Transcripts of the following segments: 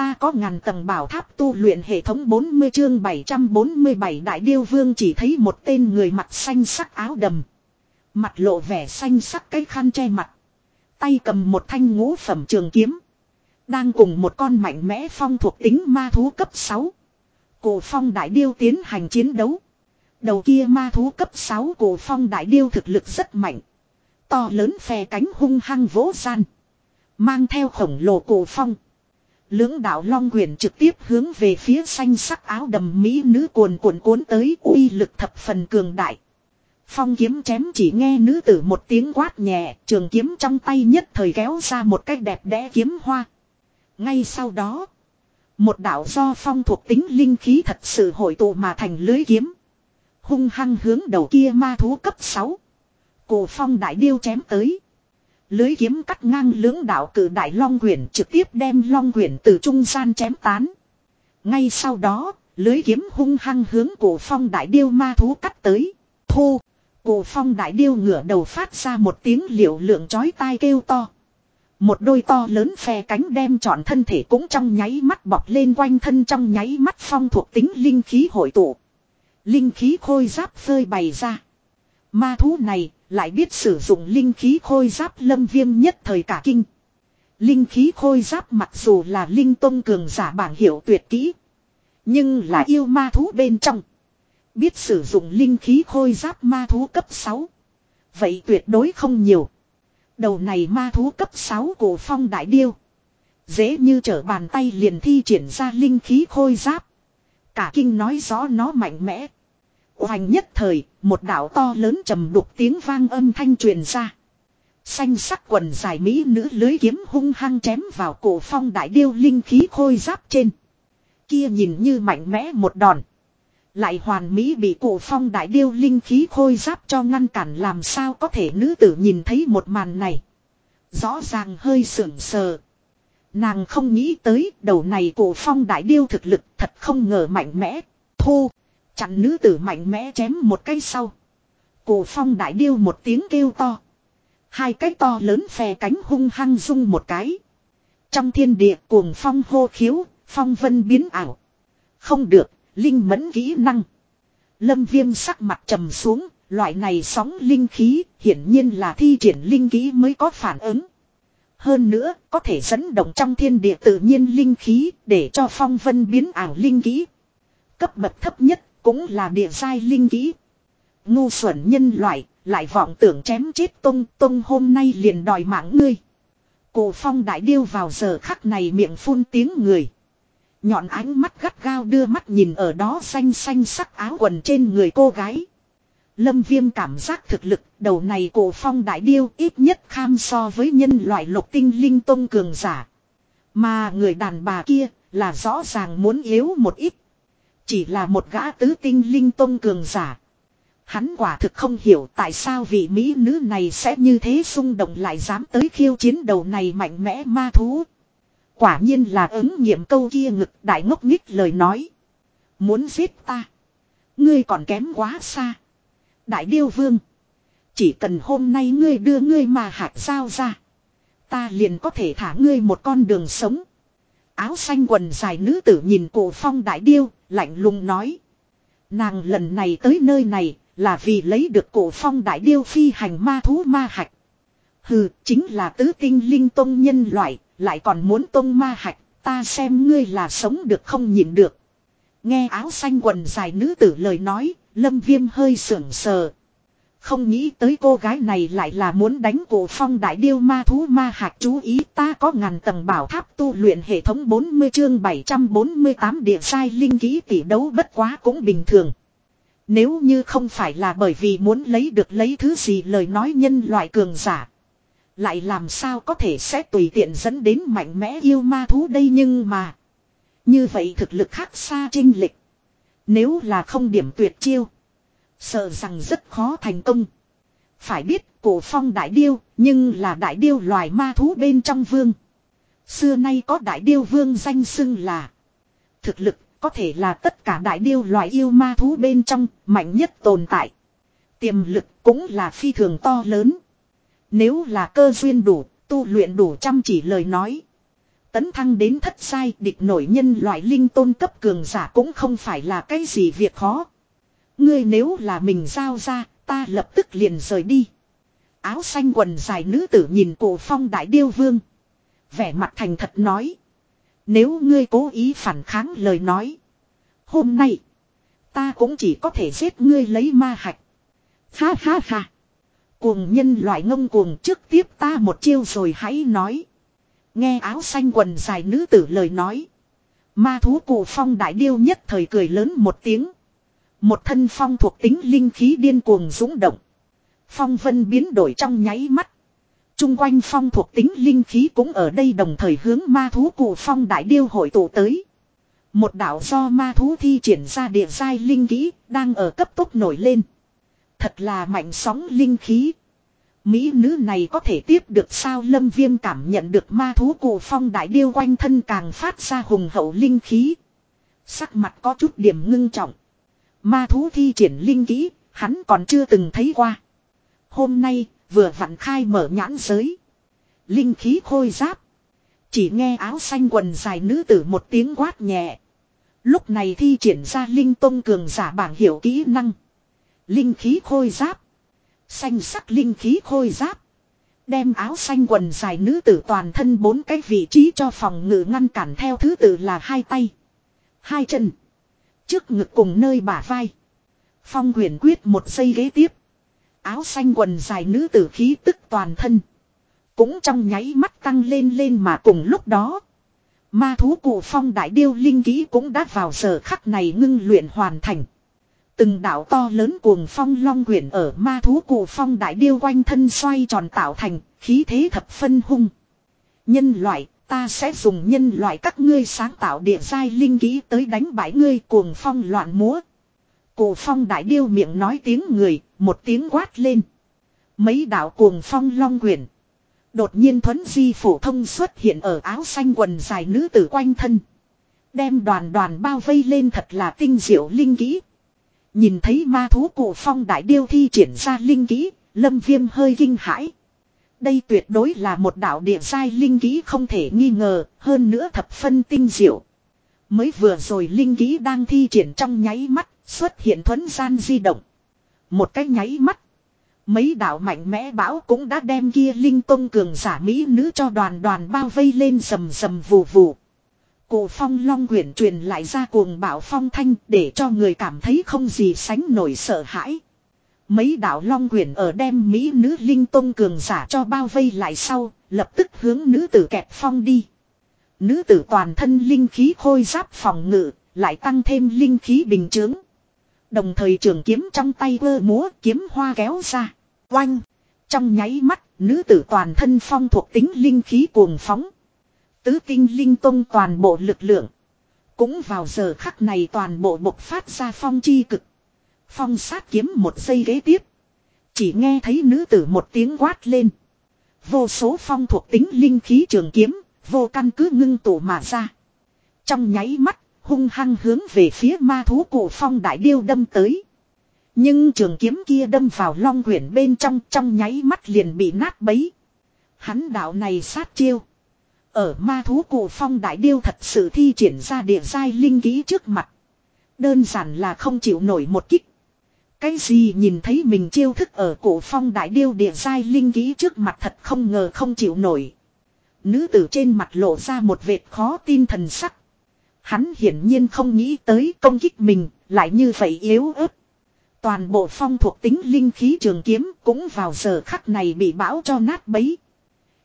Ta có ngàn tầng bảo tháp tu luyện hệ thống 40 chương 747 đại điêu vương chỉ thấy một tên người mặt xanh sắc áo đầm. Mặt lộ vẻ xanh sắc cái khăn che mặt. Tay cầm một thanh ngũ phẩm trường kiếm. Đang cùng một con mạnh mẽ phong thuộc tính ma thú cấp 6. Cổ phong đại điêu tiến hành chiến đấu. Đầu kia ma thú cấp 6 cổ phong đại điêu thực lực rất mạnh. To lớn phe cánh hung hăng vỗ gian. Mang theo khổng lồ cổ phong. Lưỡng đạo long quyền trực tiếp hướng về phía xanh sắc áo đầm mỹ nữ cuồn cuộn cuốn tới uy lực thập phần cường đại. Phong kiếm chém chỉ nghe nữ tử một tiếng quát nhẹ, trường kiếm trong tay nhất thời kéo ra một cái đẹp đẽ kiếm hoa. Ngay sau đó, một đạo do phong thuộc tính linh khí thật sự hội tụ mà thành lưới kiếm. Hung hăng hướng đầu kia ma thú cấp 6. Cổ phong đại điêu chém tới. Lưới kiếm cắt ngang lưỡng đạo cử đại long quyển trực tiếp đem long quyển từ trung gian chém tán. Ngay sau đó, lưới kiếm hung hăng hướng cổ phong đại điêu ma thú cắt tới. Thu, cổ phong đại điêu ngửa đầu phát ra một tiếng liệu lượng chói tai kêu to. Một đôi to lớn phe cánh đem trọn thân thể cũng trong nháy mắt bọc lên quanh thân trong nháy mắt phong thuộc tính linh khí hội tụ. Linh khí khôi giáp phơi bày ra. Ma thú này lại biết sử dụng linh khí khôi giáp lâm viêm nhất thời cả kinh. Linh khí khôi giáp mặc dù là linh tông cường giả bảng hiệu tuyệt kỹ. Nhưng là yêu ma thú bên trong. Biết sử dụng linh khí khôi giáp ma thú cấp 6. Vậy tuyệt đối không nhiều. Đầu này ma thú cấp 6 cổ phong đại điêu. Dễ như trở bàn tay liền thi triển ra linh khí khôi giáp. Cả kinh nói rõ nó mạnh mẽ. Hoành nhất thời, một đảo to lớn trầm đục tiếng vang âm thanh truyền ra. Xanh sắc quần dài mỹ nữ lưới kiếm hung hăng chém vào cổ phong đại điêu linh khí khôi giáp trên. Kia nhìn như mạnh mẽ một đòn. Lại hoàn mỹ bị cổ phong đại điêu linh khí khôi giáp cho ngăn cản làm sao có thể nữ tử nhìn thấy một màn này. Rõ ràng hơi sưởng sờ. Nàng không nghĩ tới đầu này cổ phong đại điêu thực lực thật không ngờ mạnh mẽ. Thu. Chặn nữ tử mạnh mẽ chém một cây sau. Cổ phong đại điêu một tiếng kêu to. Hai cái to lớn phè cánh hung hăng rung một cái. Trong thiên địa cuồng phong hô khiếu, phong vân biến ảo. Không được, linh mẫn kỹ năng. Lâm viêm sắc mặt trầm xuống, loại này sóng linh khí, hiển nhiên là thi triển linh kỹ mới có phản ứng. Hơn nữa, có thể dẫn động trong thiên địa tự nhiên linh khí, để cho phong vân biến ảo linh kỹ. Cấp bậc thấp nhất, cũng là địa giai linh kỹ. Ngu xuẩn nhân loại, lại vọng tưởng chém chết tông, tông hôm nay liền đòi mạng ngươi. Cổ phong đại điêu vào giờ khắc này miệng phun tiếng người. Nhọn ánh mắt gắt gao đưa mắt nhìn ở đó xanh xanh sắc áo quần trên người cô gái. Lâm viêm cảm giác thực lực đầu này cổ phong đại điêu ít nhất kham so với nhân loại lục tinh linh tông cường giả. Mà người đàn bà kia là rõ ràng muốn yếu một ít. Chỉ là một gã tứ tinh linh tôn cường giả. Hắn quả thực không hiểu tại sao vị mỹ nữ này sẽ như thế xung động lại dám tới khiêu chiến đầu này mạnh mẽ ma thú. Quả nhiên là ứng nghiệm câu kia ngực đại ngốc nghích lời nói. Muốn giết ta. Ngươi còn kém quá xa. Đại điêu vương. Chỉ cần hôm nay ngươi đưa ngươi mà hạt giao ra. Ta liền có thể thả ngươi một con đường sống. Áo xanh quần dài nữ tử nhìn cổ phong đại điêu, lạnh lùng nói. Nàng lần này tới nơi này, là vì lấy được cổ phong đại điêu phi hành ma thú ma hạch. Hừ, chính là tứ tinh linh tông nhân loại, lại còn muốn tông ma hạch, ta xem ngươi là sống được không nhìn được. Nghe áo xanh quần dài nữ tử lời nói, lâm viêm hơi sưởng sờ. Không nghĩ tới cô gái này lại là muốn đánh cổ phong đại điêu ma thú ma hạt chú ý ta có ngàn tầng bảo tháp tu luyện hệ thống 40 chương 748 địa sai linh ký tỷ đấu bất quá cũng bình thường. Nếu như không phải là bởi vì muốn lấy được lấy thứ gì lời nói nhân loại cường giả. Lại làm sao có thể sẽ tùy tiện dẫn đến mạnh mẽ yêu ma thú đây nhưng mà. Như vậy thực lực khác xa trinh lịch. Nếu là không điểm tuyệt chiêu. Sợ rằng rất khó thành công. Phải biết cổ phong đại điêu nhưng là đại điêu loài ma thú bên trong vương. Xưa nay có đại điêu vương danh xưng là. Thực lực có thể là tất cả đại điêu loài yêu ma thú bên trong mạnh nhất tồn tại. Tiềm lực cũng là phi thường to lớn. Nếu là cơ duyên đủ, tu luyện đủ chăm chỉ lời nói. Tấn thăng đến thất sai địch nổi nhân loại linh tôn cấp cường giả cũng không phải là cái gì việc khó. Ngươi nếu là mình giao ra, ta lập tức liền rời đi. Áo xanh quần dài nữ tử nhìn cổ phong đại điêu vương. Vẻ mặt thành thật nói. Nếu ngươi cố ý phản kháng lời nói. Hôm nay, ta cũng chỉ có thể giết ngươi lấy ma hạch. Ha ha ha. Cuồng nhân loại ngông cuồng trước tiếp ta một chiêu rồi hãy nói. Nghe áo xanh quần dài nữ tử lời nói. Ma thú cụ phong đại điêu nhất thời cười lớn một tiếng. Một thân phong thuộc tính linh khí điên cuồng dũng động. Phong vân biến đổi trong nháy mắt. Trung quanh phong thuộc tính linh khí cũng ở đây đồng thời hướng ma thú cụ phong đại điêu hội tụ tới. Một đạo do ma thú thi triển ra địa giai linh khí đang ở cấp tốc nổi lên. Thật là mạnh sóng linh khí. Mỹ nữ này có thể tiếp được sao lâm viêm cảm nhận được ma thú cụ phong đại điêu quanh thân càng phát ra hùng hậu linh khí. Sắc mặt có chút điểm ngưng trọng. Ma thú thi triển linh kỹ, hắn còn chưa từng thấy qua. Hôm nay, vừa vặn khai mở nhãn giới. Linh khí khôi giáp. Chỉ nghe áo xanh quần dài nữ tử một tiếng quát nhẹ. Lúc này thi triển ra linh tông cường giả bảng hiểu kỹ năng. Linh khí khôi giáp. Xanh sắc linh khí khôi giáp. Đem áo xanh quần dài nữ tử toàn thân bốn cái vị trí cho phòng ngự ngăn cản theo thứ tự là hai tay. Hai chân. Trước ngực cùng nơi bả vai. Phong huyền quyết một giây ghế tiếp. Áo xanh quần dài nữ tử khí tức toàn thân. Cũng trong nháy mắt tăng lên lên mà cùng lúc đó. Ma thú cụ phong đại điêu linh ký cũng đã vào giờ khắc này ngưng luyện hoàn thành. Từng đảo to lớn cuồng phong long quyển ở ma thú cụ phong đại điêu quanh thân xoay tròn tạo thành, khí thế thập phân hung. Nhân loại, ta sẽ dùng nhân loại các ngươi sáng tạo địa giai linh ký tới đánh bãi ngươi cuồng phong loạn múa. Cổ phong đại điêu miệng nói tiếng người, một tiếng quát lên. Mấy đạo cuồng phong long quyển. Đột nhiên thuấn di phổ thông xuất hiện ở áo xanh quần dài nữ tử quanh thân. Đem đoàn đoàn bao vây lên thật là tinh diệu linh kỹ. Nhìn thấy ma thú cổ phong đại điêu thi triển ra linh kỹ, lâm viêm hơi kinh hãi. Đây tuyệt đối là một đạo địa sai linh ký không thể nghi ngờ, hơn nữa thập phân tinh diệu. Mới vừa rồi linh ký đang thi triển trong nháy mắt, xuất hiện thuấn gian di động. Một cái nháy mắt. Mấy đạo mạnh mẽ bão cũng đã đem kia linh tông cường giả mỹ nữ cho đoàn đoàn bao vây lên sầm sầm vù vù. Cổ phong long quyển truyền lại ra cuồng bạo phong thanh để cho người cảm thấy không gì sánh nổi sợ hãi. Mấy đạo long quyển ở đem Mỹ nữ linh tông cường giả cho bao vây lại sau, lập tức hướng nữ tử kẹp phong đi. Nữ tử toàn thân linh khí khôi giáp phòng ngự, lại tăng thêm linh khí bình chướng. Đồng thời trường kiếm trong tay vơ múa kiếm hoa kéo ra. Oanh! Trong nháy mắt, nữ tử toàn thân phong thuộc tính linh khí cuồng phóng. Tứ kinh linh tông toàn bộ lực lượng. Cũng vào giờ khắc này toàn bộ bộc phát ra phong chi cực. Phong sát kiếm một giây ghế tiếp. Chỉ nghe thấy nữ tử một tiếng quát lên. Vô số phong thuộc tính linh khí trường kiếm, vô căn cứ ngưng tụ mà ra. Trong nháy mắt, hung hăng hướng về phía ma thú cổ phong đại điêu đâm tới. Nhưng trường kiếm kia đâm vào long quyển bên trong trong nháy mắt liền bị nát bấy. Hắn đạo này sát chiêu. Ở ma thú cổ phong đại điêu thật sự thi triển ra địa giai linh ký trước mặt. Đơn giản là không chịu nổi một kích. Cái gì nhìn thấy mình chiêu thức ở cổ phong đại điêu địa giai linh ký trước mặt thật không ngờ không chịu nổi. Nữ tử trên mặt lộ ra một vệt khó tin thần sắc. Hắn hiển nhiên không nghĩ tới công kích mình, lại như vậy yếu ớt. Toàn bộ phong thuộc tính linh khí trường kiếm cũng vào giờ khắc này bị bão cho nát bấy.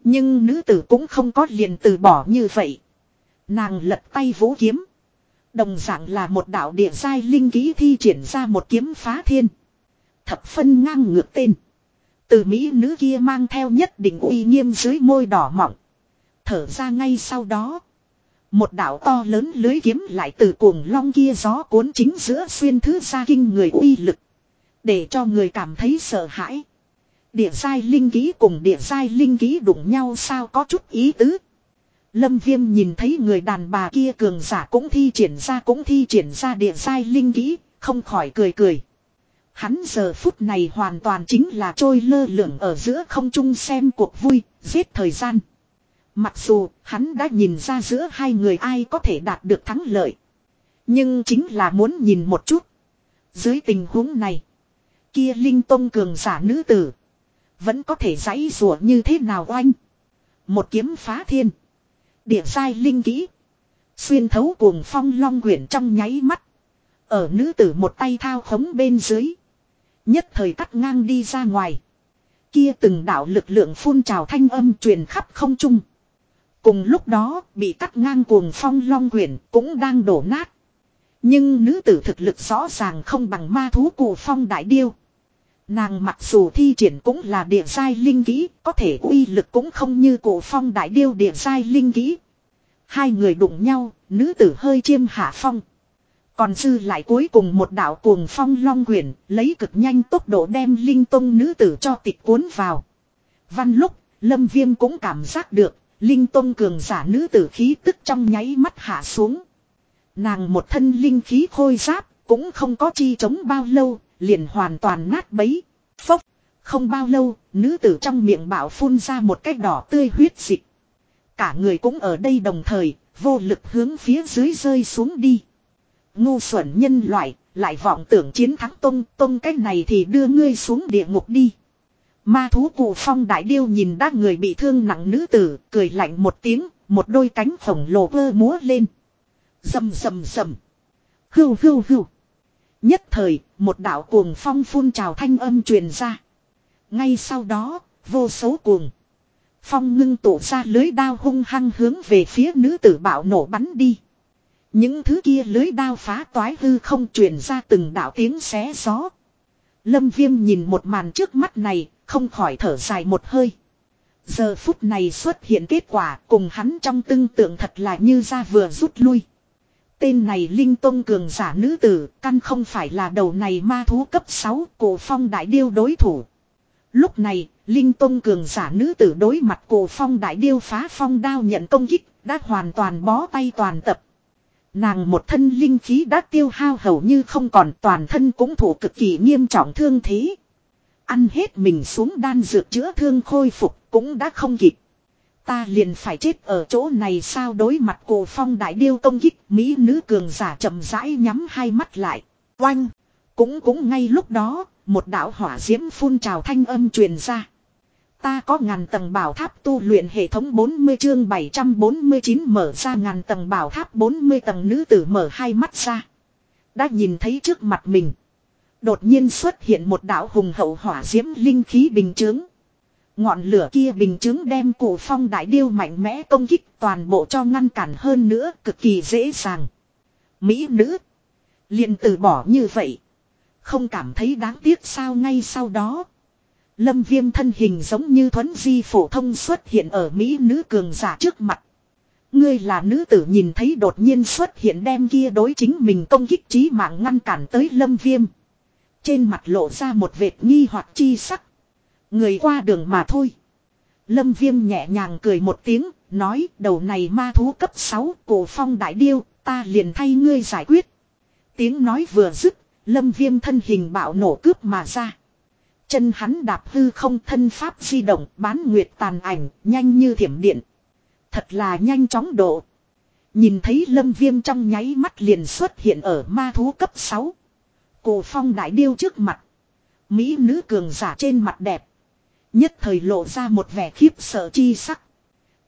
Nhưng nữ tử cũng không có liền từ bỏ như vậy. Nàng lật tay vũ kiếm. Đồng dạng là một đạo địa giai linh kỹ thi triển ra một kiếm phá thiên. Thập phân ngang ngược tên. Từ Mỹ nữ kia mang theo nhất định uy nghiêm dưới môi đỏ mỏng. Thở ra ngay sau đó. Một đạo to lớn lưới kiếm lại từ cuồng long kia gió cuốn chính giữa xuyên thứ ra kinh người uy lực. Để cho người cảm thấy sợ hãi. Địa giai linh ký cùng địa giai linh ký đụng nhau sao có chút ý tứ. Lâm viêm nhìn thấy người đàn bà kia cường giả cũng thi triển ra cũng thi triển ra địa sai linh kỹ, không khỏi cười cười. Hắn giờ phút này hoàn toàn chính là trôi lơ lửng ở giữa không trung xem cuộc vui, giết thời gian. Mặc dù hắn đã nhìn ra giữa hai người ai có thể đạt được thắng lợi. Nhưng chính là muốn nhìn một chút. Dưới tình huống này. Kia linh tông cường giả nữ tử. Vẫn có thể giãy rùa như thế nào oanh. Một kiếm phá thiên. Địa sai linh kỹ. Xuyên thấu cuồng phong long quyển trong nháy mắt. Ở nữ tử một tay thao khống bên dưới. Nhất thời cắt ngang đi ra ngoài. Kia từng đạo lực lượng phun trào thanh âm truyền khắp không trung. Cùng lúc đó, bị cắt ngang cuồng phong long quyển cũng đang đổ nát. Nhưng nữ tử thực lực rõ ràng không bằng ma thú cụ phong đại điêu. Nàng mặc dù thi triển cũng là địa giai linh kỹ, có thể uy lực cũng không như cổ phong đại điêu địa giai linh kỹ. Hai người đụng nhau, nữ tử hơi chiêm hạ phong. Còn dư lại cuối cùng một đạo cuồng phong long quyển, lấy cực nhanh tốc độ đem linh tông nữ tử cho tịch cuốn vào. Văn lúc, lâm viêm cũng cảm giác được, linh tông cường giả nữ tử khí tức trong nháy mắt hạ xuống. Nàng một thân linh khí khôi giáp, cũng không có chi chống bao lâu, liền hoàn toàn nát bấy. Phốc, không bao lâu, nữ tử trong miệng bạo phun ra một cái đỏ tươi huyết dịch. Cả người cũng ở đây đồng thời, vô lực hướng phía dưới rơi xuống đi. Ngu xuẩn nhân loại, lại vọng tưởng chiến thắng tông, tông cách này thì đưa ngươi xuống địa ngục đi. Ma thú cụ phong đại điêu nhìn đa người bị thương nặng nữ tử, cười lạnh một tiếng, một đôi cánh khổng lồ vơ múa lên. Dầm dầm dầm. Hưu hưu hưu. Nhất thời, một đạo cuồng phong phun trào thanh âm truyền ra. Ngay sau đó, vô số cuồng. Phong ngưng tụ ra lưới đao hung hăng hướng về phía nữ tử bạo nổ bắn đi. Những thứ kia lưới đao phá toái hư không truyền ra từng đạo tiếng xé gió. Lâm viêm nhìn một màn trước mắt này, không khỏi thở dài một hơi. Giờ phút này xuất hiện kết quả cùng hắn trong tương tượng thật là như ra vừa rút lui. Tên này Linh Tông cường giả nữ tử, căn không phải là đầu này ma thú cấp 6 cổ phong đại điêu đối thủ. Lúc này, Linh Tông cường giả nữ tử đối mặt cổ phong đại điêu phá phong đao nhận công kích, đã hoàn toàn bó tay toàn tập. Nàng một thân linh khí đã tiêu hao hầu như không còn toàn thân cũng thủ cực kỳ nghiêm trọng thương thế. Ăn hết mình xuống đan dược chữa thương khôi phục cũng đã không kịp. Ta liền phải chết ở chỗ này sao đối mặt cổ phong đại điêu công kích Mỹ nữ cường giả chậm rãi nhắm hai mắt lại. Oanh! Cũng cũng ngay lúc đó, một đạo hỏa diễm phun trào thanh âm truyền ra. Ta có ngàn tầng bảo tháp tu luyện hệ thống 40 chương 749 mở ra ngàn tầng bảo tháp 40 tầng nữ tử mở hai mắt ra. Đã nhìn thấy trước mặt mình. Đột nhiên xuất hiện một đạo hùng hậu hỏa diễm linh khí bình chướng. Ngọn lửa kia bình chứng đem cổ phong đại điêu mạnh mẽ công kích toàn bộ cho ngăn cản hơn nữa, cực kỳ dễ dàng. Mỹ nữ. liền từ bỏ như vậy. Không cảm thấy đáng tiếc sao ngay sau đó. Lâm viêm thân hình giống như thuấn di phổ thông xuất hiện ở Mỹ nữ cường giả trước mặt. Ngươi là nữ tử nhìn thấy đột nhiên xuất hiện đem kia đối chính mình công kích trí mạng ngăn cản tới lâm viêm. Trên mặt lộ ra một vệt nghi hoặc chi sắc. Người qua đường mà thôi. Lâm viêm nhẹ nhàng cười một tiếng, nói đầu này ma thú cấp 6 cổ phong đại điêu, ta liền thay ngươi giải quyết. Tiếng nói vừa dứt, lâm viêm thân hình bạo nổ cướp mà ra. Chân hắn đạp hư không thân pháp di động bán nguyệt tàn ảnh, nhanh như thiểm điện. Thật là nhanh chóng độ. Nhìn thấy lâm viêm trong nháy mắt liền xuất hiện ở ma thú cấp 6. Cổ phong đại điêu trước mặt. Mỹ nữ cường giả trên mặt đẹp. Nhất thời lộ ra một vẻ khiếp sợ chi sắc.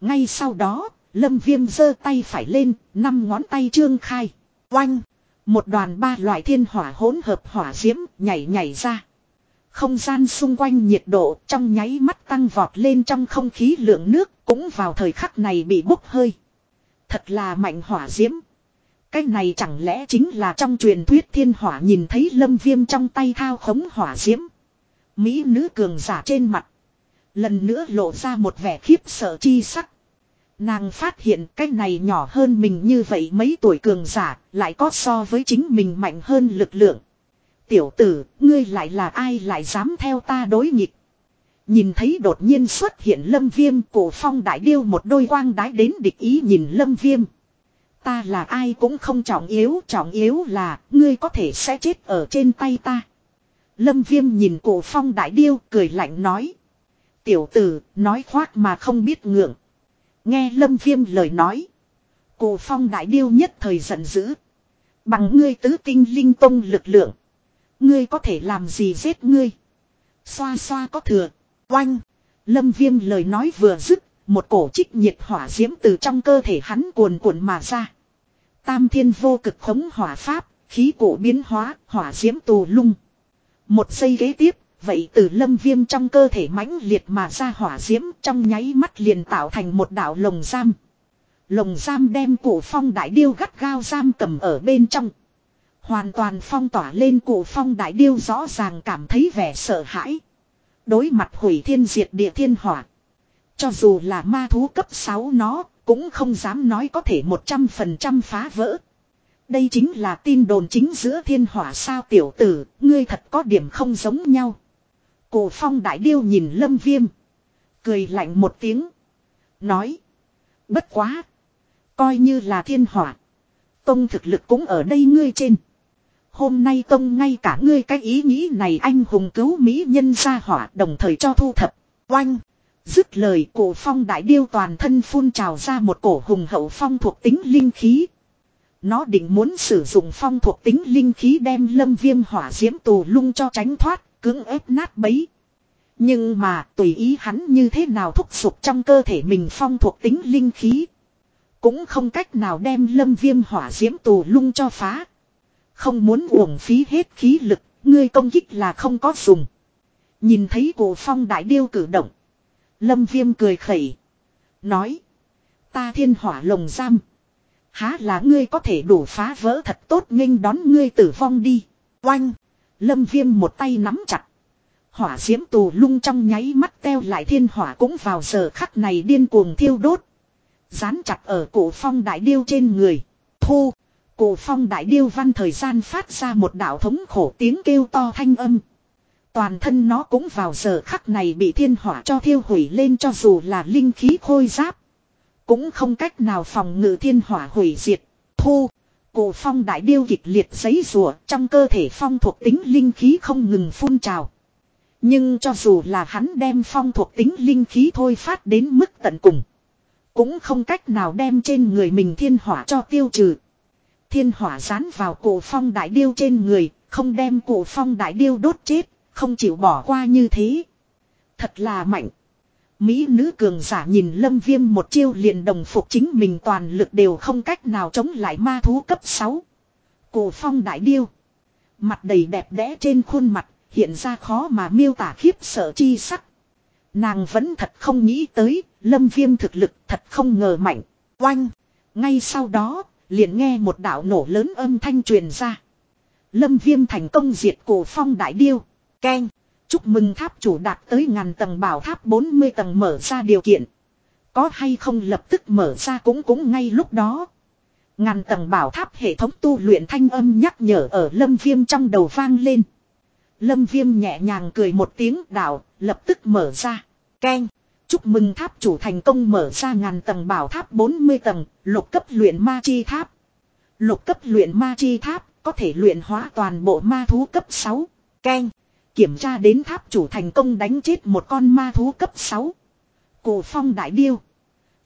Ngay sau đó, lâm viêm giơ tay phải lên, năm ngón tay trương khai. Oanh! Một đoàn ba loại thiên hỏa hỗn hợp hỏa diễm nhảy nhảy ra. Không gian xung quanh nhiệt độ trong nháy mắt tăng vọt lên trong không khí lượng nước cũng vào thời khắc này bị bốc hơi. Thật là mạnh hỏa diễm. Cái này chẳng lẽ chính là trong truyền thuyết thiên hỏa nhìn thấy lâm viêm trong tay thao khống hỏa diễm. Mỹ nữ cường giả trên mặt. Lần nữa lộ ra một vẻ khiếp sợ chi sắc. Nàng phát hiện cái này nhỏ hơn mình như vậy mấy tuổi cường giả, lại có so với chính mình mạnh hơn lực lượng. Tiểu tử, ngươi lại là ai lại dám theo ta đối nghịch. Nhìn thấy đột nhiên xuất hiện lâm viêm cổ phong đại điêu một đôi quang đái đến địch ý nhìn lâm viêm. Ta là ai cũng không trọng yếu, trọng yếu là ngươi có thể sẽ chết ở trên tay ta. Lâm viêm nhìn cổ phong đại điêu cười lạnh nói. Tiểu tử, nói khoác mà không biết ngượng. Nghe lâm viêm lời nói. cụ phong đại điêu nhất thời giận dữ. Bằng ngươi tứ tinh linh tông lực lượng. Ngươi có thể làm gì giết ngươi. Xoa xoa có thừa. Oanh. Lâm viêm lời nói vừa dứt. Một cổ trích nhiệt hỏa diễm từ trong cơ thể hắn cuồn cuộn mà ra. Tam thiên vô cực khống hỏa pháp. Khí cổ biến hóa. Hỏa diễm tù lung. Một giây ghế tiếp. Vậy từ lâm viêm trong cơ thể mãnh liệt mà ra hỏa diễm trong nháy mắt liền tạo thành một đảo lồng giam. Lồng giam đem cổ phong đại điêu gắt gao giam cầm ở bên trong. Hoàn toàn phong tỏa lên cổ phong đại điêu rõ ràng cảm thấy vẻ sợ hãi. Đối mặt hủy thiên diệt địa thiên hỏa. Cho dù là ma thú cấp 6 nó cũng không dám nói có thể 100% phá vỡ. Đây chính là tin đồn chính giữa thiên hỏa sao tiểu tử, ngươi thật có điểm không giống nhau. Cổ phong đại điêu nhìn lâm viêm. Cười lạnh một tiếng. Nói. Bất quá. Coi như là thiên hỏa. Tông thực lực cũng ở đây ngươi trên. Hôm nay tông ngay cả ngươi cái ý nghĩ này anh hùng cứu Mỹ nhân ra hỏa đồng thời cho thu thập. Oanh. Dứt lời cổ phong đại điêu toàn thân phun trào ra một cổ hùng hậu phong thuộc tính linh khí. Nó định muốn sử dụng phong thuộc tính linh khí đem lâm viêm hỏa diễm tù lung cho tránh thoát, cưỡng ép nát bấy. Nhưng mà tùy ý hắn như thế nào thúc giục trong cơ thể mình phong thuộc tính linh khí. Cũng không cách nào đem lâm viêm hỏa diễm tù lung cho phá. Không muốn uổng phí hết khí lực, ngươi công kích là không có dùng. Nhìn thấy cổ phong đại điêu cử động. Lâm viêm cười khẩy. Nói. Ta thiên hỏa lồng giam. Há là ngươi có thể đủ phá vỡ thật tốt nghênh đón ngươi tử vong đi. Oanh. Lâm viêm một tay nắm chặt. Hỏa diễm tù lung trong nháy mắt teo lại thiên hỏa cũng vào giờ khắc này điên cuồng thiêu đốt. Dán chặt ở cổ phong đại điêu trên người. Thu. Cổ phong đại điêu văn thời gian phát ra một đạo thống khổ tiếng kêu to thanh âm. Toàn thân nó cũng vào giờ khắc này bị thiên hỏa cho thiêu hủy lên cho dù là linh khí khôi giáp. Cũng không cách nào phòng ngự thiên hỏa hủy diệt. Thu. Cổ phong đại điêu kịch liệt giấy rùa trong cơ thể phong thuộc tính linh khí không ngừng phun trào. Nhưng cho dù là hắn đem phong thuộc tính linh khí thôi phát đến mức tận cùng. Cũng không cách nào đem trên người mình thiên hỏa cho tiêu trừ. Thiên hỏa dán vào cổ phong đại điêu trên người, không đem cổ phong đại điêu đốt chết, không chịu bỏ qua như thế. Thật là mạnh. Mỹ nữ cường giả nhìn lâm viêm một chiêu liền đồng phục chính mình toàn lực đều không cách nào chống lại ma thú cấp 6. Cổ phong đại điêu. Mặt đầy đẹp đẽ trên khuôn mặt, hiện ra khó mà miêu tả khiếp sợ chi sắc. Nàng vẫn thật không nghĩ tới, lâm viêm thực lực thật không ngờ mạnh. Oanh! Ngay sau đó, liền nghe một đạo nổ lớn âm thanh truyền ra. Lâm viêm thành công diệt cổ phong đại điêu. keng Chúc mừng tháp chủ đạt tới ngàn tầng bảo tháp 40 tầng mở ra điều kiện. Có hay không lập tức mở ra cũng cũng ngay lúc đó. Ngàn tầng bảo tháp hệ thống tu luyện thanh âm nhắc nhở ở lâm viêm trong đầu vang lên. Lâm viêm nhẹ nhàng cười một tiếng đảo lập tức mở ra. Ken. Chúc mừng tháp chủ thành công mở ra ngàn tầng bảo tháp 40 tầng, lục cấp luyện ma chi tháp. Lục cấp luyện ma chi tháp, có thể luyện hóa toàn bộ ma thú cấp 6. Ken. Kiểm tra đến tháp chủ thành công đánh chết một con ma thú cấp 6. Cổ phong đại điêu.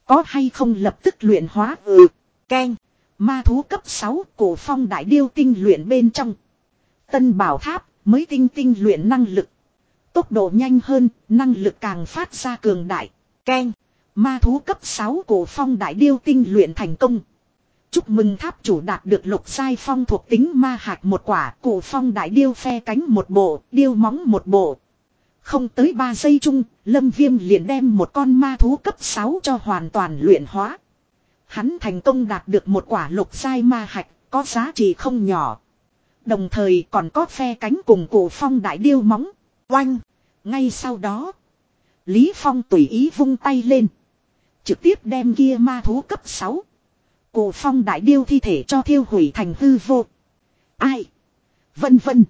Có hay không lập tức luyện hóa ừ. Keng. Ma thú cấp 6 cổ phong đại điêu tinh luyện bên trong. Tân bảo tháp mới tinh tinh luyện năng lực. Tốc độ nhanh hơn, năng lực càng phát ra cường đại. Keng. Ma thú cấp 6 cổ phong đại điêu tinh luyện thành công. Chúc mừng tháp chủ đạt được lục sai phong thuộc tính ma hạt một quả, cụ phong đại điêu phe cánh một bộ, điêu móng một bộ. Không tới 3 giây chung, Lâm Viêm liền đem một con ma thú cấp 6 cho hoàn toàn luyện hóa. Hắn thành công đạt được một quả lục sai ma hạch, có giá trị không nhỏ. Đồng thời còn có phe cánh cùng cổ phong đại điêu móng. Oanh! Ngay sau đó, Lý Phong tùy ý vung tay lên. Trực tiếp đem kia ma thú cấp 6. Cổ phong đại điêu thi thể cho thiêu hủy thành hư vô. Ai? Vân vân.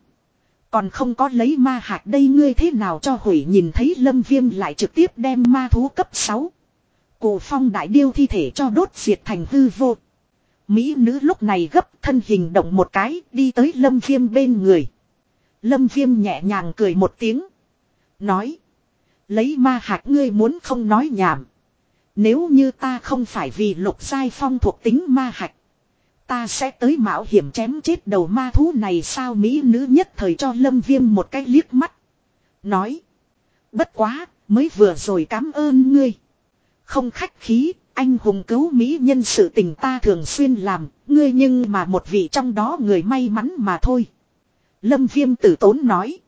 Còn không có lấy ma hạt đây ngươi thế nào cho hủy nhìn thấy lâm viêm lại trực tiếp đem ma thú cấp 6. Cổ phong đại điêu thi thể cho đốt diệt thành hư vô. Mỹ nữ lúc này gấp thân hình động một cái, đi tới lâm viêm bên người. Lâm viêm nhẹ nhàng cười một tiếng. Nói. Lấy ma hạt ngươi muốn không nói nhảm. Nếu như ta không phải vì lục giai phong thuộc tính ma hạch. Ta sẽ tới mạo hiểm chém chết đầu ma thú này sao Mỹ nữ nhất thời cho lâm viêm một cái liếc mắt. Nói. Bất quá, mới vừa rồi cảm ơn ngươi. Không khách khí, anh hùng cứu Mỹ nhân sự tình ta thường xuyên làm, ngươi nhưng mà một vị trong đó người may mắn mà thôi. Lâm viêm tử tốn nói.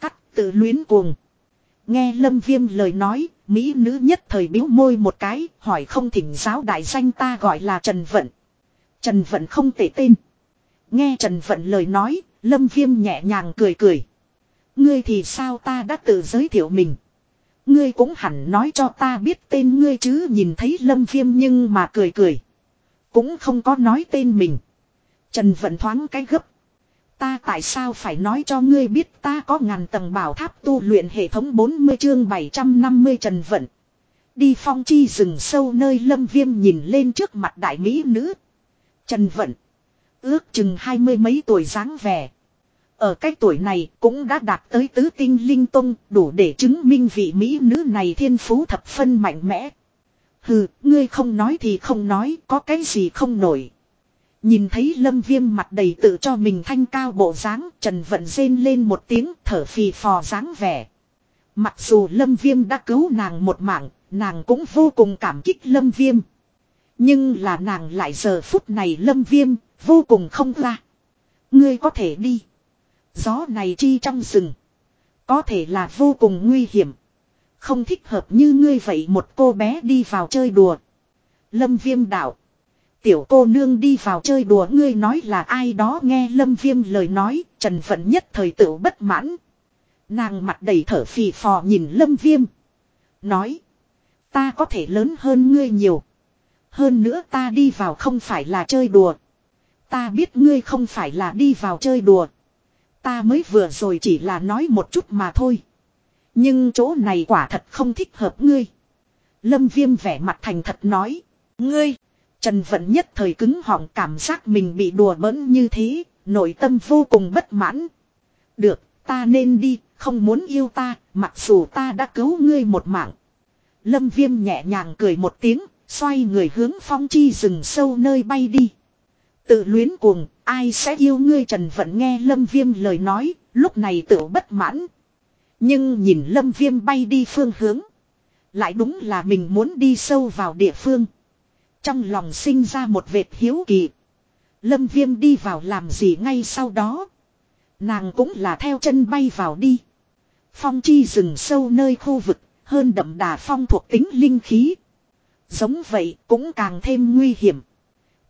Cắt tự luyến cuồng. Nghe lâm viêm lời nói, Mỹ nữ nhất thời biếu môi một cái, hỏi không thỉnh giáo đại danh ta gọi là Trần Vận. Trần Vận không tệ tên. Nghe Trần Vận lời nói, lâm viêm nhẹ nhàng cười cười. Ngươi thì sao ta đã tự giới thiệu mình. Ngươi cũng hẳn nói cho ta biết tên ngươi chứ nhìn thấy lâm viêm nhưng mà cười cười. Cũng không có nói tên mình. Trần Vận thoáng cái gấp. Ta tại sao phải nói cho ngươi biết ta có ngàn tầng bảo tháp tu luyện hệ thống 40 chương 750 Trần Vận. Đi phong chi rừng sâu nơi lâm viêm nhìn lên trước mặt đại mỹ nữ. Trần Vận. Ước chừng hai mươi mấy tuổi dáng vẻ. Ở cái tuổi này cũng đã đạt tới tứ tinh linh tông đủ để chứng minh vị mỹ nữ này thiên phú thập phân mạnh mẽ. Hừ, ngươi không nói thì không nói, có cái gì không nổi. Nhìn thấy lâm viêm mặt đầy tự cho mình thanh cao bộ dáng Trần Vận rên lên một tiếng thở phì phò dáng vẻ. Mặc dù lâm viêm đã cứu nàng một mạng, nàng cũng vô cùng cảm kích lâm viêm. Nhưng là nàng lại giờ phút này lâm viêm, vô cùng không ra. Ngươi có thể đi. Gió này chi trong rừng. Có thể là vô cùng nguy hiểm. Không thích hợp như ngươi vậy một cô bé đi vào chơi đùa. Lâm viêm đạo. Tiểu cô nương đi vào chơi đùa ngươi nói là ai đó nghe lâm viêm lời nói, trần phận nhất thời tự bất mãn. Nàng mặt đầy thở phì phò nhìn lâm viêm. Nói. Ta có thể lớn hơn ngươi nhiều. Hơn nữa ta đi vào không phải là chơi đùa. Ta biết ngươi không phải là đi vào chơi đùa. Ta mới vừa rồi chỉ là nói một chút mà thôi. Nhưng chỗ này quả thật không thích hợp ngươi. Lâm viêm vẻ mặt thành thật nói. Ngươi. Trần Vận nhất thời cứng họng cảm giác mình bị đùa bỡn như thế. Nội tâm vô cùng bất mãn. Được, ta nên đi, không muốn yêu ta, mặc dù ta đã cứu ngươi một mạng. Lâm viêm nhẹ nhàng cười một tiếng, xoay người hướng phong chi rừng sâu nơi bay đi. Tự luyến cuồng, ai sẽ yêu ngươi Trần Vận nghe Lâm Viêm lời nói, lúc này tự bất mãn. Nhưng nhìn Lâm Viêm bay đi phương hướng. Lại đúng là mình muốn đi sâu vào địa phương. Trong lòng sinh ra một vệt hiếu kỳ. Lâm Viêm đi vào làm gì ngay sau đó. Nàng cũng là theo chân bay vào đi. Phong chi rừng sâu nơi khu vực, hơn đậm đà phong thuộc tính linh khí. Giống vậy cũng càng thêm nguy hiểm.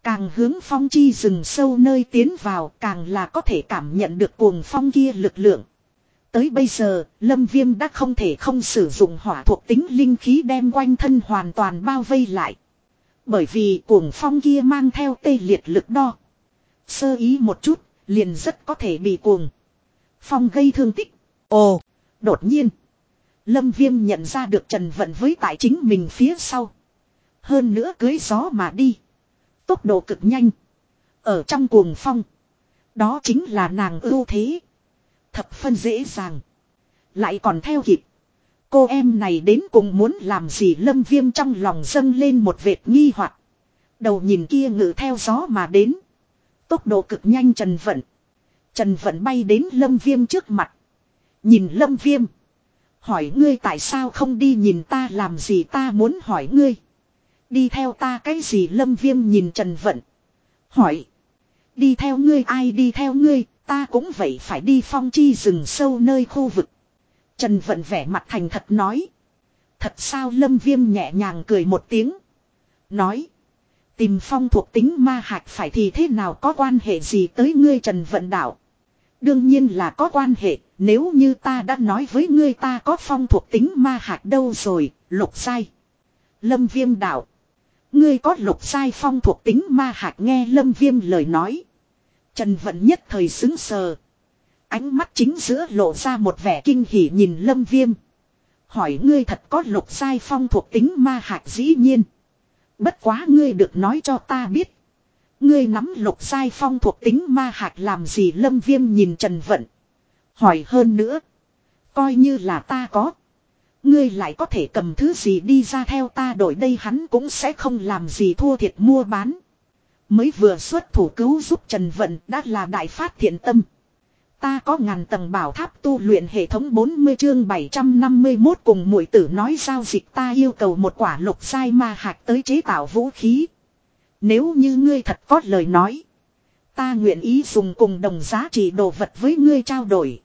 Càng hướng phong chi rừng sâu nơi tiến vào càng là có thể cảm nhận được cuồng phong kia lực lượng. Tới bây giờ, Lâm Viêm đã không thể không sử dụng hỏa thuộc tính linh khí đem quanh thân hoàn toàn bao vây lại. Bởi vì cuồng phong kia mang theo tê liệt lực đo. Sơ ý một chút, liền rất có thể bị cuồng. Phong gây thương tích. Ồ, đột nhiên. Lâm Viêm nhận ra được Trần Vận với tại chính mình phía sau. Hơn nữa cưới gió mà đi. Tốc độ cực nhanh. Ở trong cuồng phong. Đó chính là nàng ưu thế. Thập phân dễ dàng. Lại còn theo kịp. Cô em này đến cùng muốn làm gì lâm viêm trong lòng dâng lên một vệt nghi hoặc Đầu nhìn kia ngự theo gió mà đến. Tốc độ cực nhanh Trần Vận. Trần Vận bay đến lâm viêm trước mặt. Nhìn lâm viêm. Hỏi ngươi tại sao không đi nhìn ta làm gì ta muốn hỏi ngươi. Đi theo ta cái gì lâm viêm nhìn Trần Vận. Hỏi. Đi theo ngươi ai đi theo ngươi, ta cũng vậy phải đi phong chi rừng sâu nơi khu vực. Trần Vận vẻ mặt thành thật nói. Thật sao lâm viêm nhẹ nhàng cười một tiếng. Nói. Tìm phong thuộc tính ma hạch phải thì thế nào có quan hệ gì tới ngươi Trần Vận đạo. Đương nhiên là có quan hệ, nếu như ta đã nói với ngươi ta có phong thuộc tính ma hạch đâu rồi, lục sai. Lâm viêm đạo. Ngươi có lục sai phong thuộc tính ma hạt nghe lâm viêm lời nói. Trần Vận nhất thời xứng sờ. Ánh mắt chính giữa lộ ra một vẻ kinh hỉ nhìn lâm viêm. Hỏi ngươi thật có lục sai phong thuộc tính ma hạt dĩ nhiên. Bất quá ngươi được nói cho ta biết. Ngươi nắm lục sai phong thuộc tính ma hạt làm gì lâm viêm nhìn Trần Vận. Hỏi hơn nữa. Coi như là ta có. Ngươi lại có thể cầm thứ gì đi ra theo ta đổi đây hắn cũng sẽ không làm gì thua thiệt mua bán. Mới vừa xuất thủ cứu giúp Trần Vận đã là đại phát thiện tâm. Ta có ngàn tầng bảo tháp tu luyện hệ thống 40 chương 751 cùng mũi tử nói giao dịch ta yêu cầu một quả lục sai ma hạt tới chế tạo vũ khí. Nếu như ngươi thật có lời nói. Ta nguyện ý dùng cùng đồng giá trị đồ vật với ngươi trao đổi.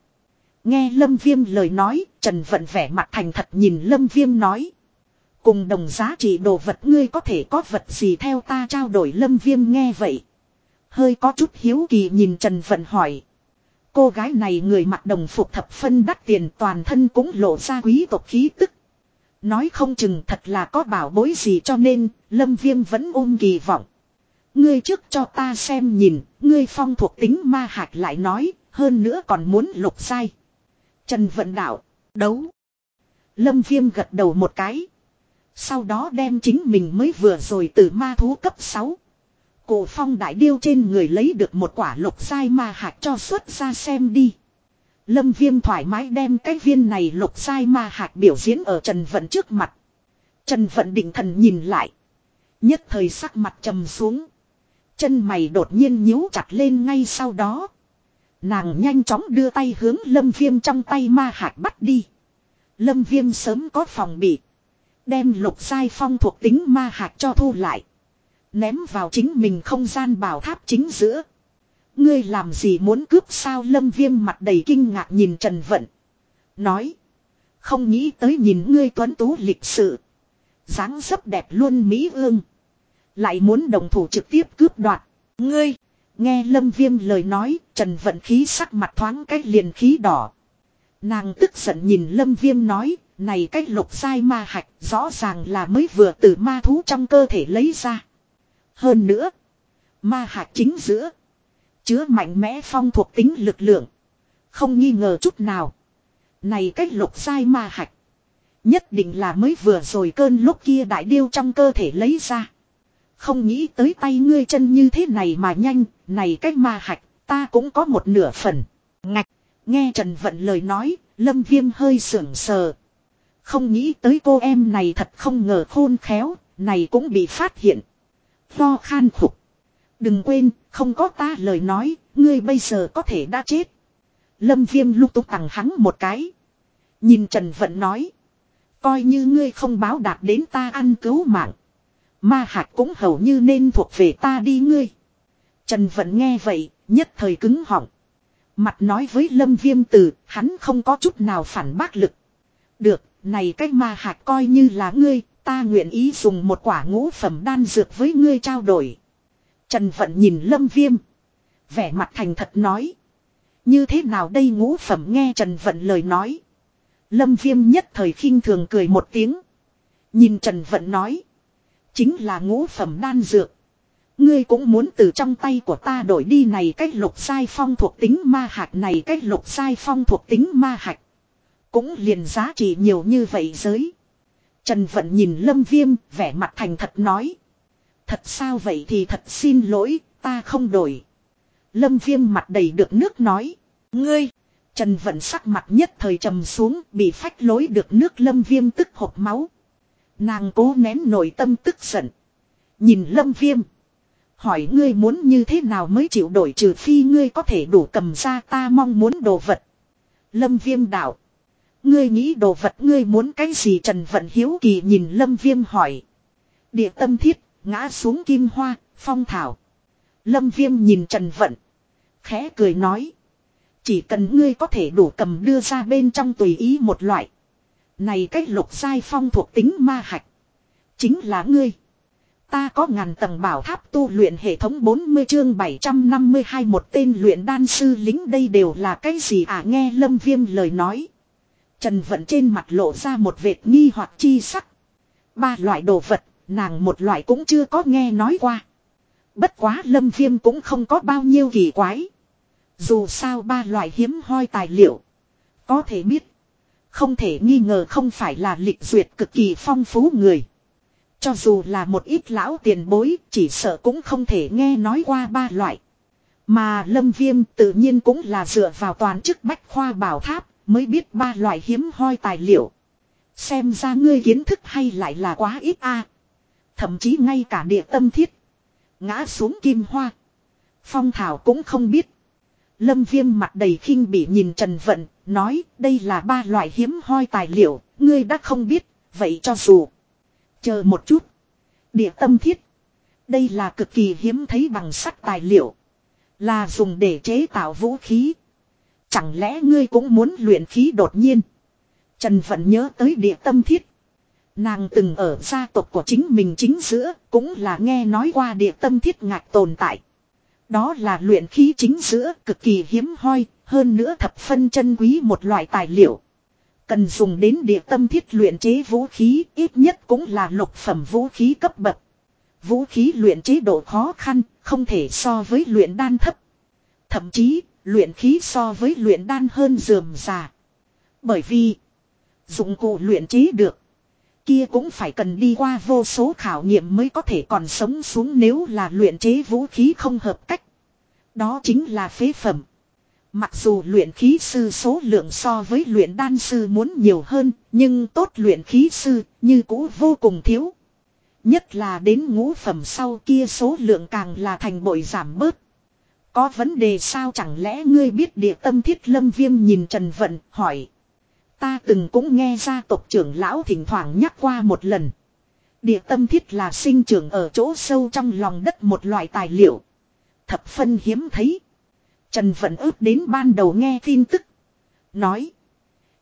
Nghe Lâm Viêm lời nói, Trần Vận vẻ mặt thành thật nhìn Lâm Viêm nói. Cùng đồng giá trị đồ vật ngươi có thể có vật gì theo ta trao đổi Lâm Viêm nghe vậy. Hơi có chút hiếu kỳ nhìn Trần Vận hỏi. Cô gái này người mặc đồng phục thập phân đắt tiền toàn thân cũng lộ ra quý tộc khí tức. Nói không chừng thật là có bảo bối gì cho nên, Lâm Viêm vẫn ôm kỳ vọng. Ngươi trước cho ta xem nhìn, ngươi phong thuộc tính ma hạt lại nói, hơn nữa còn muốn lục sai. Trần Vận Đạo, đấu. Lâm Viêm gật đầu một cái. Sau đó đem chính mình mới vừa rồi từ ma thú cấp 6. Cổ phong đại điêu trên người lấy được một quả lục sai ma hạt cho xuất ra xem đi. Lâm Viêm thoải mái đem cái viên này lục sai ma hạt biểu diễn ở Trần Vận trước mặt. Trần Vận định thần nhìn lại. Nhất thời sắc mặt trầm xuống. Chân mày đột nhiên nhíu chặt lên ngay sau đó. Nàng nhanh chóng đưa tay hướng lâm viêm trong tay ma hạt bắt đi. Lâm viêm sớm có phòng bị. Đem lục sai phong thuộc tính ma hạt cho thu lại. Ném vào chính mình không gian bảo tháp chính giữa. Ngươi làm gì muốn cướp sao lâm viêm mặt đầy kinh ngạc nhìn Trần Vận. Nói. Không nghĩ tới nhìn ngươi tuấn tú lịch sự. dáng dấp đẹp luôn Mỹ ương. Lại muốn đồng thủ trực tiếp cướp đoạt. Ngươi. Nghe lâm viêm lời nói. Trần Vận khí sắc mặt thoáng cách liền khí đỏ. Nàng tức giận nhìn lâm viêm nói. Này cách lục sai ma hạch rõ ràng là mới vừa từ ma thú trong cơ thể lấy ra. Hơn nữa. Ma hạch chính giữa. Chứa mạnh mẽ phong thuộc tính lực lượng. Không nghi ngờ chút nào. Này cách lục sai ma hạch. Nhất định là mới vừa rồi cơn lúc kia đại điêu trong cơ thể lấy ra. Không nghĩ tới tay ngươi chân như thế này mà nhanh, này cách ma hạch, ta cũng có một nửa phần. Ngạch, nghe Trần Vận lời nói, Lâm Viêm hơi sưởng sờ. Không nghĩ tới cô em này thật không ngờ khôn khéo, này cũng bị phát hiện. Lo khan khục. Đừng quên, không có ta lời nói, ngươi bây giờ có thể đã chết. Lâm Viêm lúc túc tặng hắn một cái. Nhìn Trần Vận nói. Coi như ngươi không báo đạt đến ta ăn cứu mạng. Ma hạt cũng hầu như nên thuộc về ta đi ngươi. Trần Vận nghe vậy, nhất thời cứng họng. Mặt nói với Lâm Viêm từ, hắn không có chút nào phản bác lực. Được, này cách ma hạt coi như là ngươi, ta nguyện ý dùng một quả ngũ phẩm đan dược với ngươi trao đổi. Trần Vận nhìn Lâm Viêm. Vẻ mặt thành thật nói. Như thế nào đây ngũ phẩm nghe Trần Vận lời nói. Lâm Viêm nhất thời khinh thường cười một tiếng. Nhìn Trần Vận nói. Chính là ngũ phẩm đan dược. Ngươi cũng muốn từ trong tay của ta đổi đi này cách lục sai phong thuộc tính ma hạt này cách lục sai phong thuộc tính ma hạt. Cũng liền giá trị nhiều như vậy giới. Trần Vận nhìn Lâm Viêm vẻ mặt thành thật nói. Thật sao vậy thì thật xin lỗi, ta không đổi. Lâm Viêm mặt đầy được nước nói. Ngươi, Trần Vận sắc mặt nhất thời trầm xuống bị phách lối được nước Lâm Viêm tức hộp máu. Nàng cố nén nội tâm tức giận. Nhìn lâm viêm. Hỏi ngươi muốn như thế nào mới chịu đổi trừ phi ngươi có thể đủ cầm ra ta mong muốn đồ vật. Lâm viêm đạo. Ngươi nghĩ đồ vật ngươi muốn cái gì Trần Vận Hiếu Kỳ nhìn Lâm Viêm hỏi. Địa tâm thiết, ngã xuống kim hoa, phong thảo. Lâm Viêm nhìn Trần Vận. Khẽ cười nói. Chỉ cần ngươi có thể đủ cầm đưa ra bên trong tùy ý một loại. Này cách lục sai phong thuộc tính ma hạch. Chính là ngươi. Ta có ngàn tầng bảo tháp tu luyện hệ thống 40 chương 752 một tên luyện đan sư lính đây đều là cái gì à nghe lâm viêm lời nói. Trần vận trên mặt lộ ra một vệt nghi hoặc chi sắc. Ba loại đồ vật, nàng một loại cũng chưa có nghe nói qua. Bất quá lâm viêm cũng không có bao nhiêu kỳ quái. Dù sao ba loại hiếm hoi tài liệu. Có thể biết. Không thể nghi ngờ không phải là lịch duyệt cực kỳ phong phú người. Cho dù là một ít lão tiền bối, chỉ sợ cũng không thể nghe nói qua ba loại. Mà lâm viêm tự nhiên cũng là dựa vào toàn chức bách khoa bảo tháp, mới biết ba loại hiếm hoi tài liệu. Xem ra ngươi kiến thức hay lại là quá ít a. Thậm chí ngay cả địa tâm thiết. Ngã xuống kim hoa. Phong thảo cũng không biết. Lâm viêm mặt đầy khinh bị nhìn Trần Vận, nói đây là ba loại hiếm hoi tài liệu, ngươi đã không biết, vậy cho dù. Chờ một chút. Địa tâm thiết. Đây là cực kỳ hiếm thấy bằng sắt tài liệu. Là dùng để chế tạo vũ khí. Chẳng lẽ ngươi cũng muốn luyện khí đột nhiên. Trần Vận nhớ tới địa tâm thiết. Nàng từng ở gia tộc của chính mình chính giữa, cũng là nghe nói qua địa tâm thiết ngạc tồn tại. Đó là luyện khí chính giữa cực kỳ hiếm hoi, hơn nữa thập phân chân quý một loại tài liệu. Cần dùng đến địa tâm thiết luyện chế vũ khí, ít nhất cũng là lục phẩm vũ khí cấp bậc. Vũ khí luyện chế độ khó khăn, không thể so với luyện đan thấp. Thậm chí, luyện khí so với luyện đan hơn dườm già. Bởi vì, dụng cụ luyện chế được. Kia cũng phải cần đi qua vô số khảo nghiệm mới có thể còn sống xuống nếu là luyện chế vũ khí không hợp cách. Đó chính là phế phẩm. Mặc dù luyện khí sư số lượng so với luyện đan sư muốn nhiều hơn, nhưng tốt luyện khí sư như cũ vô cùng thiếu. Nhất là đến ngũ phẩm sau kia số lượng càng là thành bội giảm bớt. Có vấn đề sao chẳng lẽ ngươi biết địa tâm thiết lâm viêm nhìn Trần Vận, hỏi. Ta từng cũng nghe gia tộc trưởng lão thỉnh thoảng nhắc qua một lần. Địa tâm thiết là sinh trưởng ở chỗ sâu trong lòng đất một loại tài liệu. Thập phân hiếm thấy. Trần Vận ước đến ban đầu nghe tin tức. Nói.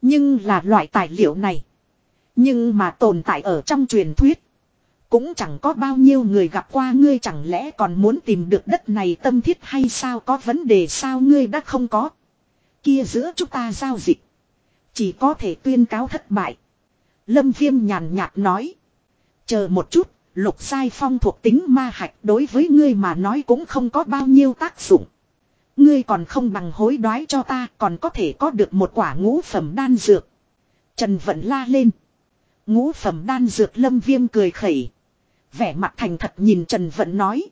Nhưng là loại tài liệu này. Nhưng mà tồn tại ở trong truyền thuyết. Cũng chẳng có bao nhiêu người gặp qua ngươi chẳng lẽ còn muốn tìm được đất này tâm thiết hay sao có vấn đề sao ngươi đã không có. Kia giữa chúng ta giao dịch. Chỉ có thể tuyên cáo thất bại. Lâm Viêm nhàn nhạt nói. Chờ một chút, lục sai phong thuộc tính ma hạch đối với ngươi mà nói cũng không có bao nhiêu tác dụng. Ngươi còn không bằng hối đoái cho ta còn có thể có được một quả ngũ phẩm đan dược. Trần Vận la lên. Ngũ phẩm đan dược lâm viêm cười khẩy. Vẻ mặt thành thật nhìn Trần Vận nói.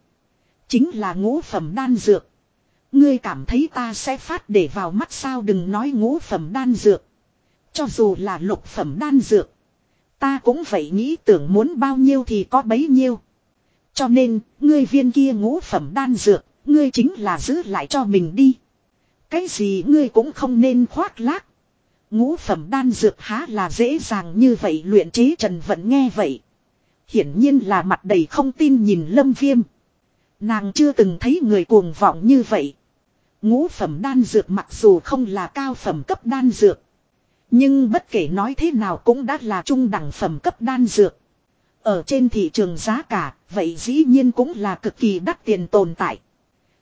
Chính là ngũ phẩm đan dược. Ngươi cảm thấy ta sẽ phát để vào mắt sao đừng nói ngũ phẩm đan dược. Cho dù là lục phẩm đan dược. Ta cũng vậy nghĩ tưởng muốn bao nhiêu thì có bấy nhiêu. Cho nên, ngươi viên kia ngũ phẩm đan dược, ngươi chính là giữ lại cho mình đi. Cái gì ngươi cũng không nên khoác lác. Ngũ phẩm đan dược há là dễ dàng như vậy luyện chế Trần Vận nghe vậy. Hiển nhiên là mặt đầy không tin nhìn Lâm Viêm. Nàng chưa từng thấy người cuồng vọng như vậy. Ngũ phẩm đan dược mặc dù không là cao phẩm cấp đan dược. Nhưng bất kể nói thế nào cũng đã là trung đẳng phẩm cấp đan dược. Ở trên thị trường giá cả, vậy dĩ nhiên cũng là cực kỳ đắt tiền tồn tại.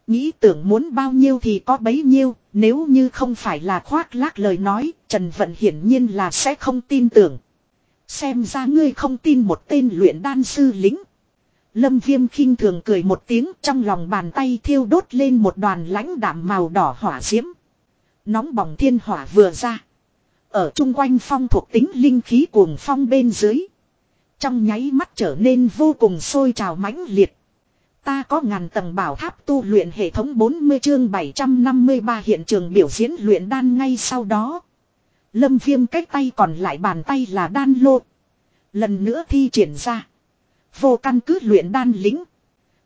Nghĩ tưởng muốn bao nhiêu thì có bấy nhiêu, nếu như không phải là khoác lác lời nói, Trần Vận hiển nhiên là sẽ không tin tưởng. Xem ra ngươi không tin một tên luyện đan sư lính. Lâm Viêm khinh thường cười một tiếng, trong lòng bàn tay thiêu đốt lên một đoàn lãnh đạm màu đỏ hỏa diễm. Nóng bỏng thiên hỏa vừa ra. Ở chung quanh phong thuộc tính linh khí cuồng phong bên dưới. Trong nháy mắt trở nên vô cùng sôi trào mãnh liệt. Ta có ngàn tầng bảo tháp tu luyện hệ thống 40 chương 753 hiện trường biểu diễn luyện đan ngay sau đó. Lâm viêm cách tay còn lại bàn tay là đan lô. Lần nữa thi triển ra. Vô căn cứ luyện đan lính.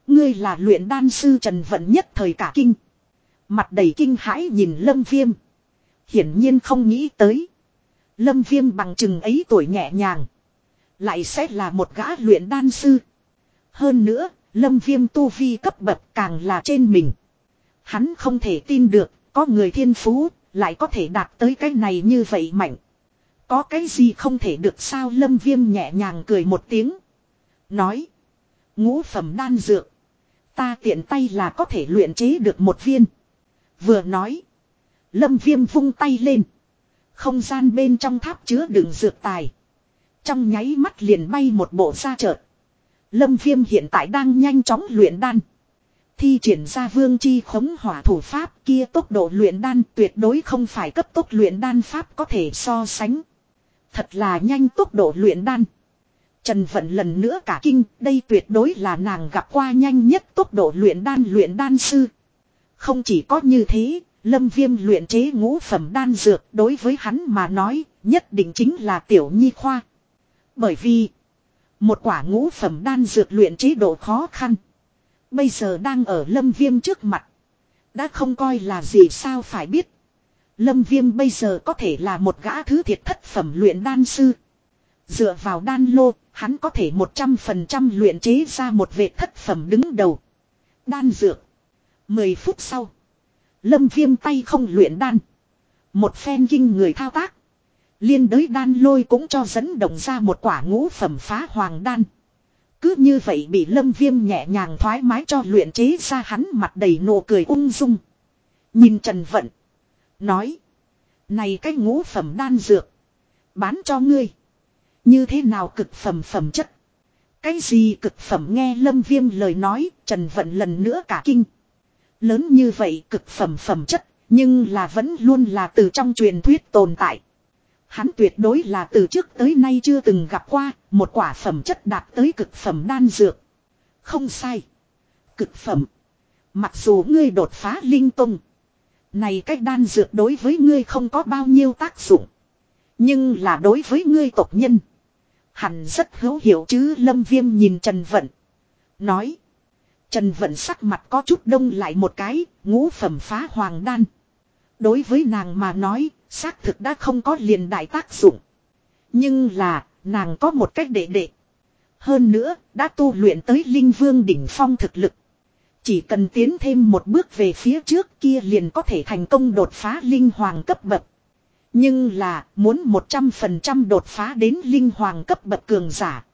Ngươi là luyện đan sư Trần Vận nhất thời cả kinh. Mặt đầy kinh hãi nhìn lâm viêm. Hiển nhiên không nghĩ tới. Lâm viêm bằng chừng ấy tuổi nhẹ nhàng. Lại sẽ là một gã luyện đan sư. Hơn nữa, lâm viêm tu vi cấp bậc càng là trên mình. Hắn không thể tin được, có người thiên phú, lại có thể đạt tới cái này như vậy mạnh. Có cái gì không thể được sao lâm viêm nhẹ nhàng cười một tiếng. Nói. Ngũ phẩm đan dược. Ta tiện tay là có thể luyện chế được một viên. Vừa nói. Lâm viêm vung tay lên. Không gian bên trong tháp chứa đựng dược tài. Trong nháy mắt liền bay một bộ ra chợt. Lâm viêm hiện tại đang nhanh chóng luyện đan. Thi triển ra vương chi khống hỏa thủ pháp kia tốc độ luyện đan tuyệt đối không phải cấp tốc luyện đan pháp có thể so sánh. Thật là nhanh tốc độ luyện đan. Trần Vận lần nữa cả kinh, đây tuyệt đối là nàng gặp qua nhanh nhất tốc độ luyện đan luyện đan sư. Không chỉ có như thế, Lâm viêm luyện chế ngũ phẩm đan dược đối với hắn mà nói nhất định chính là tiểu nhi khoa. Bởi vì một quả ngũ phẩm đan dược luyện chế độ khó khăn. Bây giờ đang ở lâm viêm trước mặt. Đã không coi là gì sao phải biết. Lâm viêm bây giờ có thể là một gã thứ thiệt thất phẩm luyện đan sư. Dựa vào đan lô, hắn có thể 100% luyện chế ra một vệ thất phẩm đứng đầu. Đan dược. 10 phút sau. Lâm viêm tay không luyện đan. Một phen kinh người thao tác. Liên đới đan lôi cũng cho dẫn động ra một quả ngũ phẩm phá hoàng đan. Cứ như vậy bị lâm viêm nhẹ nhàng thoải mái cho luyện chế ra hắn mặt đầy nụ cười ung dung. Nhìn Trần Vận. Nói. Này cái ngũ phẩm đan dược. Bán cho ngươi. Như thế nào cực phẩm phẩm chất. Cái gì cực phẩm nghe lâm viêm lời nói. Trần Vận lần nữa cả kinh. Lớn như vậy cực phẩm phẩm chất. Nhưng là vẫn luôn là từ trong truyền thuyết tồn tại. Hắn tuyệt đối là từ trước tới nay chưa từng gặp qua một quả phẩm chất đạt tới cực phẩm đan dược. Không sai. Cực phẩm. Mặc dù ngươi đột phá linh tung. Này cách đan dược đối với ngươi không có bao nhiêu tác dụng. Nhưng là đối với ngươi tộc nhân. Hẳn rất hữu hiệu chứ Lâm Viêm nhìn Trần Vận. Nói. Trần Vận sắc mặt có chút đông lại một cái, ngũ phẩm phá hoàng đan. Đối với nàng mà nói, xác thực đã không có liền đại tác dụng. Nhưng là, nàng có một cách đệ đệ. Hơn nữa, đã tu luyện tới linh vương đỉnh phong thực lực. Chỉ cần tiến thêm một bước về phía trước kia liền có thể thành công đột phá linh hoàng cấp bậc. Nhưng là muốn 100% đột phá đến linh hoàng cấp bậc cường giả.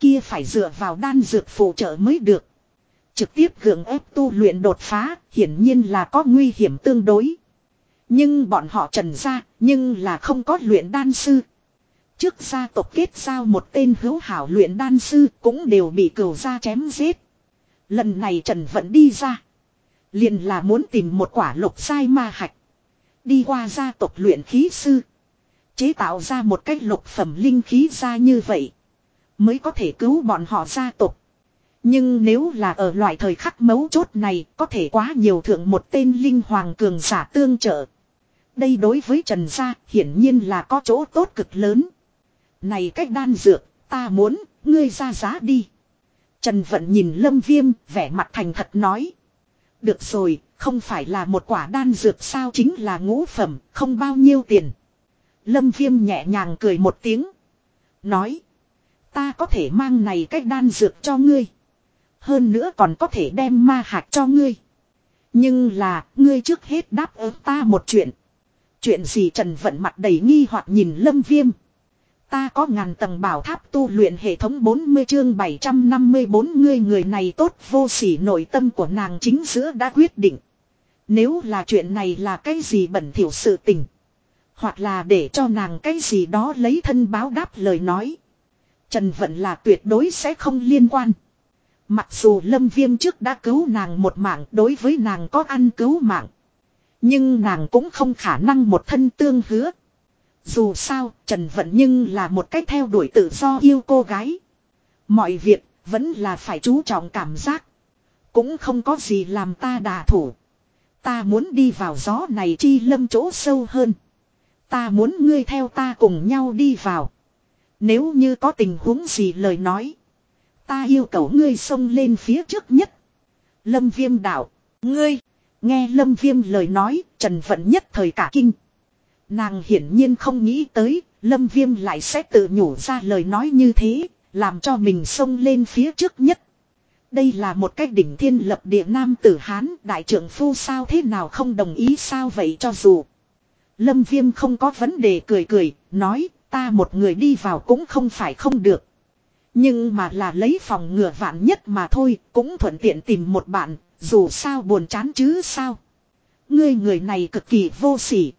Kia phải dựa vào đan dược phụ trợ mới được. Trực tiếp gượng ép tu luyện đột phá hiển nhiên là có nguy hiểm tương đối. Nhưng bọn họ trần ra, nhưng là không có luyện đan sư. Trước gia tộc kết giao một tên hữu hảo luyện đan sư cũng đều bị cửu gia chém giết. Lần này Trần Vận đi ra. Liền là muốn tìm một quả lục sai ma hạch. Đi qua gia tộc luyện khí sư. Chế tạo ra một cách lục phẩm linh khí ra như vậy. Mới có thể cứu bọn họ gia tộc. Nhưng nếu là ở loại thời khắc mấu chốt này, có thể quá nhiều thượng một tên linh hoàng cường giả tương trợ. Đây đối với Trần Gia hiển nhiên là có chỗ tốt cực lớn. Này cách đan dược, ta muốn, ngươi ra giá đi. Trần Vận nhìn Lâm Viêm, vẻ mặt thành thật nói. Được rồi, không phải là một quả đan dược sao chính là ngũ phẩm, không bao nhiêu tiền. Lâm Viêm nhẹ nhàng cười một tiếng. Nói. Ta có thể mang này cách đan dược cho ngươi. Hơn nữa còn có thể đem ma hạt cho ngươi. Nhưng là, ngươi trước hết đáp ứng ta một chuyện. Chuyện gì Trần Vận mặt đầy nghi hoặc nhìn Lâm Viêm. Ta có ngàn tầng bảo tháp tu luyện hệ thống 40 chương 754 ngươi người này tốt vô sỉ, nội tâm của nàng chính giữa đã quyết định. Nếu là chuyện này là cái gì bẩn thiểu sự tình. Hoặc là để cho nàng cái gì đó lấy thân báo đáp lời nói. Trần Vận là tuyệt đối sẽ không liên quan. Mặc dù Lâm Viêm trước đã cứu nàng một mạng, đối với nàng có ăn cứu mạng. Nhưng nàng cũng không khả năng một thân tương hứa. Dù sao, Trần Vận nhưng là một cách theo đuổi tự do yêu cô gái. Mọi việc, vẫn là phải chú trọng cảm giác. Cũng không có gì làm ta đà thủ. Ta muốn đi vào gió này chi lâm chỗ sâu hơn. Ta muốn ngươi theo ta cùng nhau đi vào. Nếu như có tình huống gì lời nói. Ta yêu cầu ngươi xông lên phía trước nhất. Lâm viêm đạo. Ngươi. Nghe lâm viêm lời nói. Trần Vận nhất thời cả kinh. Nàng hiển nhiên không nghĩ tới. Lâm viêm lại sẽ tự nhủ ra lời nói như thế. Làm cho mình xông lên phía trước nhất. Đây là một cách đỉnh thiên lập địa nam tử Hán. Đại trưởng phu sao thế nào không đồng ý sao vậy cho dù. Lâm viêm không có vấn đề cười cười. Nói ta một người đi vào cũng không phải không được. Nhưng mà là lấy phòng ngừa vạn nhất mà thôi, cũng thuận tiện tìm một bạn, dù sao buồn chán chứ sao. Ngươi người này cực kỳ vô sỉ.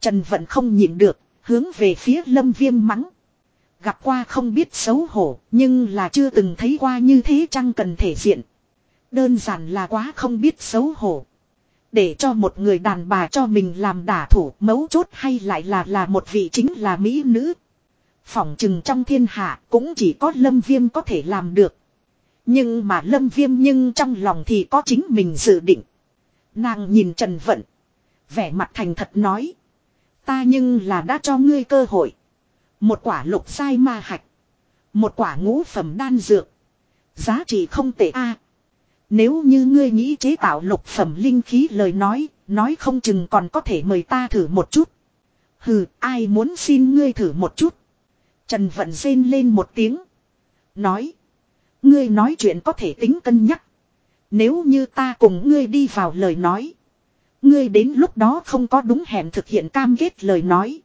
Trần vận không nhịn được, hướng về phía lâm viêm mắng. Gặp qua không biết xấu hổ, nhưng là chưa từng thấy qua như thế chăng cần thể diện. Đơn giản là quá không biết xấu hổ. Để cho một người đàn bà cho mình làm đả thủ mấu chốt hay lại là là một vị chính là mỹ nữ. Phỏng chừng trong thiên hạ cũng chỉ có lâm viêm có thể làm được. Nhưng mà lâm viêm nhưng trong lòng thì có chính mình dự định. Nàng nhìn Trần Vận. Vẻ mặt thành thật nói. Ta nhưng là đã cho ngươi cơ hội. Một quả lục sai ma hạch. Một quả ngũ phẩm đan dược. Giá trị không tệ a. nếu như ngươi nghĩ chế tạo lục phẩm linh khí lời nói, nói không chừng còn có thể mời ta thử một chút. Hừ, ai muốn xin ngươi thử một chút. Trần Vận rên lên một tiếng. Nói. Ngươi nói chuyện có thể tính cân nhắc. Nếu như ta cùng ngươi đi vào lời nói. Ngươi đến lúc đó không có đúng hẹn thực hiện cam kết lời nói.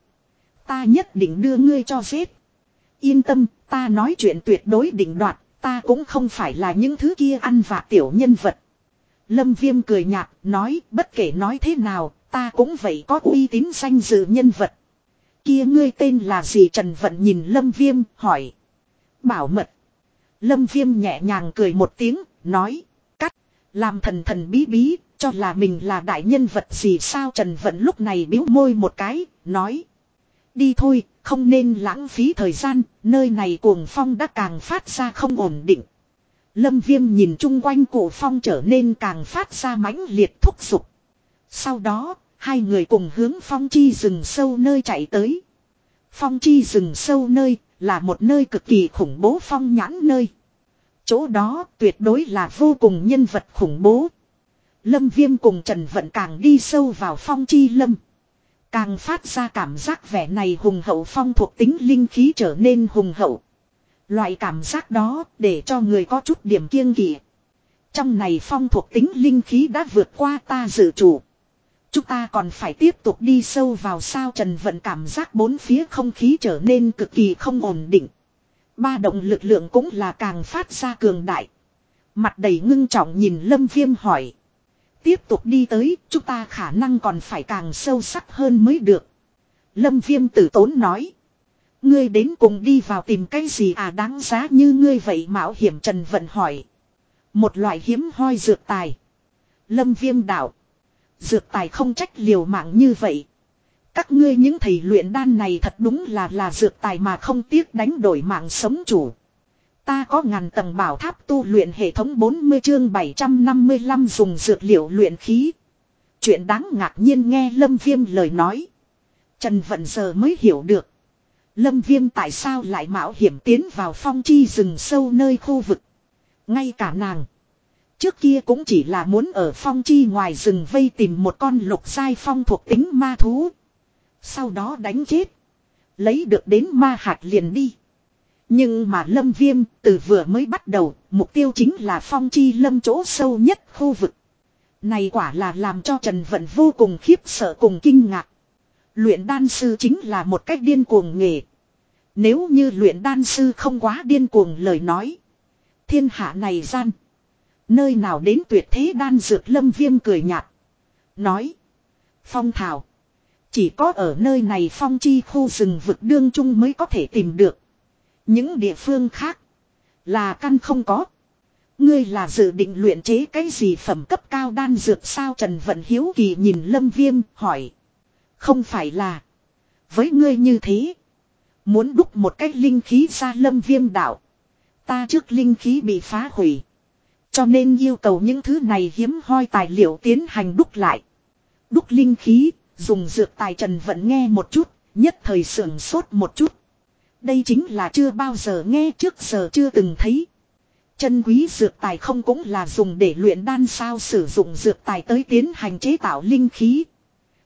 Ta nhất định đưa ngươi cho giết. Yên tâm, ta nói chuyện tuyệt đối định đoạt, ta cũng không phải là những thứ kia ăn vạ tiểu nhân vật. Lâm Viêm cười nhạt, nói, bất kể nói thế nào, ta cũng vậy có uy tín danh dự nhân vật. Kia ngươi tên là gì Trần Vận nhìn Lâm Viêm, hỏi. Bảo mật. Lâm Viêm nhẹ nhàng cười một tiếng, nói. Cắt, làm thần thần bí bí, cho là mình là đại nhân vật gì sao Trần Vận lúc này biếu môi một cái, nói. Đi thôi, không nên lãng phí thời gian, nơi này cuồng phong đã càng phát ra không ổn định. Lâm Viêm nhìn chung quanh cổ phong trở nên càng phát ra mãnh liệt thúc giục. Sau đó, hai người cùng hướng phong chi rừng sâu nơi chạy tới. Phong chi rừng sâu nơi, là một nơi cực kỳ khủng bố phong nhãn nơi. Chỗ đó tuyệt đối là vô cùng nhân vật khủng bố. Lâm Viêm cùng Trần Vận càng đi sâu vào phong chi lâm. Càng phát ra cảm giác vẻ này hùng hậu phong thuộc tính linh khí trở nên hùng hậu. Loại cảm giác đó để cho người có chút điểm kiêng kỵ. Trong này phong thuộc tính linh khí đã vượt qua ta dự chủ. Chúng ta còn phải tiếp tục đi sâu vào sao Trần Vận cảm giác bốn phía không khí trở nên cực kỳ không ổn định. Ba động lực lượng cũng là càng phát ra cường đại. Mặt đầy ngưng trọng nhìn Lâm Viêm hỏi. Tiếp tục đi tới, chúng ta khả năng còn phải càng sâu sắc hơn mới được. Lâm Viêm tử tốn nói. Ngươi đến cùng đi vào tìm cái gì à đáng giá như ngươi vậy mạo hiểm Trần Vận hỏi. Một loại hiếm hoi dược tài. Lâm Viêm đạo. Dược tài không trách liều mạng như vậy. Các ngươi những thầy luyện đan này thật đúng là là dược tài mà không tiếc đánh đổi mạng sống chủ. Ta có ngàn tầng bảo tháp tu luyện hệ thống 40 chương 755 dùng dược liệu luyện khí. Chuyện đáng ngạc nhiên nghe Lâm Viêm lời nói. Trần Vận giờ mới hiểu được. Lâm Viêm tại sao lại mạo hiểm tiến vào phong chi rừng sâu nơi khu vực. Ngay cả nàng. Trước kia cũng chỉ là muốn ở phong chi ngoài rừng vây tìm một con lục sai phong thuộc tính ma thú. Sau đó đánh chết. Lấy được đến ma hạt liền đi. Nhưng mà lâm viêm từ vừa mới bắt đầu, mục tiêu chính là phong chi lâm chỗ sâu nhất khu vực. Này quả là làm cho Trần Vận vô cùng khiếp sợ cùng kinh ngạc. Luyện đan sư chính là một cách điên cuồng nghề. Nếu như luyện đan sư không quá điên cuồng lời nói. Thiên hạ này gian. Nơi nào đến tuyệt thế đan dược lâm viêm cười nhạt. Nói. Phong thảo. Chỉ có ở nơi này phong chi khu rừng vực đương trung mới có thể tìm được. Những địa phương khác. Là căn không có. Ngươi là dự định luyện chế cái gì phẩm cấp cao đan dược sao Trần Vận Hiếu Kỳ nhìn Lâm Viêm, hỏi. Không phải là. Với ngươi như thế. Muốn đúc một cái linh khí ra Lâm Viêm đạo. Ta trước linh khí bị phá hủy. Cho nên yêu cầu những thứ này hiếm hoi tài liệu tiến hành đúc lại. Đúc linh khí, dùng dược tài Trần Vận nghe một chút, nhất thời sưởng sốt một chút. Đây chính là chưa bao giờ nghe trước giờ chưa từng thấy. Chân quý dược tài không cũng là dùng để luyện đan sao sử dụng dược tài tới tiến hành chế tạo linh khí.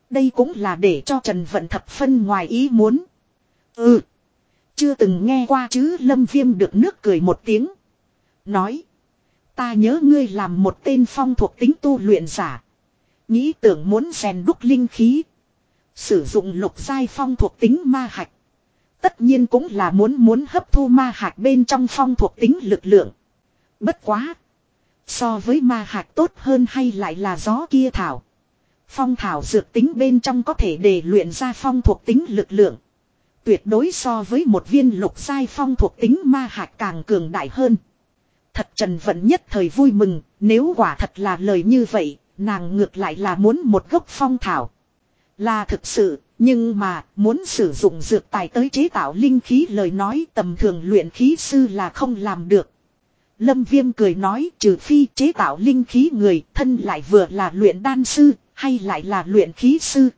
Đây cũng là để cho Trần Vận thập phân ngoài ý muốn. Ừ. Chưa từng nghe qua chứ Lâm Viêm được nước cười một tiếng. Nói. Ta nhớ ngươi làm một tên phong thuộc tính tu luyện giả. Nghĩ tưởng muốn rèn đúc linh khí. Sử dụng lục giai phong thuộc tính ma hạch. Tất nhiên cũng là muốn muốn hấp thu ma hạt bên trong phong thuộc tính lực lượng. Bất quá. So với ma hạt tốt hơn hay lại là gió kia thảo. Phong thảo dược tính bên trong có thể để luyện ra phong thuộc tính lực lượng. Tuyệt đối so với một viên lục giai phong thuộc tính ma hạt càng cường đại hơn. Thật Trần Vận nhất thời vui mừng, nếu quả thật là lời như vậy, nàng ngược lại là muốn một gốc phong thảo. Là thực sự, nhưng mà, muốn sử dụng dược tài tới chế tạo linh khí lời nói tầm thường luyện khí sư là không làm được. Lâm Viêm cười nói trừ phi chế tạo linh khí người thân lại vừa là luyện đan sư, hay lại là luyện khí sư.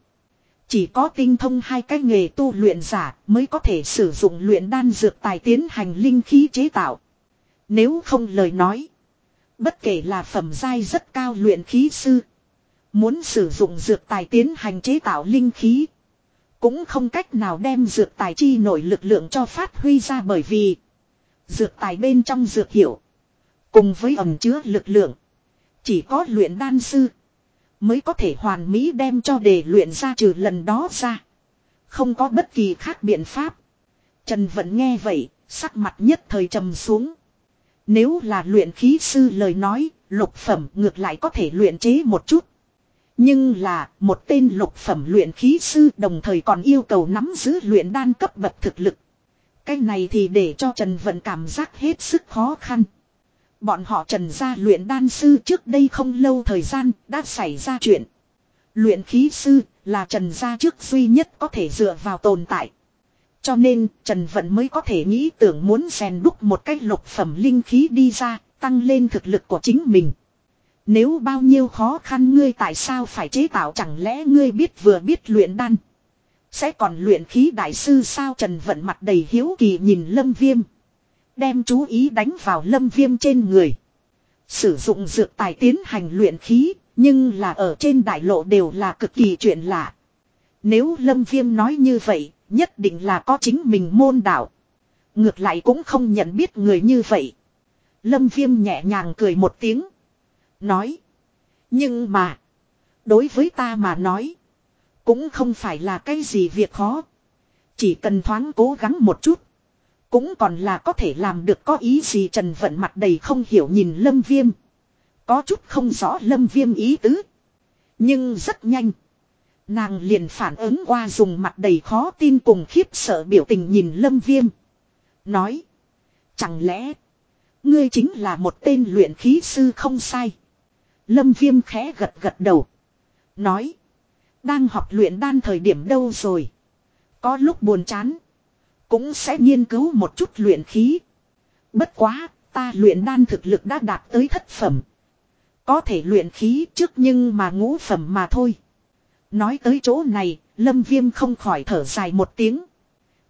Chỉ có tinh thông hai cái nghề tu luyện giả mới có thể sử dụng luyện đan dược tài tiến hành linh khí chế tạo. Nếu không lời nói. Bất kể là phẩm giai rất cao luyện khí sư. Muốn sử dụng dược tài tiến hành chế tạo linh khí. Cũng không cách nào đem dược tài chi nổi lực lượng cho phát huy ra bởi vì. Dược tài bên trong dược hiểu. Cùng với ẩm chứa lực lượng. Chỉ có luyện đan sư. Mới có thể hoàn mỹ đem cho để luyện ra trừ lần đó ra. Không có bất kỳ khác biện pháp. Trần vẫn nghe vậy, sắc mặt nhất thời trầm xuống. Nếu là luyện khí sư lời nói, lục phẩm ngược lại có thể luyện chế một chút. Nhưng là một tên lục phẩm luyện khí sư đồng thời còn yêu cầu nắm giữ luyện đan cấp bậc thực lực. Cái này thì để cho Trần Vận cảm giác hết sức khó khăn. Bọn họ trần ra luyện đan sư trước đây không lâu thời gian đã xảy ra chuyện. Luyện khí sư là trần gia trước duy nhất có thể dựa vào tồn tại. Cho nên Trần Vận mới có thể nghĩ tưởng muốn rèn đúc một cách lục phẩm linh khí đi ra, tăng lên thực lực của chính mình. Nếu bao nhiêu khó khăn ngươi tại sao phải chế tạo chẳng lẽ ngươi biết vừa biết luyện đan. Sẽ còn luyện khí đại sư sao Trần Vận mặt đầy hiếu kỳ nhìn lâm viêm. Đem chú ý đánh vào lâm viêm trên người. Sử dụng dược tài tiến hành luyện khí, nhưng là ở trên đại lộ đều là cực kỳ chuyện lạ. Nếu lâm viêm nói như vậy, nhất định là có chính mình môn đạo. Ngược lại cũng không nhận biết người như vậy. Lâm viêm nhẹ nhàng cười một tiếng. Nói. Nhưng mà. Đối với ta mà nói. Cũng không phải là cái gì việc khó. Chỉ cần thoáng cố gắng một chút. Cũng còn là có thể làm được có ý gì Trần Vận mặt đầy không hiểu nhìn Lâm Viêm. Có chút không rõ Lâm Viêm ý tứ. Nhưng rất nhanh. Nàng liền phản ứng qua dùng mặt đầy khó tin cùng khiếp sợ biểu tình nhìn Lâm Viêm. Nói. Chẳng lẽ. Ngươi chính là một tên luyện khí sư không sai. Lâm Viêm khẽ gật gật đầu. Nói. Đang học luyện đan thời điểm đâu rồi. Có lúc buồn chán. Cũng sẽ nghiên cứu một chút luyện khí. Bất quá, ta luyện đan thực lực đã đạt tới thất phẩm. Có thể luyện khí trước nhưng mà ngũ phẩm mà thôi. Nói tới chỗ này, Lâm Viêm không khỏi thở dài một tiếng.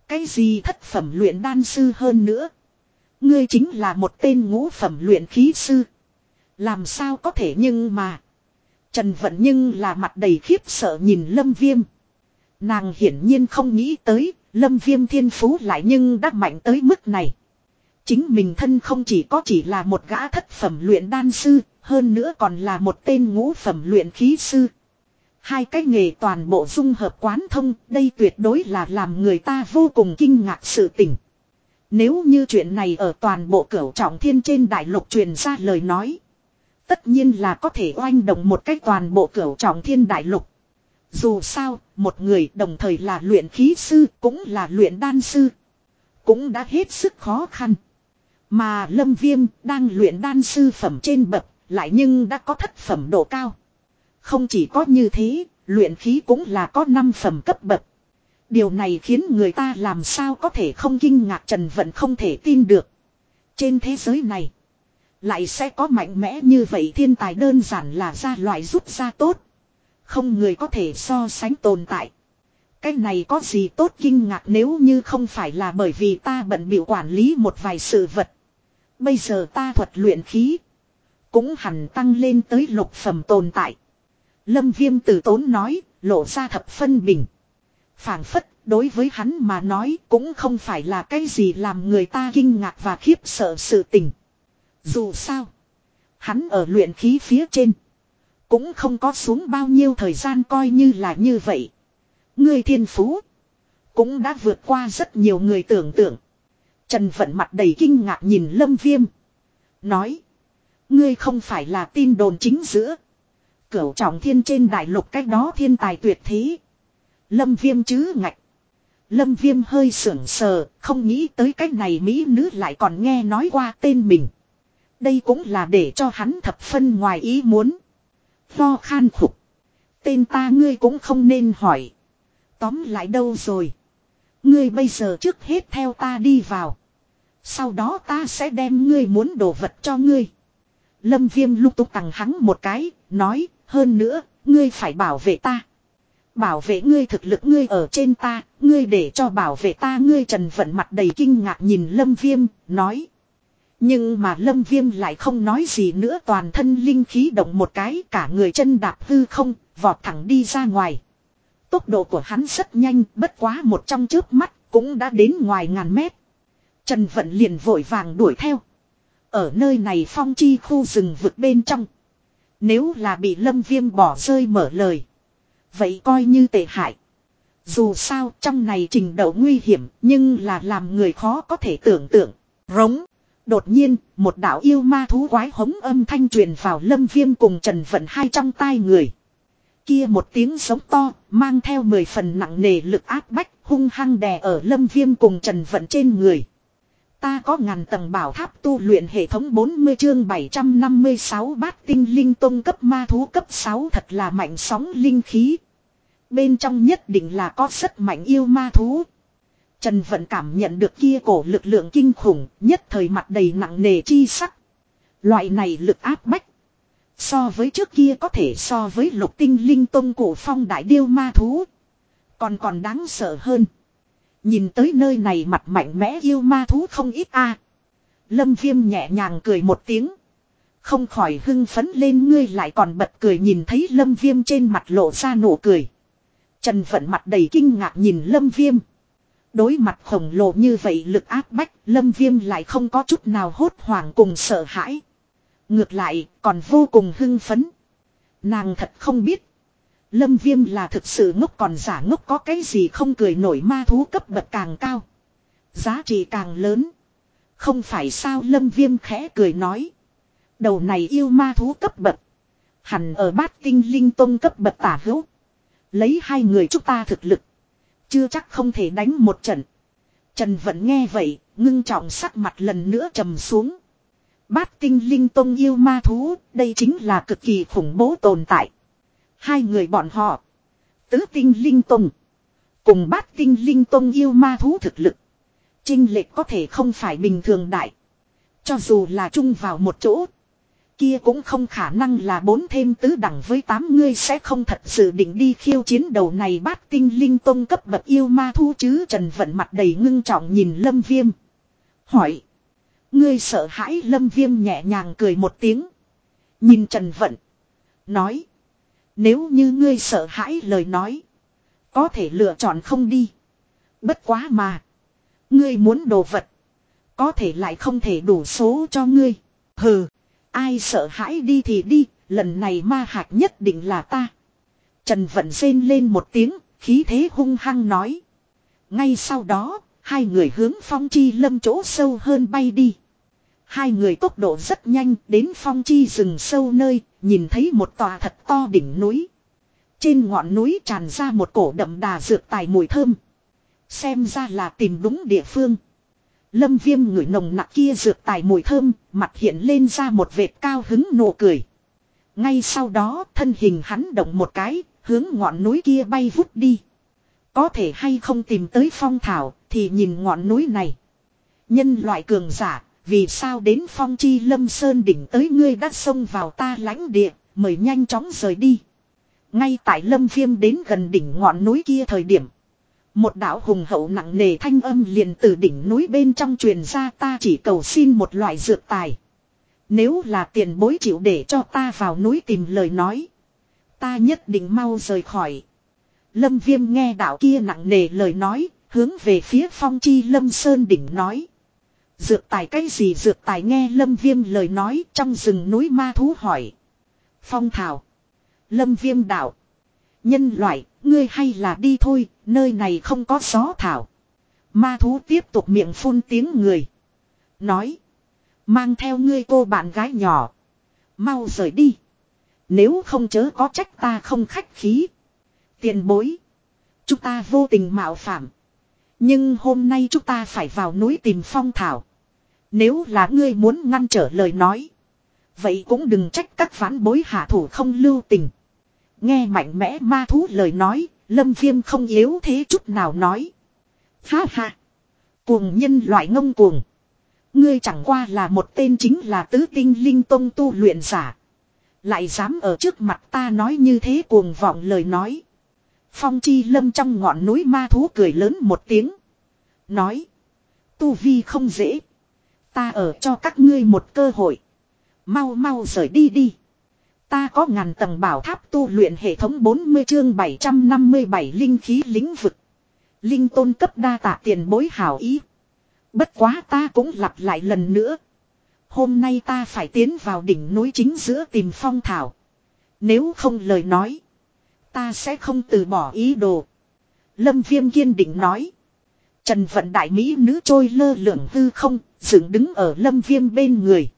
Cái gì thất phẩm luyện đan sư hơn nữa? Ngươi chính là một tên ngũ phẩm luyện khí sư. Làm sao có thể nhưng mà. Trần Vận nhưng là mặt đầy khiếp sợ nhìn Lâm Viêm. Nàng hiển nhiên không nghĩ tới, Lâm Viêm thiên phú lại nhưng đã mạnh tới mức này. Chính mình thân không chỉ có chỉ là một gã thất phẩm luyện đan sư, hơn nữa còn là một tên ngũ phẩm luyện khí sư. Hai cái nghề toàn bộ dung hợp quán thông, đây tuyệt đối là làm người ta vô cùng kinh ngạc sự tình. Nếu như chuyện này ở toàn bộ cửu trọng thiên trên đại lục truyền ra lời nói. Tất nhiên là có thể oanh động một cách toàn bộ cửu trọng thiên đại lục. Dù sao, một người đồng thời là luyện khí sư cũng là luyện đan sư. Cũng đã hết sức khó khăn. Mà Lâm Viêm đang luyện đan sư phẩm trên bậc, lại nhưng đã có thất phẩm độ cao. Không chỉ có như thế, luyện khí cũng là có năm phẩm cấp bậc. Điều này khiến người ta làm sao có thể không kinh ngạc Trần Vận không thể tin được. Trên thế giới này, lại sẽ có mạnh mẽ như vậy thiên tài đơn giản là ra loại rút ra tốt. Không người có thể so sánh tồn tại. Cái này có gì tốt kinh ngạc nếu như không phải là bởi vì ta bận biểu quản lý một vài sự vật. Bây giờ ta thuật luyện khí. Cũng hẳn tăng lên tới lục phẩm tồn tại. Lâm viêm tử tốn nói, lộ ra thập phân bình. phảng phất, đối với hắn mà nói cũng không phải là cái gì làm người ta kinh ngạc và khiếp sợ sự tình. Dù sao, hắn ở luyện khí phía trên. Cũng không có xuống bao nhiêu thời gian coi như là như vậy. Người thiên phú. Cũng đã vượt qua rất nhiều người tưởng tượng. Trần Vận mặt đầy kinh ngạc nhìn Lâm Viêm. Nói. Ngươi không phải là tin đồn chính giữa. Cửu trọng thiên trên đại lục cách đó thiên tài tuyệt thế. Lâm Viêm chứ ngạch. Lâm Viêm hơi sưởng sờ, không nghĩ tới cách này Mỹ nữ lại còn nghe nói qua tên mình. Đây cũng là để cho hắn thập phân ngoài ý muốn. Lo khan khục. Tên ta ngươi cũng không nên hỏi. Tóm lại đâu rồi. Ngươi bây giờ trước hết theo ta đi vào. Sau đó ta sẽ đem ngươi muốn đồ vật cho ngươi. Lâm viêm lúc tục tặng hắn một cái, nói, hơn nữa, ngươi phải bảo vệ ta. Bảo vệ ngươi thực lực ngươi ở trên ta, ngươi để cho bảo vệ ta ngươi trần vận mặt đầy kinh ngạc nhìn lâm viêm, nói. Nhưng mà lâm viêm lại không nói gì nữa toàn thân linh khí động một cái cả người chân đạp hư không, vọt thẳng đi ra ngoài. Tốc độ của hắn rất nhanh, bất quá một trong trước mắt, cũng đã đến ngoài ngàn mét. Trần Vận liền vội vàng đuổi theo. Ở nơi này phong chi khu rừng vực bên trong. Nếu là bị lâm viêm bỏ rơi mở lời. Vậy coi như tệ hại. Dù sao trong này trình độ nguy hiểm nhưng là làm người khó có thể tưởng tượng. Rống. Đột nhiên, một đạo yêu ma thú quái hống âm thanh truyền vào lâm viêm cùng Trần Vận hai trong tai người. Kia một tiếng sống to, mang theo mười phần nặng nề lực áp bách, hung hăng đè ở lâm viêm cùng Trần Vận trên người. Ta có ngàn tầng bảo tháp tu luyện hệ thống 40 chương 756 bát tinh linh tông cấp ma thú cấp 6 thật là mạnh sóng linh khí. Bên trong nhất định là có rất mạnh yêu ma thú. Trần Vận cảm nhận được kia cổ lực lượng kinh khủng, nhất thời mặt đầy nặng nề chi sắc. Loại này lực áp bách. So với trước kia có thể so với lục tinh linh tông cổ phong đại điêu ma thú. Còn còn đáng sợ hơn. Nhìn tới nơi này mặt mạnh mẽ yêu ma thú không ít a. Lâm viêm nhẹ nhàng cười một tiếng. Không khỏi hưng phấn lên ngươi lại còn bật cười nhìn thấy lâm viêm trên mặt lộ ra nụ cười. Trần phận mặt đầy kinh ngạc nhìn lâm viêm. Đối mặt khổng lồ như vậy lực áp bách, lâm viêm lại không có chút nào hốt hoảng cùng sợ hãi. Ngược lại, còn vô cùng hưng phấn. Nàng thật không biết. Lâm viêm là thực sự ngốc còn giả ngốc có cái gì không cười nổi ma thú cấp bậc càng cao. Giá trị càng lớn. Không phải sao lâm viêm khẽ cười nói. Đầu này yêu ma thú cấp bậc. Hẳn ở bát tinh linh tông cấp bậc tả hữu. Lấy hai người chúng ta thực lực. Chưa chắc không thể đánh một trận. Trần vẫn nghe vậy, ngưng trọng sắc mặt lần nữa trầm xuống. Bát tinh linh tông yêu ma thú, đây chính là cực kỳ khủng bố tồn tại. Hai người bọn họ. Tứ tinh linh tông. Cùng bát tinh linh tông yêu ma thú thực lực. Trinh lệch có thể không phải bình thường đại. Cho dù là chung vào một chỗ. Kia cũng không khả năng là bốn thêm tứ đẳng với tám ngươi sẽ không thật sự định đi khiêu chiến đầu này bát tinh linh tông cấp bậc yêu ma thú chứ Trần Vận mặt đầy ngưng trọng nhìn Lâm Viêm. Hỏi. Ngươi sợ hãi Lâm Viêm nhẹ nhàng cười một tiếng. Nhìn Trần Vận. Nói. Nếu như ngươi sợ hãi lời nói. Có thể lựa chọn không đi. Bất quá mà. Ngươi muốn đồ vật. Có thể lại không thể đủ số cho ngươi. Hừ. Ai sợ hãi đi thì đi. Lần này ma hạt nhất định là ta. Trần Vận rên lên một tiếng. Khí thế hung hăng nói. Ngay sau đó. Hai người hướng phong chi lâm chỗ sâu hơn bay đi. Hai người tốc độ rất nhanh đến phong chi rừng sâu nơi, nhìn thấy một tòa thật to đỉnh núi. Trên ngọn núi tràn ra một cổ đậm đà dược tài mùi thơm. Xem ra là tìm đúng địa phương. Lâm viêm ngửi nồng nặc kia dược tài mùi thơm, mặt hiện lên ra một vệt cao hứng nụ cười. Ngay sau đó thân hình hắn động một cái, hướng ngọn núi kia bay vút đi. Có thể hay không tìm tới phong thảo, thì nhìn ngọn núi này. Nhân loại cường giả, vì sao đến phong chi lâm sơn đỉnh tới ngươi đã xông vào ta lãnh địa, mời nhanh chóng rời đi. Ngay tại lâm viêm đến gần đỉnh ngọn núi kia thời điểm. Một đạo hùng hậu nặng nề thanh âm liền từ đỉnh núi bên trong truyền ra ta chỉ cầu xin một loại dược tài. Nếu là tiền bối chịu để cho ta vào núi tìm lời nói. Ta nhất định mau rời khỏi. Lâm viêm nghe đạo kia nặng nề lời nói, hướng về phía phong chi lâm sơn đỉnh nói. Dược tài cái gì dược tài nghe lâm viêm lời nói trong rừng núi ma thú hỏi. Phong thảo. Lâm viêm đạo. Nhân loại, ngươi hay là đi thôi, nơi này không có gió thảo. Ma thú tiếp tục miệng phun tiếng người. Nói. Mang theo ngươi cô bạn gái nhỏ. Mau rời đi. Nếu không chớ có trách ta không khách khí. Tiền bối. Chúng ta vô tình mạo phạm. Nhưng hôm nay chúng ta phải vào núi tìm phong thảo. Nếu là ngươi muốn ngăn trở lời nói. Vậy cũng đừng trách các phán bối hạ thủ không lưu tình. Nghe mạnh mẽ ma thú lời nói, lâm viêm không yếu thế chút nào nói. Ha ha! Cuồng nhân loại ngông cuồng. Ngươi chẳng qua là một tên chính là tứ tinh linh tông tu luyện giả. Lại dám ở trước mặt ta nói như thế cuồng vọng lời nói. Phong chi lâm trong ngọn núi ma thú cười lớn một tiếng. Nói. Tu vi không dễ. Ta ở cho các ngươi một cơ hội. Mau mau rời đi đi. Ta có ngàn tầng bảo tháp tu luyện hệ thống 40 chương 757 linh khí lĩnh vực. Linh tôn cấp đa tạ tiền bối hảo ý. Bất quá ta cũng lặp lại lần nữa. Hôm nay ta phải tiến vào đỉnh núi chính giữa tìm phong thảo. Nếu không lời nói. Ta sẽ không từ bỏ ý đồ. Lâm viêm kiên định nói. Trần vận đại mỹ nữ trôi lơ lửng hư không, dựng đứng ở lâm viêm bên người.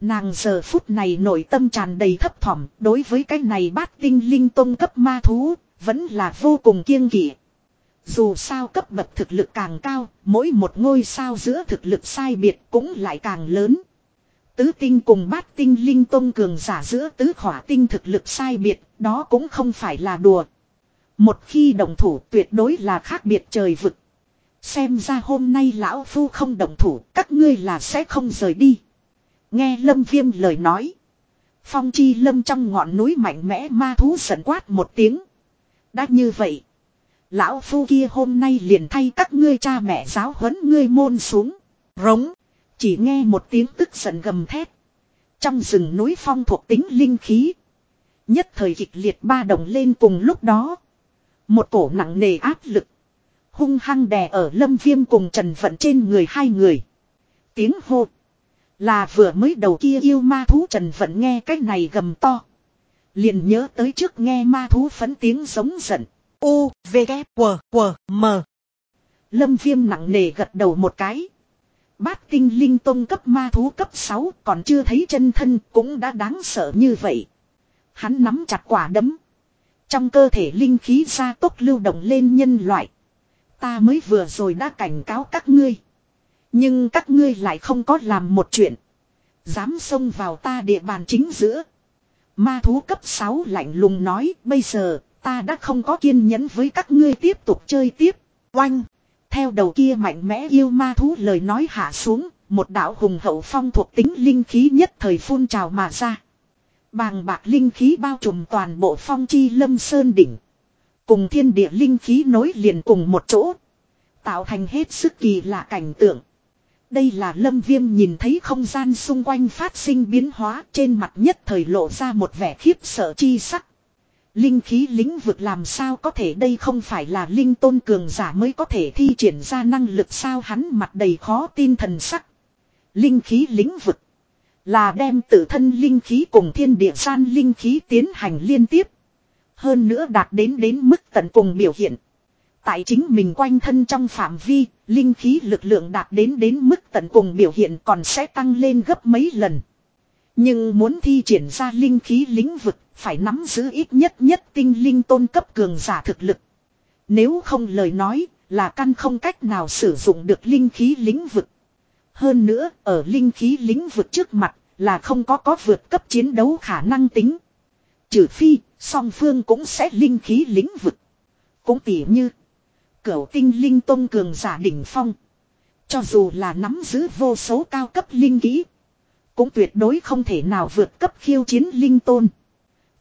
Nàng giờ phút này nội tâm tràn đầy thấp thỏm đối với cái này bát tinh linh tông cấp ma thú, vẫn là vô cùng kiêng kỵ. Dù sao cấp bậc thực lực càng cao, mỗi một ngôi sao giữa thực lực sai biệt cũng lại càng lớn. Tứ tinh cùng bát tinh linh tông cường giả giữa tứ khỏa tinh thực lực sai biệt, đó cũng không phải là đùa. Một khi đồng thủ tuyệt đối là khác biệt trời vực. Xem ra hôm nay lão phu không đồng thủ, các ngươi là sẽ không rời đi. Nghe lâm viêm lời nói. Phong chi lâm trong ngọn núi mạnh mẽ ma thú giận quát một tiếng. Đã như vậy. Lão phu kia hôm nay liền thay các ngươi cha mẹ giáo huấn ngươi môn xuống. Rống. Chỉ nghe một tiếng tức giận gầm thét. Trong rừng núi phong thuộc tính linh khí. Nhất thời kịch liệt ba đồng lên cùng lúc đó. Một cổ nặng nề áp lực. Hung hăng đè ở lâm viêm cùng trần vận trên người hai người. Tiếng hô. Là vừa mới đầu kia yêu ma thú trần vận nghe cái này gầm to. Liền nhớ tới trước nghe ma thú phấn tiếng giống giận. U, V, K, W, W, M. Lâm viêm nặng nề gật đầu một cái. Bát tinh linh tông cấp ma thú cấp 6 còn chưa thấy chân thân cũng đã đáng sợ như vậy. Hắn nắm chặt quả đấm. Trong cơ thể linh khí ra tốc lưu động lên nhân loại. Ta mới vừa rồi đã cảnh cáo các ngươi. Nhưng các ngươi lại không có làm một chuyện. Dám xông vào ta địa bàn chính giữa. Ma thú cấp 6 lạnh lùng nói bây giờ ta đã không có kiên nhẫn với các ngươi tiếp tục chơi tiếp. Oanh! Theo đầu kia mạnh mẽ yêu ma thú lời nói hạ xuống, một đạo hùng hậu phong thuộc tính linh khí nhất thời phun trào mà ra. Bàng bạc linh khí bao trùm toàn bộ phong chi lâm sơn đỉnh. Cùng thiên địa linh khí nối liền cùng một chỗ. Tạo thành hết sức kỳ lạ cảnh tượng. Đây là lâm viêm nhìn thấy không gian xung quanh phát sinh biến hóa, trên mặt nhất thời lộ ra một vẻ khiếp sợ chi sắc. Linh khí lĩnh vực làm sao có thể đây không phải là linh tôn cường giả mới có thể thi triển ra năng lực sao hắn mặt đầy khó tin thần sắc. Linh khí lĩnh vực là đem tự thân linh khí cùng thiên địa gian linh khí tiến hành liên tiếp. Hơn nữa đạt đến đến mức tận cùng biểu hiện. Tại chính mình quanh thân trong phạm vi, linh khí lực lượng đạt đến đến mức tận cùng biểu hiện còn sẽ tăng lên gấp mấy lần. Nhưng muốn thi triển ra linh khí lĩnh vực, phải nắm giữ ít nhất nhất tinh linh tôn cấp cường giả thực lực. Nếu không lời nói, là căn không cách nào sử dụng được linh khí lĩnh vực. Hơn nữa, ở linh khí lĩnh vực trước mặt, là không có có vượt cấp chiến đấu khả năng tính. Trừ phi, song phương cũng sẽ linh khí lĩnh vực. Cũng tỉ như, cửu tinh linh tôn cường giả đỉnh phong. Cho dù là nắm giữ vô số cao cấp linh kỹ. Cũng tuyệt đối không thể nào vượt cấp khiêu chiến linh tôn.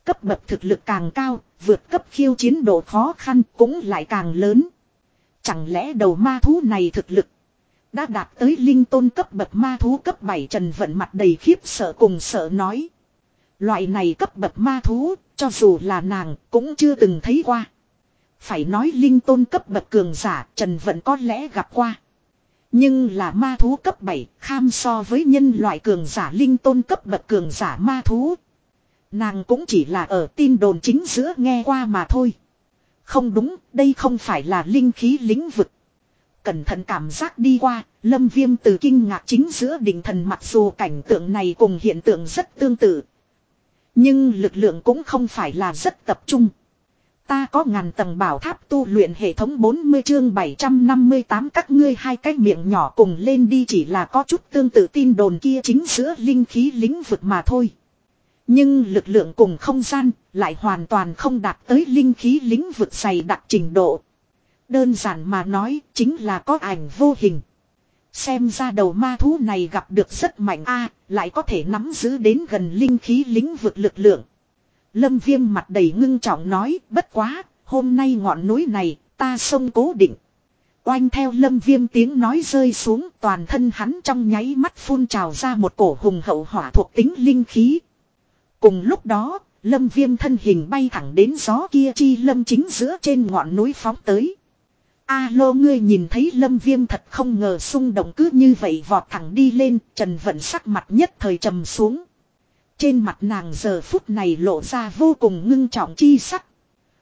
Cấp bậc thực lực càng cao, vượt cấp khiêu chiến độ khó khăn cũng lại càng lớn. Chẳng lẽ đầu ma thú này thực lực đã đạt tới linh tôn cấp bậc ma thú cấp 7 trần vận mặt đầy khiếp sợ cùng sợ nói. Loại này cấp bậc ma thú, cho dù là nàng cũng chưa từng thấy qua. Phải nói linh tôn cấp bậc cường giả Trần Vận có lẽ gặp qua. Nhưng là ma thú cấp 7 kham so với nhân loại cường giả linh tôn cấp bậc cường giả ma thú. Nàng cũng chỉ là ở tin đồn chính giữa nghe qua mà thôi. Không đúng, đây không phải là linh khí lĩnh vực. Cẩn thận cảm giác đi qua, lâm viêm từ kinh ngạc chính giữa đỉnh thần mặc dù cảnh tượng này cùng hiện tượng rất tương tự. Nhưng lực lượng cũng không phải là rất tập trung. Ta có ngàn tầng bảo tháp tu luyện hệ thống 40 chương 758 các ngươi hai cái miệng nhỏ cùng lên đi chỉ là có chút tương tự tin đồn kia chính giữa linh khí lĩnh vực mà thôi. Nhưng lực lượng cùng không gian lại hoàn toàn không đạt tới linh khí lĩnh vực dày đặc trình độ. Đơn giản mà nói chính là có ảnh vô hình. Xem ra đầu ma thú này gặp được rất mạnh a lại có thể nắm giữ đến gần linh khí lĩnh vực lực lượng. Lâm viêm mặt đầy ngưng trọng nói, bất quá, hôm nay ngọn núi này, ta sông cố định. Oanh theo lâm viêm tiếng nói rơi xuống toàn thân hắn trong nháy mắt phun trào ra một cổ hùng hậu hỏa thuộc tính linh khí. Cùng lúc đó, lâm viêm thân hình bay thẳng đến gió kia chi lâm chính giữa trên ngọn núi phóng tới. Alo ngươi nhìn thấy lâm viêm thật không ngờ xung động cứ như vậy vọt thẳng đi lên, trần vận sắc mặt nhất thời trầm xuống. Trên mặt nàng giờ phút này lộ ra vô cùng ngưng trọng chi sắc.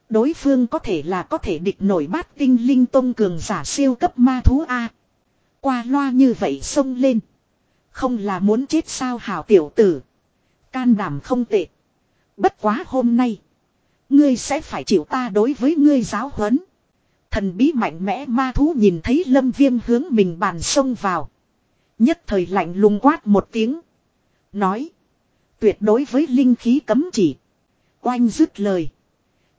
Đối phương có thể là có thể địch nổi bát tinh linh tông cường giả siêu cấp ma thú A. Qua loa như vậy xông lên. Không là muốn chết sao hảo tiểu tử. Can đảm không tệ. Bất quá hôm nay. Ngươi sẽ phải chịu ta đối với ngươi giáo huấn. Thần bí mạnh mẽ ma thú nhìn thấy lâm viêm hướng mình bàn xông vào. Nhất thời lạnh lùng quát một tiếng. Nói. Tuyệt đối với linh khí cấm chỉ. Oanh dứt lời.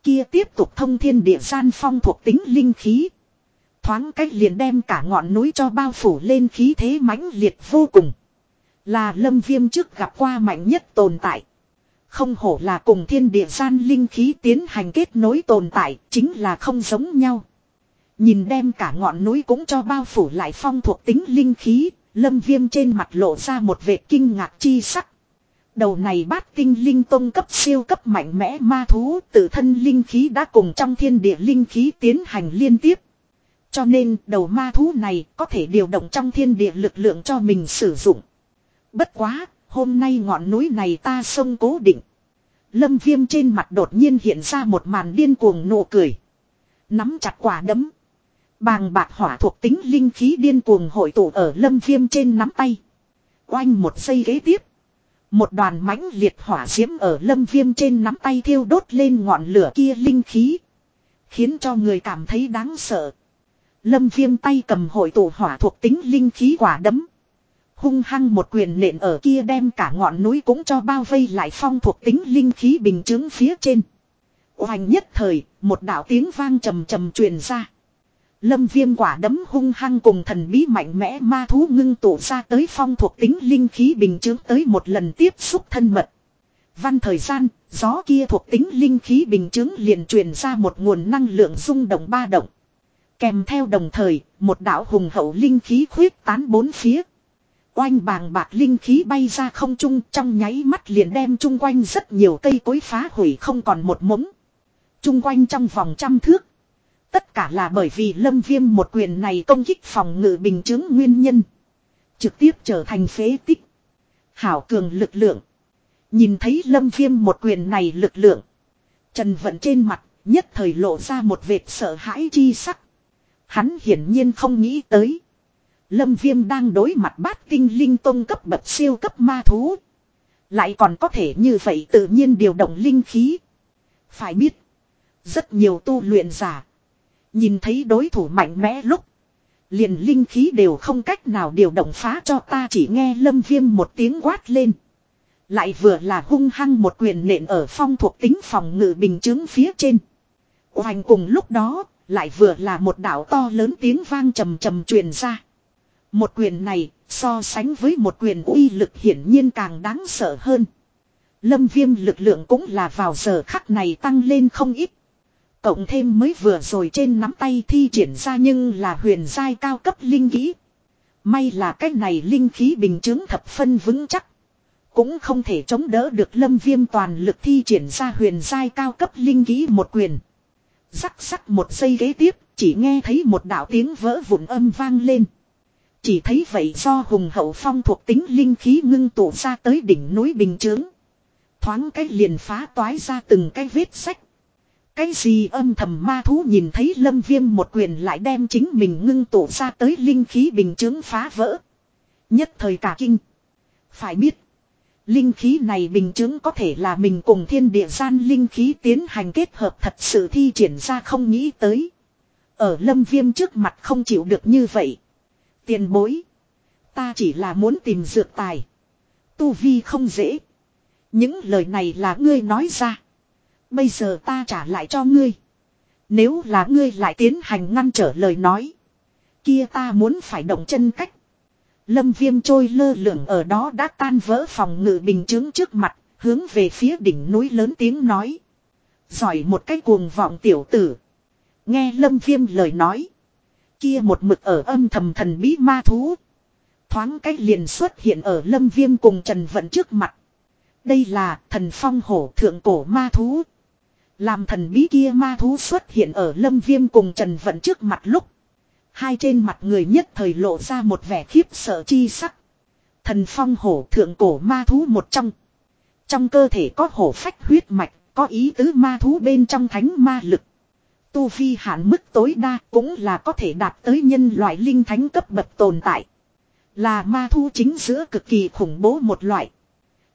Kia tiếp tục thông thiên địa gian phong thuộc tính linh khí. Thoáng cách liền đem cả ngọn núi cho bao phủ lên khí thế mãnh liệt vô cùng. Là lâm viêm trước gặp qua mạnh nhất tồn tại. Không hổ là cùng thiên địa gian linh khí tiến hành kết nối tồn tại, chính là không giống nhau. Nhìn đem cả ngọn núi cũng cho bao phủ lại phong thuộc tính linh khí, lâm viêm trên mặt lộ ra một vệt kinh ngạc chi sắc. Đầu này bát tinh linh tông cấp siêu cấp mạnh mẽ ma thú tự thân linh khí đã cùng trong thiên địa linh khí tiến hành liên tiếp. Cho nên đầu ma thú này có thể điều động trong thiên địa lực lượng cho mình sử dụng. Bất quá, hôm nay ngọn núi này ta sông cố định. Lâm viêm trên mặt đột nhiên hiện ra một màn điên cuồng nụ cười. Nắm chặt quả đấm. Bàng bạc hỏa thuộc tính linh khí điên cuồng hội tụ ở lâm viêm trên nắm tay. Oanh một giây ghế tiếp. Một đoàn mãnh liệt hỏa diễm ở lâm viêm trên nắm tay thiêu đốt lên ngọn lửa kia linh khí. Khiến cho người cảm thấy đáng sợ. Lâm viêm tay cầm hội tụ hỏa thuộc tính linh khí quả đấm. Hung hăng một quyền nện ở kia đem cả ngọn núi cũng cho bao vây lại phong thuộc tính linh khí bình chứng phía trên. Hoành nhất thời, một đạo tiếng vang trầm trầm truyền ra. Lâm viêm quả đấm hung hăng cùng thần bí mạnh mẽ ma thú ngưng tụ ra tới phong thuộc tính linh khí bình chứng tới một lần tiếp xúc thân mật. Văn thời gian, gió kia thuộc tính linh khí bình chứng liền truyền ra một nguồn năng lượng rung động ba động. Kèm theo đồng thời, một đạo hùng hậu linh khí khuyết tán bốn phía. Oanh bàng bạc linh khí bay ra không trung trong nháy mắt liền đem chung quanh rất nhiều cây cối phá hủy không còn một mống. Chung quanh trong vòng trăm thước. Tất cả là bởi vì lâm viêm một quyền này công kích phòng ngự bình chứng nguyên nhân. Trực tiếp trở thành phế tích. Hảo cường lực lượng. Nhìn thấy lâm viêm một quyền này lực lượng. Trần vận trên mặt, nhất thời lộ ra một vệt sợ hãi chi sắc. Hắn hiển nhiên không nghĩ tới. Lâm viêm đang đối mặt bát tinh linh tông cấp bậc siêu cấp ma thú. Lại còn có thể như vậy tự nhiên điều động linh khí. Phải biết. Rất nhiều tu luyện giả. Nhìn thấy đối thủ mạnh mẽ lúc. Liền linh khí đều không cách nào điều động phá cho ta chỉ nghe lâm viêm một tiếng quát lên. Lại vừa là hung hăng một quyền nện ở phong thuộc tính phòng ngự bình chứng phía trên. Hoành cùng lúc đó, lại vừa là một đảo to lớn tiếng vang trầm trầm truyền ra. Một quyền này, so sánh với một quyền uy lực hiển nhiên càng đáng sợ hơn. Lâm viêm lực lượng cũng là vào giờ khắc này tăng lên không ít. Cộng thêm mới vừa rồi trên nắm tay thi triển ra nhưng là huyền giai cao cấp linh khí. May là cái này linh khí bình chứng thập phân vững chắc. Cũng không thể chống đỡ được lâm viêm toàn lực thi triển ra huyền giai cao cấp linh khí một quyền. Rắc rắc một giây ghế tiếp, chỉ nghe thấy một đạo tiếng vỡ vụn âm vang lên. Chỉ thấy vậy do hùng hậu phong thuộc tính linh khí ngưng tụ ra tới đỉnh núi bình chướng. Thoáng cách liền phá toái ra từng cái vết sách. Cái gì âm thầm ma thú nhìn thấy lâm viêm một quyền lại đem chính mình ngưng tụ ra tới linh khí bình chứng phá vỡ. Nhất thời cả kinh. Phải biết. Linh khí này bình chứng có thể là mình cùng thiên địa gian linh khí tiến hành kết hợp thật sự thi triển ra không nghĩ tới. Ở lâm viêm trước mặt không chịu được như vậy. Tiền bối. Ta chỉ là muốn tìm dược tài. Tu vi không dễ. Những lời này là ngươi nói ra. Bây giờ ta trả lại cho ngươi. Nếu là ngươi lại tiến hành ngăn trở lời nói. Kia ta muốn phải động chân cách. Lâm viêm trôi lơ lửng ở đó đã tan vỡ phòng ngự bình chứng trước mặt, hướng về phía đỉnh núi lớn tiếng nói. Giỏi một cái cuồng vọng tiểu tử. Nghe lâm viêm lời nói. Kia một mực ở âm thầm thần bí ma thú. Thoáng cách liền xuất hiện ở lâm viêm cùng Trần Vận trước mặt. Đây là thần phong hổ thượng cổ ma thú. Làm thần bí kia ma thú xuất hiện ở lâm viêm cùng Trần Vận trước mặt lúc. Hai trên mặt người nhất thời lộ ra một vẻ khiếp sợ chi sắc. Thần phong hổ thượng cổ ma thú một trong. Trong cơ thể có hổ phách huyết mạch, có ý tứ ma thú bên trong thánh ma lực. Tu vi hạn mức tối đa cũng là có thể đạt tới nhân loại linh thánh cấp bậc tồn tại. Là ma thú chính giữa cực kỳ khủng bố một loại.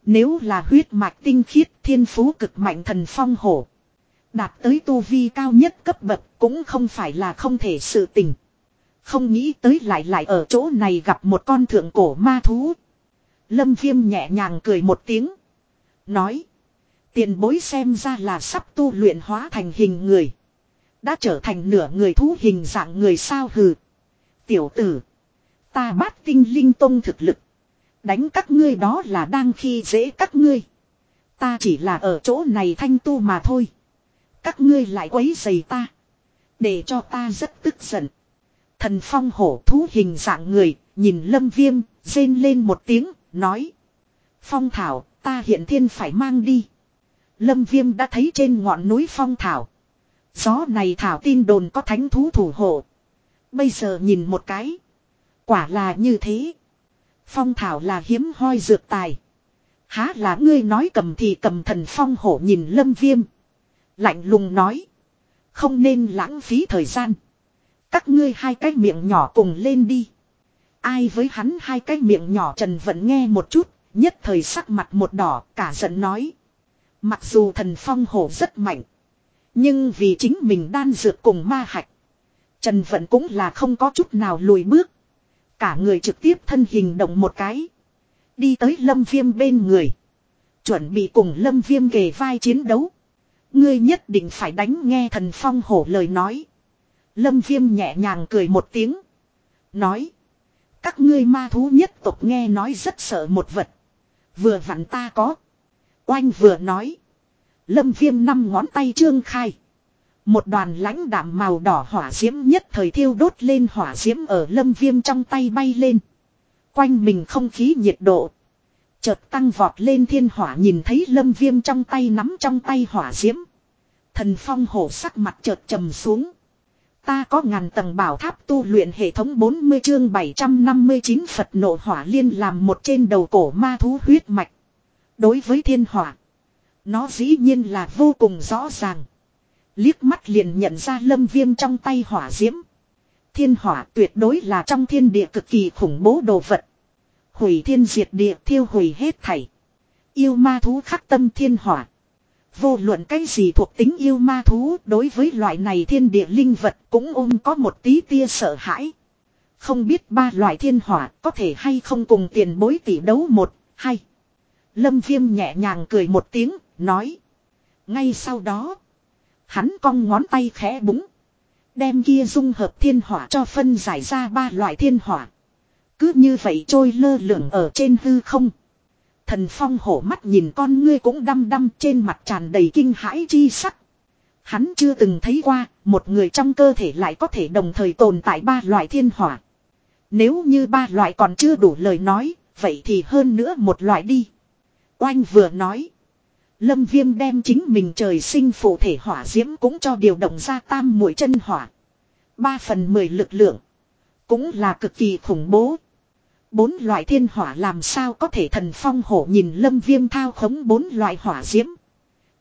Nếu là huyết mạch tinh khiết thiên phú cực mạnh thần phong hổ. Đạt tới tu vi cao nhất cấp bậc cũng không phải là không thể sự tình. Không nghĩ tới lại lại ở chỗ này gặp một con thượng cổ ma thú. Lâm viêm nhẹ nhàng cười một tiếng. Nói. Tiền bối xem ra là sắp tu luyện hóa thành hình người. Đã trở thành nửa người thú hình dạng người sao hừ. Tiểu tử. Ta bát tinh linh tông thực lực. Đánh các ngươi đó là đang khi dễ các ngươi. Ta chỉ là ở chỗ này thanh tu mà thôi. Các ngươi lại quấy dày ta. Để cho ta rất tức giận. Thần phong hổ thú hình dạng người, nhìn lâm viêm, rên lên một tiếng, nói. Phong thảo, ta hiện thiên phải mang đi. Lâm viêm đã thấy trên ngọn núi phong thảo. Gió này thảo tin đồn có thánh thú thủ hộ. Bây giờ nhìn một cái. Quả là như thế. Phong thảo là hiếm hoi dược tài. Há là ngươi nói cầm thì cầm thần phong hổ nhìn lâm viêm. Lạnh lùng nói. Không nên lãng phí thời gian. Các ngươi hai cái miệng nhỏ cùng lên đi. Ai với hắn hai cái miệng nhỏ Trần vẫn nghe một chút, nhất thời sắc mặt một đỏ, cả giận nói. Mặc dù thần phong hổ rất mạnh. Nhưng vì chính mình đan dược cùng ma hạch. Trần Vận cũng là không có chút nào lùi bước. Cả người trực tiếp thân hình động một cái. Đi tới lâm viêm bên người. Chuẩn bị cùng lâm viêm kề vai chiến đấu. Ngươi nhất định phải đánh nghe thần phong hổ lời nói. Lâm viêm nhẹ nhàng cười một tiếng. Nói. Các ngươi ma thú nhất tục nghe nói rất sợ một vật. Vừa vặn ta có. Oanh vừa nói. Lâm viêm năm ngón tay trương khai. Một đoàn lãnh đạm màu đỏ hỏa diễm nhất thời thiêu đốt lên hỏa diễm ở lâm viêm trong tay bay lên. Quanh mình không khí nhiệt độ. Chợt tăng vọt lên thiên hỏa nhìn thấy lâm viêm trong tay nắm trong tay hỏa diễm. Thần phong hổ sắc mặt chợt trầm xuống. Ta có ngàn tầng bảo tháp tu luyện hệ thống 40 chương 759 Phật nộ hỏa liên làm một trên đầu cổ ma thú huyết mạch. Đối với thiên hỏa. Nó dĩ nhiên là vô cùng rõ ràng. Liếc mắt liền nhận ra lâm viêm trong tay hỏa diễm. Thiên hỏa tuyệt đối là trong thiên địa cực kỳ khủng bố đồ vật. Hủy thiên diệt địa thiêu hủy hết thảy. Yêu ma thú khắc tâm thiên hỏa. Vô luận cái gì thuộc tính yêu ma thú đối với loại này thiên địa linh vật cũng ôm có một tí tia sợ hãi. Không biết ba loại thiên hỏa có thể hay không cùng tiền bối tỷ đấu một, hay. Lâm viêm nhẹ nhàng cười một tiếng, nói. Ngay sau đó, hắn cong ngón tay khẽ búng. Đem kia dung hợp thiên hỏa cho phân giải ra ba loại thiên hỏa. Cứ như vậy trôi lơ lửng ở trên hư không. Thần phong hổ mắt nhìn con ngươi cũng đăm đăm trên mặt tràn đầy kinh hãi chi sắc. Hắn chưa từng thấy qua, một người trong cơ thể lại có thể đồng thời tồn tại ba loại thiên hỏa. Nếu như ba loại còn chưa đủ lời nói, vậy thì hơn nữa một loại đi. Oanh vừa nói. Lâm viêm đem chính mình trời sinh phụ thể hỏa diễm cũng cho điều động ra tam mũi chân hỏa. Ba phần mười lực lượng. Cũng là cực kỳ khủng bố. Bốn loại thiên hỏa làm sao có thể thần phong hổ nhìn lâm viêm thao khống bốn loại hỏa diễm.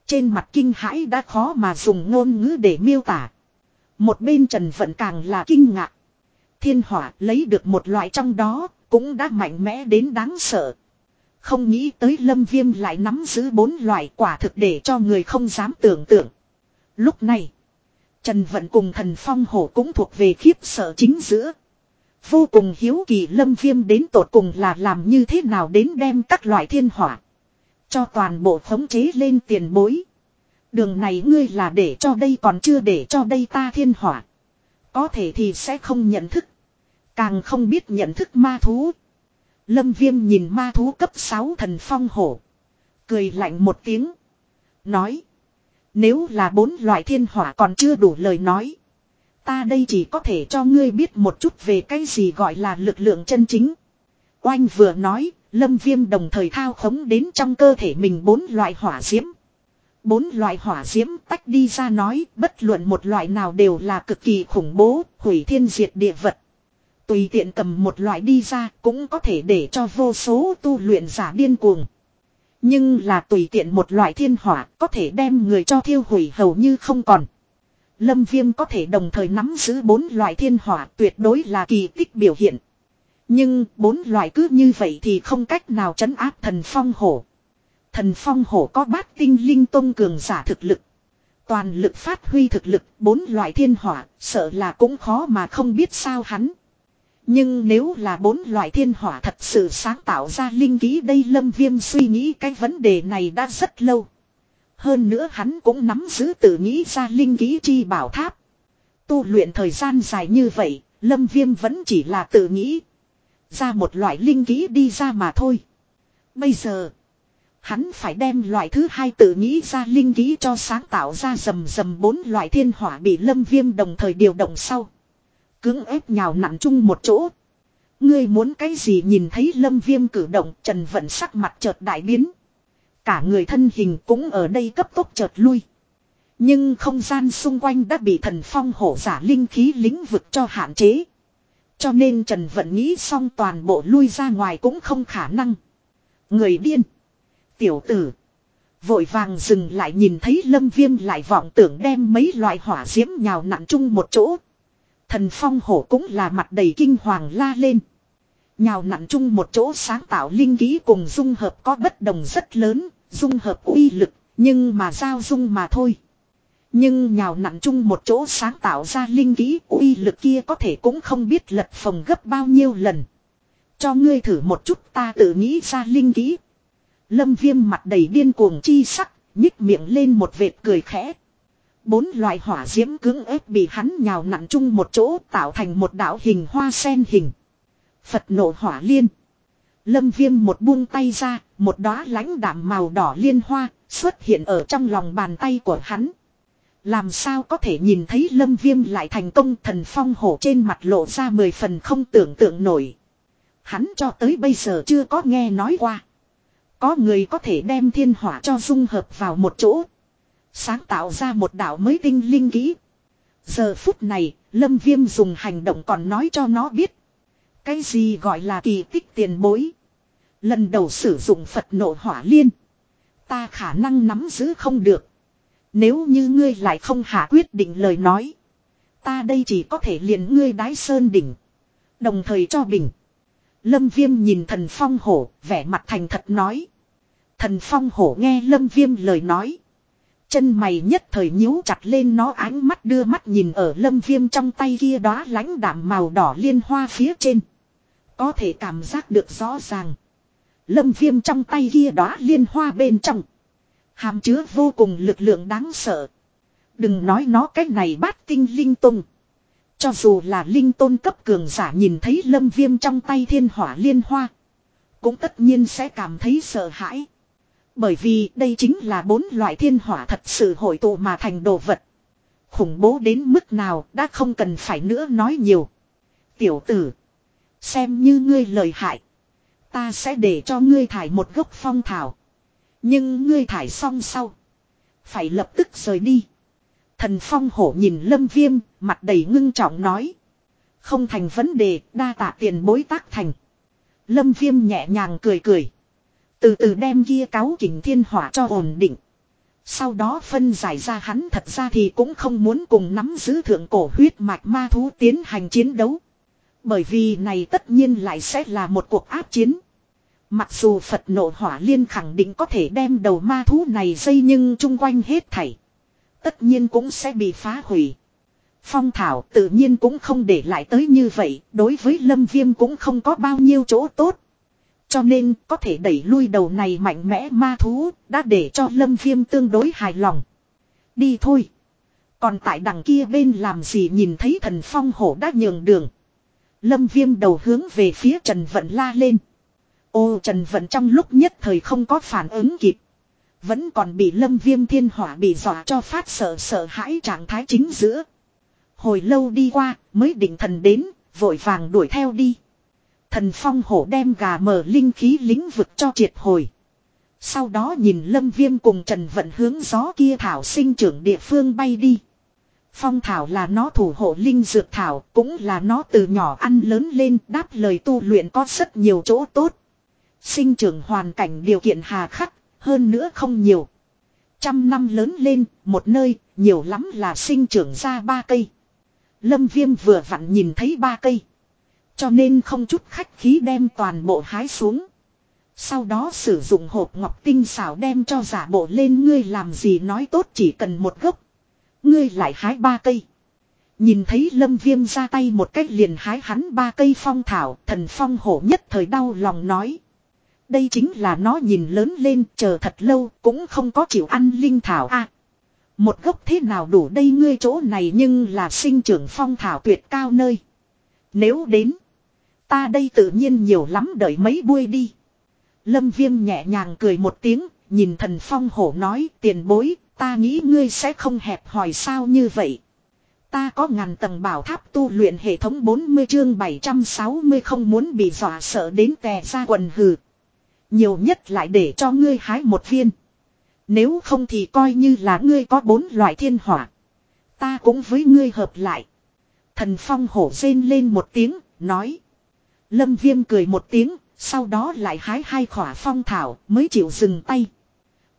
Trên mặt kinh hãi đã khó mà dùng ngôn ngữ để miêu tả. Một bên trần vận càng là kinh ngạc. Thiên hỏa lấy được một loại trong đó cũng đã mạnh mẽ đến đáng sợ. Không nghĩ tới lâm viêm lại nắm giữ bốn loại quả thực để cho người không dám tưởng tượng. Lúc này, Trần Vận cùng thần phong hổ cũng thuộc về khiếp sợ chính giữa. Vô cùng hiếu kỳ lâm viêm đến tột cùng là làm như thế nào đến đem các loại thiên hỏa. Cho toàn bộ khống chế lên tiền bối. Đường này ngươi là để cho đây còn chưa để cho đây ta thiên hỏa. Có thể thì sẽ không nhận thức. Càng không biết nhận thức ma thú. Lâm viêm nhìn ma thú cấp 6 thần phong hổ. Cười lạnh một tiếng. Nói. Nếu là bốn loại thiên hỏa còn chưa đủ lời nói. Ta đây chỉ có thể cho ngươi biết một chút về cái gì gọi là lực lượng chân chính. Oanh vừa nói, lâm viêm đồng thời thao khống đến trong cơ thể mình bốn loại hỏa diễm. Bốn loại hỏa diễm tách đi ra nói, bất luận một loại nào đều là cực kỳ khủng bố, hủy thiên diệt địa vật. Tùy tiện cầm một loại đi ra cũng có thể để cho vô số tu luyện giả điên cuồng. Nhưng là tùy tiện một loại thiên hỏa có thể đem người cho thiêu hủy hầu như không còn. Lâm Viêm có thể đồng thời nắm giữ bốn loại thiên hỏa tuyệt đối là kỳ tích biểu hiện. Nhưng bốn loại cứ như vậy thì không cách nào trấn áp thần phong hổ. Thần phong hổ có bát tinh linh tông cường giả thực lực. Toàn lực phát huy thực lực, bốn loại thiên hỏa, sợ là cũng khó mà không biết sao hắn. Nhưng nếu là bốn loại thiên hỏa thật sự sáng tạo ra linh ký đây lâm viêm suy nghĩ cái vấn đề này đã rất lâu. Hơn nữa hắn cũng nắm giữ tự nghĩ ra linh ký chi bảo tháp. Tu luyện thời gian dài như vậy, lâm viêm vẫn chỉ là tự nghĩ. Ra một loại linh ký đi ra mà thôi. Bây giờ, hắn phải đem loại thứ hai tự nghĩ ra linh ký cho sáng tạo ra rầm rầm bốn loại thiên hỏa bị lâm viêm đồng thời điều động sau. Cưỡng ép nhào nặn chung một chỗ. Ngươi muốn cái gì nhìn thấy lâm viêm cử động trần vận sắc mặt chợt đại biến. Cả người thân hình cũng ở đây cấp tốc chợt lui. Nhưng không gian xung quanh đã bị thần phong hổ giả linh khí lĩnh vực cho hạn chế. Cho nên Trần Vận nghĩ xong toàn bộ lui ra ngoài cũng không khả năng. Người điên. Tiểu tử. Vội vàng dừng lại nhìn thấy lâm viêm lại vọng tưởng đem mấy loại hỏa diễm nhào nặn chung một chỗ. Thần phong hổ cũng là mặt đầy kinh hoàng la lên. Nhào nặn chung một chỗ sáng tạo linh ký cùng dung hợp có bất đồng rất lớn, dung hợp uy lực, nhưng mà giao dung mà thôi. Nhưng nhào nặn chung một chỗ sáng tạo ra linh khí uy lực kia có thể cũng không biết lật phòng gấp bao nhiêu lần. Cho ngươi thử một chút ta tự nghĩ ra linh khí Lâm viêm mặt đầy điên cuồng chi sắc, nhích miệng lên một vệt cười khẽ. Bốn loại hỏa diễm cứng ép bị hắn nhào nặn chung một chỗ tạo thành một đảo hình hoa sen hình. Phật nộ hỏa liên. Lâm viêm một buông tay ra, một đóa lãnh đảm màu đỏ liên hoa, xuất hiện ở trong lòng bàn tay của hắn. Làm sao có thể nhìn thấy lâm viêm lại thành công thần phong hổ trên mặt lộ ra mười phần không tưởng tượng nổi. Hắn cho tới bây giờ chưa có nghe nói qua. Có người có thể đem thiên hỏa cho dung hợp vào một chỗ. Sáng tạo ra một đảo mới tinh linh kỹ. Giờ phút này, Lâm Viêm dùng hành động còn nói cho nó biết. Cái gì gọi là kỳ tích tiền bối. Lần đầu sử dụng Phật nộ hỏa liên. Ta khả năng nắm giữ không được. Nếu như ngươi lại không hạ quyết định lời nói. Ta đây chỉ có thể liền ngươi đái sơn đỉnh. Đồng thời cho bình. Lâm Viêm nhìn thần phong hổ, vẻ mặt thành thật nói. Thần phong hổ nghe Lâm Viêm lời nói. Chân mày nhất thời nhíu chặt lên nó ánh mắt đưa mắt nhìn ở lâm viêm trong tay kia đó lãnh đảm màu đỏ liên hoa phía trên. Có thể cảm giác được rõ ràng. Lâm viêm trong tay kia đó liên hoa bên trong. Hàm chứa vô cùng lực lượng đáng sợ. Đừng nói nó cách này bát tinh linh tung. Cho dù là linh tôn cấp cường giả nhìn thấy lâm viêm trong tay thiên hỏa liên hoa. Cũng tất nhiên sẽ cảm thấy sợ hãi. Bởi vì đây chính là bốn loại thiên hỏa thật sự hội tụ mà thành đồ vật. Khủng bố đến mức nào đã không cần phải nữa nói nhiều. Tiểu tử. Xem như ngươi lời hại. Ta sẽ để cho ngươi thải một gốc phong thảo. Nhưng ngươi thải xong sau. Phải lập tức rời đi. Thần phong hổ nhìn lâm viêm, mặt đầy ngưng trọng nói. Không thành vấn đề, đa tạ tiền bối tác thành. Lâm viêm nhẹ nhàng cười cười. Từ từ đem kia cáo kình thiên hỏa cho ổn định. Sau đó phân giải ra hắn thật ra thì cũng không muốn cùng nắm giữ thượng cổ huyết mạch ma thú tiến hành chiến đấu. Bởi vì này tất nhiên lại sẽ là một cuộc áp chiến. Mặc dù Phật nộ hỏa liên khẳng định có thể đem đầu ma thú này dây nhưng chung quanh hết thảy. Tất nhiên cũng sẽ bị phá hủy. Phong thảo tự nhiên cũng không để lại tới như vậy, đối với lâm viêm cũng không có bao nhiêu chỗ tốt. Cho nên có thể đẩy lui đầu này mạnh mẽ ma thú, đã để cho lâm viêm tương đối hài lòng. Đi thôi. Còn tại đằng kia bên làm gì nhìn thấy thần phong hổ đã nhường đường. Lâm viêm đầu hướng về phía Trần Vận la lên. Ô Trần Vận trong lúc nhất thời không có phản ứng kịp. Vẫn còn bị lâm viêm thiên hỏa bị dọa cho phát sợ sợ hãi trạng thái chính giữa. Hồi lâu đi qua mới định thần đến, vội vàng đuổi theo đi. Thần phong hổ đem gà mở linh khí lĩnh vực cho triệt hồi. Sau đó nhìn lâm viêm cùng Trần Vận hướng gió kia thảo sinh trưởng địa phương bay đi. Phong thảo là nó thủ hộ linh dược thảo, cũng là nó từ nhỏ ăn lớn lên đáp lời tu luyện có rất nhiều chỗ tốt. Sinh trưởng hoàn cảnh điều kiện hà khắc, hơn nữa không nhiều. Trăm năm lớn lên, một nơi, nhiều lắm là sinh trưởng ra ba cây. Lâm viêm vừa vặn nhìn thấy ba cây. Cho nên không chút khách khí đem toàn bộ hái xuống. Sau đó sử dụng hộp ngọc tinh xảo đem cho giả bộ lên ngươi làm gì nói tốt chỉ cần một gốc. Ngươi lại hái ba cây. Nhìn thấy lâm viêm ra tay một cách liền hái hắn ba cây phong thảo, thần phong hổ nhất thời đau lòng nói. Đây chính là nó nhìn lớn lên chờ thật lâu cũng không có chịu ăn linh thảo a Một gốc thế nào đủ đây ngươi chỗ này nhưng là sinh trưởng phong thảo tuyệt cao nơi. Nếu đến, ta đây tự nhiên nhiều lắm đợi mấy buôi đi. Lâm viêm nhẹ nhàng cười một tiếng, nhìn thần phong hổ nói tiền bối, ta nghĩ ngươi sẽ không hẹp hỏi sao như vậy. Ta có ngàn tầng bảo tháp tu luyện hệ thống 40 chương 760 không muốn bị dọa sợ đến tè ra quần hừ. Nhiều nhất lại để cho ngươi hái một viên. Nếu không thì coi như là ngươi có bốn loại thiên hỏa. Ta cũng với ngươi hợp lại. Thần phong hổ rên lên một tiếng, nói. Lâm viêm cười một tiếng, sau đó lại hái hai khỏa phong thảo mới chịu dừng tay.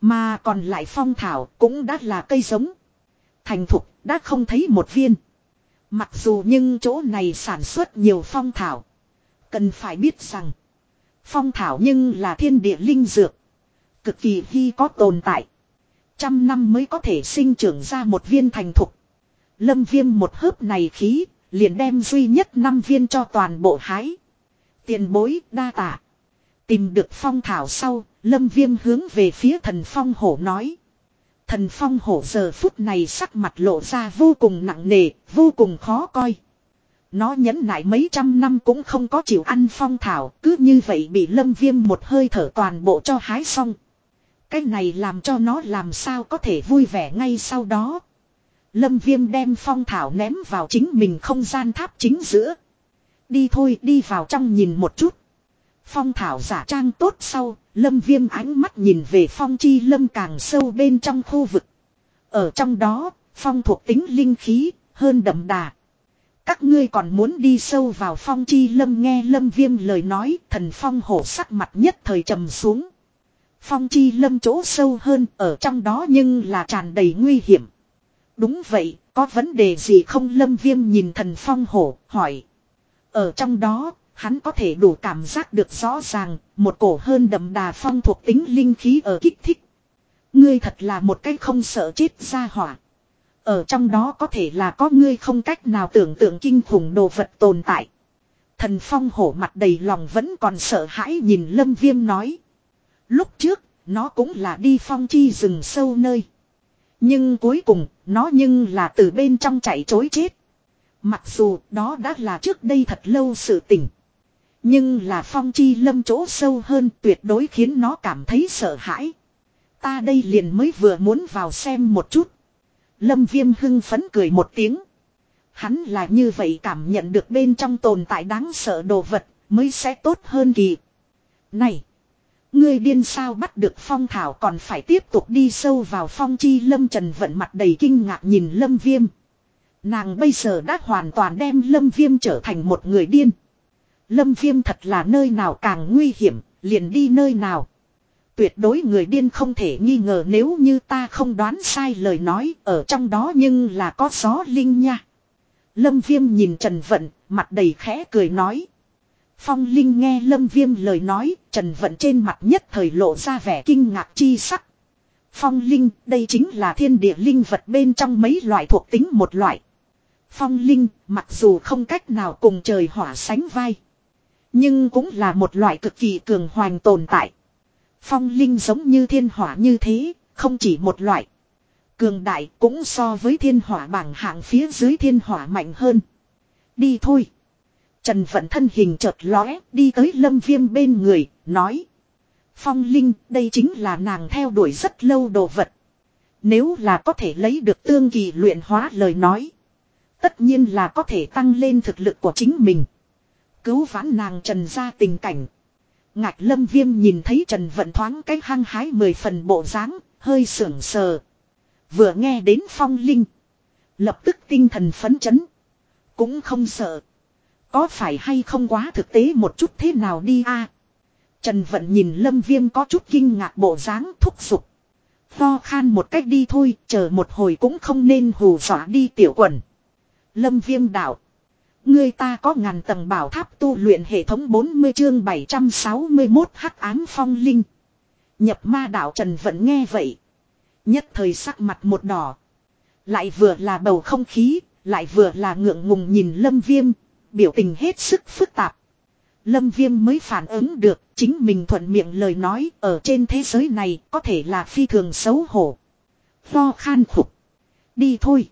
Mà còn lại phong thảo cũng đã là cây giống. Thành thục đã không thấy một viên. Mặc dù nhưng chỗ này sản xuất nhiều phong thảo. Cần phải biết rằng. Phong thảo nhưng là thiên địa linh dược. Cực kỳ hy có tồn tại. Trăm năm mới có thể sinh trưởng ra một viên thành thục. Lâm viêm một hớp này khí, liền đem duy nhất năm viên cho toàn bộ hái. Tiền bối đa tả Tìm được phong thảo sau, lâm viêm hướng về phía thần phong hổ nói. Thần phong hổ giờ phút này sắc mặt lộ ra vô cùng nặng nề, vô cùng khó coi. Nó nhẫn nại mấy trăm năm cũng không có chịu ăn phong thảo, cứ như vậy bị lâm viêm một hơi thở toàn bộ cho hái xong. Cái này làm cho nó làm sao có thể vui vẻ ngay sau đó. Lâm viêm đem phong thảo ném vào chính mình không gian tháp chính giữa. Đi thôi đi vào trong nhìn một chút. Phong thảo giả trang tốt sau, lâm viêm ánh mắt nhìn về phong chi lâm càng sâu bên trong khu vực. Ở trong đó, phong thuộc tính linh khí, hơn đậm đà. Các ngươi còn muốn đi sâu vào phong chi lâm nghe lâm viêm lời nói, thần phong hổ sắc mặt nhất thời trầm xuống. Phong chi lâm chỗ sâu hơn ở trong đó nhưng là tràn đầy nguy hiểm. Đúng vậy, có vấn đề gì không lâm viêm nhìn thần phong hổ, hỏi. Ở trong đó, hắn có thể đủ cảm giác được rõ ràng, một cổ hơn đậm đà phong thuộc tính linh khí ở kích thích. Ngươi thật là một cái không sợ chết ra hỏa. Ở trong đó có thể là có ngươi không cách nào tưởng tượng kinh khủng đồ vật tồn tại. Thần phong hổ mặt đầy lòng vẫn còn sợ hãi nhìn lâm viêm nói. Lúc trước, nó cũng là đi phong chi rừng sâu nơi. Nhưng cuối cùng, nó nhưng là từ bên trong chạy chối chết. Mặc dù đó đã là trước đây thật lâu sự tỉnh. Nhưng là phong chi lâm chỗ sâu hơn tuyệt đối khiến nó cảm thấy sợ hãi. Ta đây liền mới vừa muốn vào xem một chút. Lâm viêm hưng phấn cười một tiếng. Hắn là như vậy cảm nhận được bên trong tồn tại đáng sợ đồ vật mới sẽ tốt hơn kỳ. Này! Ngươi điên sao bắt được phong thảo còn phải tiếp tục đi sâu vào phong chi lâm trần vận mặt đầy kinh ngạc nhìn lâm viêm. Nàng bây giờ đã hoàn toàn đem lâm viêm trở thành một người điên. Lâm viêm thật là nơi nào càng nguy hiểm, liền đi nơi nào. Tuyệt đối người điên không thể nghi ngờ nếu như ta không đoán sai lời nói ở trong đó nhưng là có gió linh nha. Lâm viêm nhìn Trần Vận, mặt đầy khẽ cười nói. Phong Linh nghe Lâm Viêm lời nói, Trần Vận trên mặt nhất thời lộ ra vẻ kinh ngạc chi sắc. Phong Linh, đây chính là thiên địa linh vật bên trong mấy loại thuộc tính một loại. Phong Linh, mặc dù không cách nào cùng trời hỏa sánh vai. Nhưng cũng là một loại cực kỳ cường hoành tồn tại. Phong Linh giống như thiên hỏa như thế, không chỉ một loại. Cường đại cũng so với thiên hỏa bảng hạng phía dưới thiên hỏa mạnh hơn. Đi thôi. Trần Vận thân hình chợt lóe, đi tới Lâm Viêm bên người, nói. Phong Linh, đây chính là nàng theo đuổi rất lâu đồ vật. Nếu là có thể lấy được tương kỳ luyện hóa lời nói. Tất nhiên là có thể tăng lên thực lực của chính mình. Cứu vãn nàng trần ra tình cảnh. Ngạch lâm viêm nhìn thấy trần vận thoáng cái hăng hái mười phần bộ dáng hơi sưởng sờ. Vừa nghe đến phong linh. Lập tức tinh thần phấn chấn. Cũng không sợ. Có phải hay không quá thực tế một chút thế nào đi a Trần Vận nhìn Lâm Viêm có chút kinh ngạc bộ dáng thúc giục. Tho khan một cách đi thôi, chờ một hồi cũng không nên hù dọa đi tiểu quần. Lâm Viêm đạo. Ngươi ta có ngàn tầng bảo tháp tu luyện hệ thống 40 chương 761 hắc ám phong linh. Nhập ma đạo Trần Vận nghe vậy. Nhất thời sắc mặt một đỏ. Lại vừa là bầu không khí, lại vừa là ngượng ngùng nhìn Lâm Viêm, biểu tình hết sức phức tạp. Lâm Viêm mới phản ứng được, chính mình thuận miệng lời nói, ở trên thế giới này có thể là phi thường xấu hổ. Lo khan khục. Đi thôi.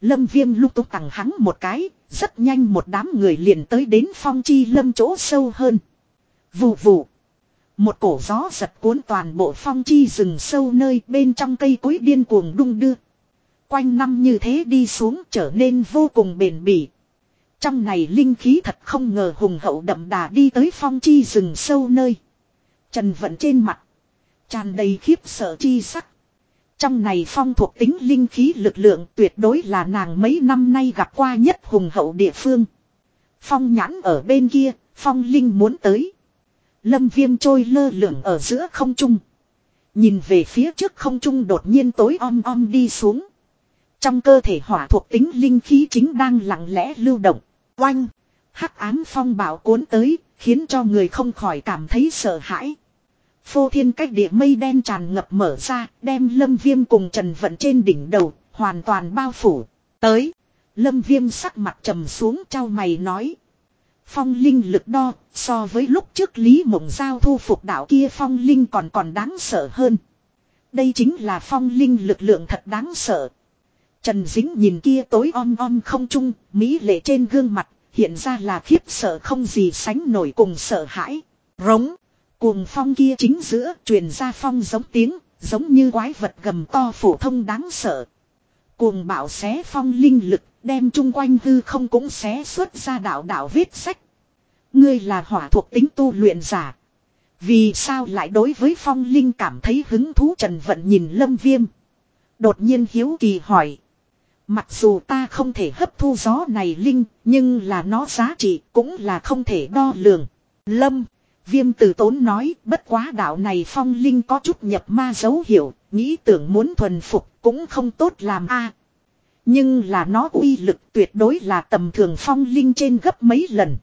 Lâm Viêm lúc túc tặng hắn một cái, rất nhanh một đám người liền tới đến phong chi lâm chỗ sâu hơn. Vù vù. Một cổ gió giật cuốn toàn bộ phong chi rừng sâu nơi bên trong cây cối điên cuồng đung đưa. Quanh năm như thế đi xuống trở nên vô cùng bền bỉ. Trong này linh khí thật không ngờ hùng hậu đậm đà đi tới phong chi rừng sâu nơi. Trần vận trên mặt. tràn đầy khiếp sợ chi sắc. Trong này phong thuộc tính linh khí lực lượng tuyệt đối là nàng mấy năm nay gặp qua nhất hùng hậu địa phương. Phong nhãn ở bên kia, phong linh muốn tới. Lâm viêm trôi lơ lửng ở giữa không trung. Nhìn về phía trước không trung đột nhiên tối om om đi xuống. Trong cơ thể hỏa thuộc tính linh khí chính đang lặng lẽ lưu động. Oanh! Hắc ám phong bảo cuốn tới, khiến cho người không khỏi cảm thấy sợ hãi. Phô thiên cách địa mây đen tràn ngập mở ra, đem lâm viêm cùng trần vận trên đỉnh đầu, hoàn toàn bao phủ. Tới! Lâm viêm sắc mặt trầm xuống trao mày nói. Phong linh lực đo, so với lúc trước Lý Mộng Giao thu phục đảo kia phong linh còn còn đáng sợ hơn. Đây chính là phong linh lực lượng thật đáng sợ. Trần Dính nhìn kia tối om om không trung, Mỹ lệ trên gương mặt, hiện ra là khiếp sợ không gì sánh nổi cùng sợ hãi. Rống, cuồng phong kia chính giữa, truyền ra phong giống tiếng, giống như quái vật gầm to phổ thông đáng sợ. Cuồng bạo xé phong linh lực, đem chung quanh hư không cũng xé xuất ra đạo đạo vết sách. Ngươi là hỏa thuộc tính tu luyện giả. Vì sao lại đối với phong linh cảm thấy hứng thú trần vận nhìn lâm viêm. Đột nhiên hiếu kỳ hỏi. Mặc dù ta không thể hấp thu gió này linh, nhưng là nó giá trị cũng là không thể đo lường. Lâm, viêm tử tốn nói, bất quá đạo này phong linh có chút nhập ma dấu hiệu, nghĩ tưởng muốn thuần phục cũng không tốt làm a Nhưng là nó uy lực tuyệt đối là tầm thường phong linh trên gấp mấy lần.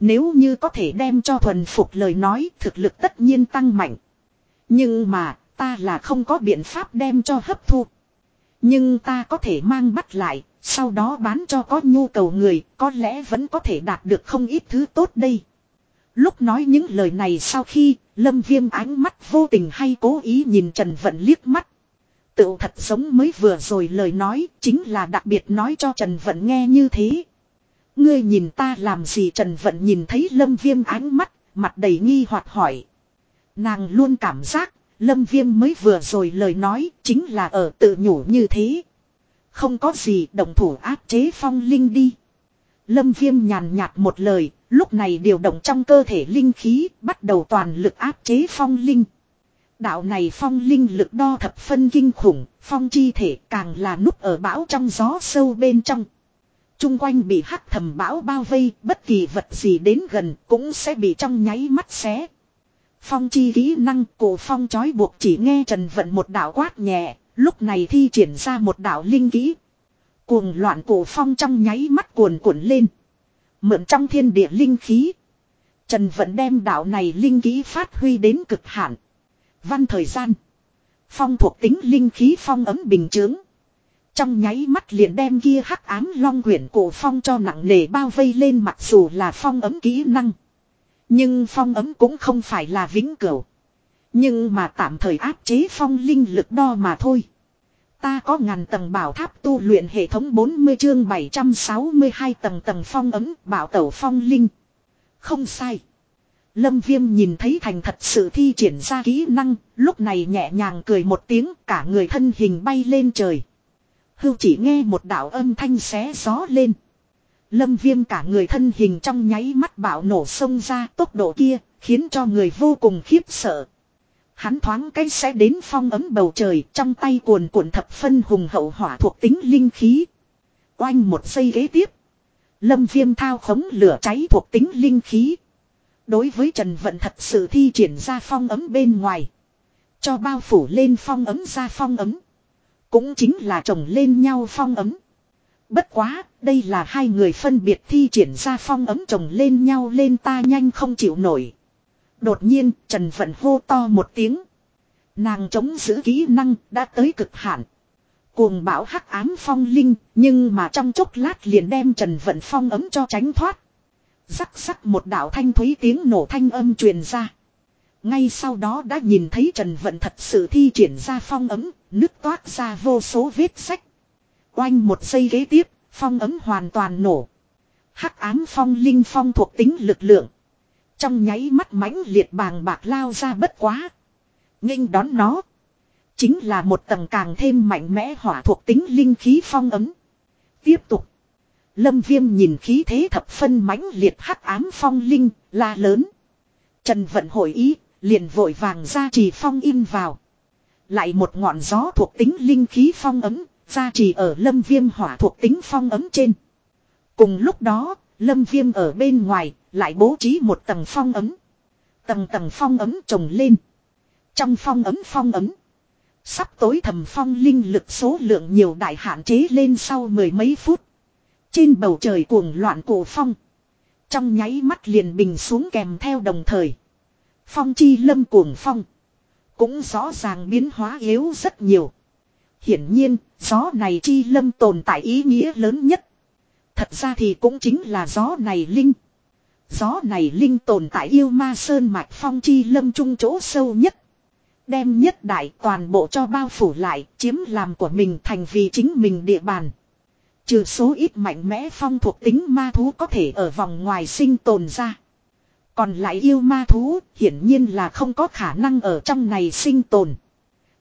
Nếu như có thể đem cho thuần phục lời nói thực lực tất nhiên tăng mạnh. Nhưng mà ta là không có biện pháp đem cho hấp thu. Nhưng ta có thể mang bắt lại, sau đó bán cho có nhu cầu người, có lẽ vẫn có thể đạt được không ít thứ tốt đây. Lúc nói những lời này sau khi, Lâm Viêm ánh mắt vô tình hay cố ý nhìn Trần Vận liếc mắt. Tự thật giống mới vừa rồi lời nói, chính là đặc biệt nói cho Trần Vận nghe như thế. Ngươi nhìn ta làm gì Trần Vận nhìn thấy Lâm Viêm ánh mắt, mặt đầy nghi hoặc hỏi. Nàng luôn cảm giác Lâm Viêm mới vừa rồi lời nói chính là ở tự nhủ như thế. Không có gì đồng thủ áp chế phong linh đi. Lâm Viêm nhàn nhạt một lời, lúc này điều động trong cơ thể linh khí, bắt đầu toàn lực áp chế phong linh. Đạo này phong linh lực đo thập phân kinh khủng, phong chi thể càng là núp ở bão trong gió sâu bên trong. Trung quanh bị hắc thầm bão bao vây, bất kỳ vật gì đến gần cũng sẽ bị trong nháy mắt xé. Phong chi kỹ năng cổ phong chói buộc chỉ nghe Trần Vận một đạo quát nhẹ, lúc này thi triển ra một đạo linh kỹ. Cuồng loạn cổ phong trong nháy mắt cuồn cuộn lên. Mượn trong thiên địa linh khí. Trần Vận đem đạo này linh khí phát huy đến cực hạn. Văn thời gian. Phong thuộc tính linh khí phong ấm bình chướng. Trong nháy mắt liền đem kia hắc ám long quyển cổ phong cho nặng nề bao vây lên mặc dù là phong ấm kỹ năng. Nhưng phong ấm cũng không phải là vĩnh cửu. Nhưng mà tạm thời áp chế phong linh lực đo mà thôi. Ta có ngàn tầng bảo tháp tu luyện hệ thống 40 chương 762 tầng tầng phong ấm bảo tẩu phong linh. Không sai. Lâm Viêm nhìn thấy thành thật sự thi triển ra kỹ năng, lúc này nhẹ nhàng cười một tiếng cả người thân hình bay lên trời. Hưu chỉ nghe một đạo âm thanh xé gió lên. Lâm Viêm cả người thân hình trong nháy mắt bạo nổ sông ra tốc độ kia, khiến cho người vô cùng khiếp sợ. Hắn thoáng cái sẽ đến phong ấm bầu trời trong tay cuồn cuộn thập phân hùng hậu hỏa thuộc tính linh khí. Oanh một giây ghế tiếp. Lâm viêm thao khống lửa cháy thuộc tính linh khí. Đối với Trần Vận thật sự thi triển ra phong ấm bên ngoài. Cho bao phủ lên phong ấm ra phong ấm. Cũng chính là chồng lên nhau phong ấm. Bất quá, đây là hai người phân biệt thi triển ra phong ấm chồng lên nhau lên ta nhanh không chịu nổi. Đột nhiên, Trần Vận hô to một tiếng. Nàng chống giữ kỹ năng đã tới cực hạn. Cuồng bão hắc ám phong linh, nhưng mà trong chốc lát liền đem Trần Vận phong ấm cho tránh thoát. Rắc rắc một đạo thanh thúy tiếng nổ thanh âm truyền ra. Ngay sau đó đã nhìn thấy Trần Vận thật sự thi triển ra phong ấm, nước toát ra vô số vết sách. Oanh một giây ghế tiếp, phong ấm hoàn toàn nổ. Hắc ám phong linh phong thuộc tính lực lượng. Trong nháy mắt mãnh liệt bàng bạc lao ra bất quá. nghênh đón nó. Chính là một tầng càng thêm mạnh mẽ hỏa thuộc tính linh khí phong ấm. Tiếp tục. Lâm viêm nhìn khí thế thập phân mãnh liệt hắc ám phong linh, la lớn. Trần vận hội ý, liền vội vàng ra trì phong in vào. Lại một ngọn gió thuộc tính linh khí phong ấm, ra trì ở lâm viêm hỏa thuộc tính phong ấm trên. Cùng lúc đó, lâm viêm ở bên ngoài, lại bố trí một tầng phong ấm. Tầng tầng phong ấm trồng lên. Trong phong ấm phong ấm. Sắp tối thầm phong linh lực số lượng nhiều đại hạn chế lên sau mười mấy phút. Trên bầu trời cuồng loạn cổ phong. Trong nháy mắt liền bình xuống kèm theo đồng thời. Phong chi lâm cuồng phong. Cũng rõ ràng biến hóa yếu rất nhiều. Hiển nhiên, gió này chi lâm tồn tại ý nghĩa lớn nhất. Thật ra thì cũng chính là gió này linh. Gió này linh tồn tại yêu ma sơn mạch phong chi lâm trung chỗ sâu nhất. Đem nhất đại toàn bộ cho bao phủ lại, chiếm làm của mình thành vì chính mình địa bàn. Trừ số ít mạnh mẽ phong thuộc tính ma thú có thể ở vòng ngoài sinh tồn ra. Còn lại yêu ma thú, hiển nhiên là không có khả năng ở trong này sinh tồn.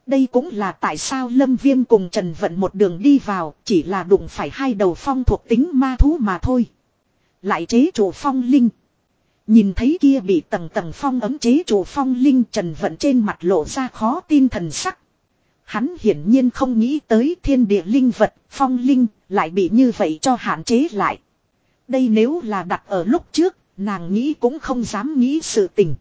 Đây cũng là tại sao Lâm Viêm cùng Trần Vận một đường đi vào, chỉ là đụng phải hai đầu phong thuộc tính ma thú mà thôi. Lại chế chủ phong linh. Nhìn thấy kia bị tầng tầng phong ấm chế chủ phong linh Trần Vận trên mặt lộ ra khó tin thần sắc. Hắn hiển nhiên không nghĩ tới thiên địa linh vật, phong linh, lại bị như vậy cho hạn chế lại. Đây nếu là đặt ở lúc trước, nàng nghĩ cũng không dám nghĩ sự tình.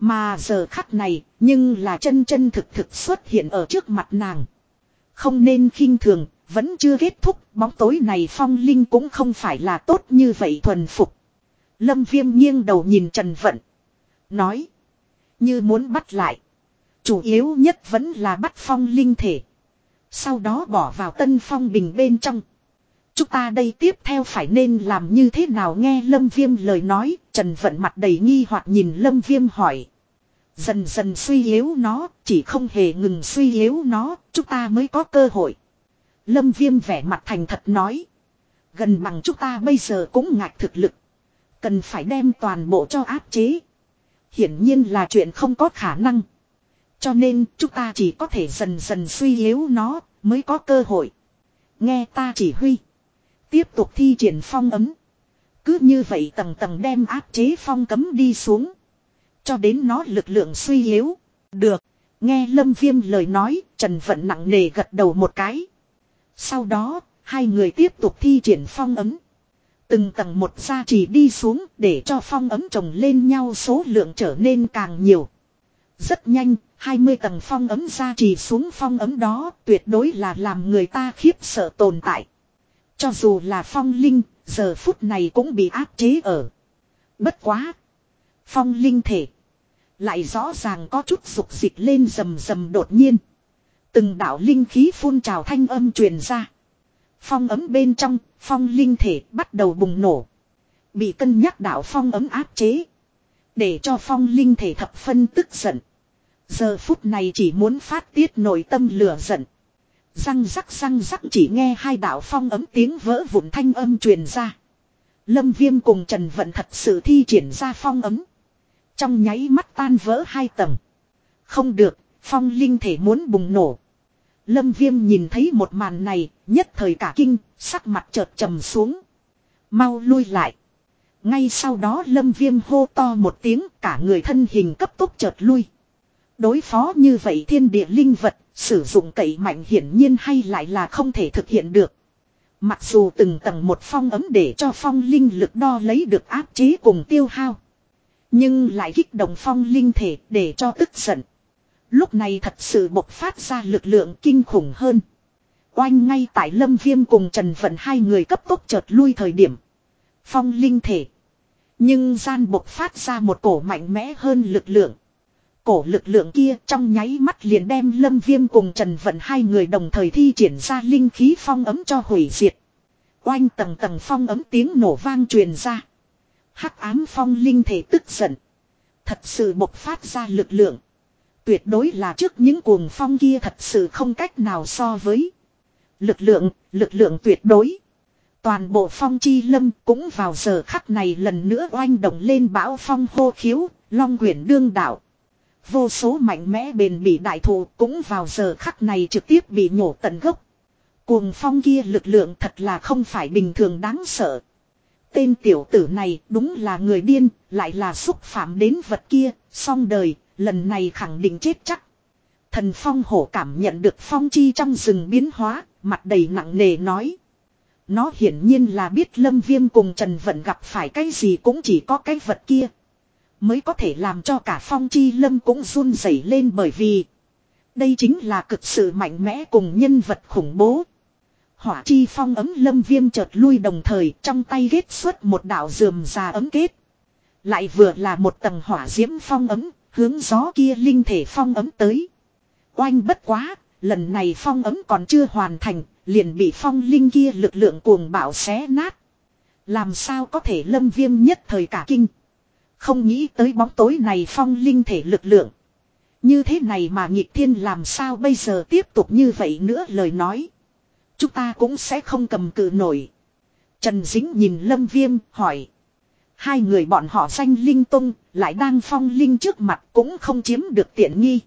Mà giờ khắc này, nhưng là chân chân thực thực xuất hiện ở trước mặt nàng. Không nên khinh thường, vẫn chưa kết thúc, bóng tối này phong linh cũng không phải là tốt như vậy thuần phục. Lâm viêm nghiêng đầu nhìn Trần Vận. Nói. Như muốn bắt lại. Chủ yếu nhất vẫn là bắt phong linh thể. Sau đó bỏ vào tân phong bình bên trong. Chúng ta đây tiếp theo phải nên làm như thế nào nghe Lâm Viêm lời nói, Trần Vận mặt đầy nghi hoặc nhìn Lâm Viêm hỏi. Dần dần suy yếu nó, chỉ không hề ngừng suy yếu nó, chúng ta mới có cơ hội. Lâm Viêm vẻ mặt thành thật nói. Gần bằng chúng ta bây giờ cũng ngạch thực lực. Cần phải đem toàn bộ cho áp chế. Hiển nhiên là chuyện không có khả năng. Cho nên chúng ta chỉ có thể dần dần suy yếu nó mới có cơ hội. Nghe ta chỉ huy. Tiếp tục thi triển phong ấm. Cứ như vậy tầng tầng đem áp chế phong cấm đi xuống. Cho đến nó lực lượng suy yếu. Được. Nghe Lâm Viêm lời nói, Trần Vận nặng nề gật đầu một cái. Sau đó, hai người tiếp tục thi triển phong ấm. Từng tầng một gia trì đi xuống để cho phong ấm chồng lên nhau số lượng trở nên càng nhiều. Rất nhanh, 20 tầng phong ấm gia trì xuống phong ấm đó tuyệt đối là làm người ta khiếp sợ tồn tại. Cho dù là phong linh, giờ phút này cũng bị áp chế ở. Bất quá. Phong linh thể. Lại rõ ràng có chút dục dịch lên rầm rầm đột nhiên. Từng đạo linh khí phun trào thanh âm truyền ra. Phong ấm bên trong, phong linh thể bắt đầu bùng nổ. Bị cân nhắc đạo phong ấm áp chế. Để cho phong linh thể thập phân tức giận. Giờ phút này chỉ muốn phát tiết nội tâm lửa giận. Răng rắc răng rắc chỉ nghe hai đạo phong ấm tiếng vỡ vụn thanh âm truyền ra. Lâm Viêm cùng Trần Vận thật sự thi triển ra phong ấm. Trong nháy mắt tan vỡ hai tầng. Không được, phong linh thể muốn bùng nổ. Lâm Viêm nhìn thấy một màn này, nhất thời cả kinh, sắc mặt chợt trầm xuống. Mau lui lại. Ngay sau đó Lâm Viêm hô to một tiếng, cả người thân hình cấp tốc chợt lui. Đối phó như vậy thiên địa linh vật, sử dụng cậy mạnh hiển nhiên hay lại là không thể thực hiện được. Mặc dù từng tầng một phong ấm để cho phong linh lực đo lấy được áp chế cùng tiêu hao. Nhưng lại kích động phong linh thể để cho tức giận. Lúc này thật sự bộc phát ra lực lượng kinh khủng hơn. Oanh ngay tại lâm viêm cùng Trần Vận hai người cấp tốc chợt lui thời điểm. Phong linh thể. Nhưng gian bộc phát ra một cổ mạnh mẽ hơn lực lượng. Cổ lực lượng kia trong nháy mắt liền đem lâm viêm cùng Trần Vận hai người đồng thời thi triển ra linh khí phong ấm cho hủy diệt. Oanh tầng tầng phong ấm tiếng nổ vang truyền ra. hắc ám phong linh thể tức giận. Thật sự bộc phát ra lực lượng. Tuyệt đối là trước những cuồng phong kia thật sự không cách nào so với. Lực lượng, lực lượng tuyệt đối. Toàn bộ phong chi lâm cũng vào giờ khắc này lần nữa oanh động lên bão phong hô khiếu, long quyển đương đạo. Vô số mạnh mẽ bền bỉ đại thụ cũng vào giờ khắc này trực tiếp bị nhổ tận gốc. Cuồng phong kia lực lượng thật là không phải bình thường đáng sợ. Tên tiểu tử này đúng là người điên, lại là xúc phạm đến vật kia, song đời, lần này khẳng định chết chắc. Thần phong hổ cảm nhận được phong chi trong rừng biến hóa, mặt đầy nặng nề nói. Nó hiển nhiên là biết lâm viêm cùng Trần Vận gặp phải cái gì cũng chỉ có cái vật kia. Mới có thể làm cho cả phong chi lâm cũng run rẩy lên bởi vì. Đây chính là cực sự mạnh mẽ cùng nhân vật khủng bố. Hỏa chi phong ấm lâm viêm chợt lui đồng thời trong tay ghét xuất một đạo dườm già ấm kết. Lại vừa là một tầng hỏa diễm phong ấm, hướng gió kia linh thể phong ấm tới. Oanh bất quá, lần này phong ấm còn chưa hoàn thành, liền bị phong linh kia lực lượng cuồng bạo xé nát. Làm sao có thể lâm viêm nhất thời cả kinh. Không nghĩ tới bóng tối này phong linh thể lực lượng. Như thế này mà nghịch thiên làm sao bây giờ tiếp tục như vậy nữa lời nói. Chúng ta cũng sẽ không cầm cự nổi. Trần Dính nhìn Lâm Viêm, hỏi. Hai người bọn họ danh linh tông, lại đang phong linh trước mặt cũng không chiếm được tiện nghi.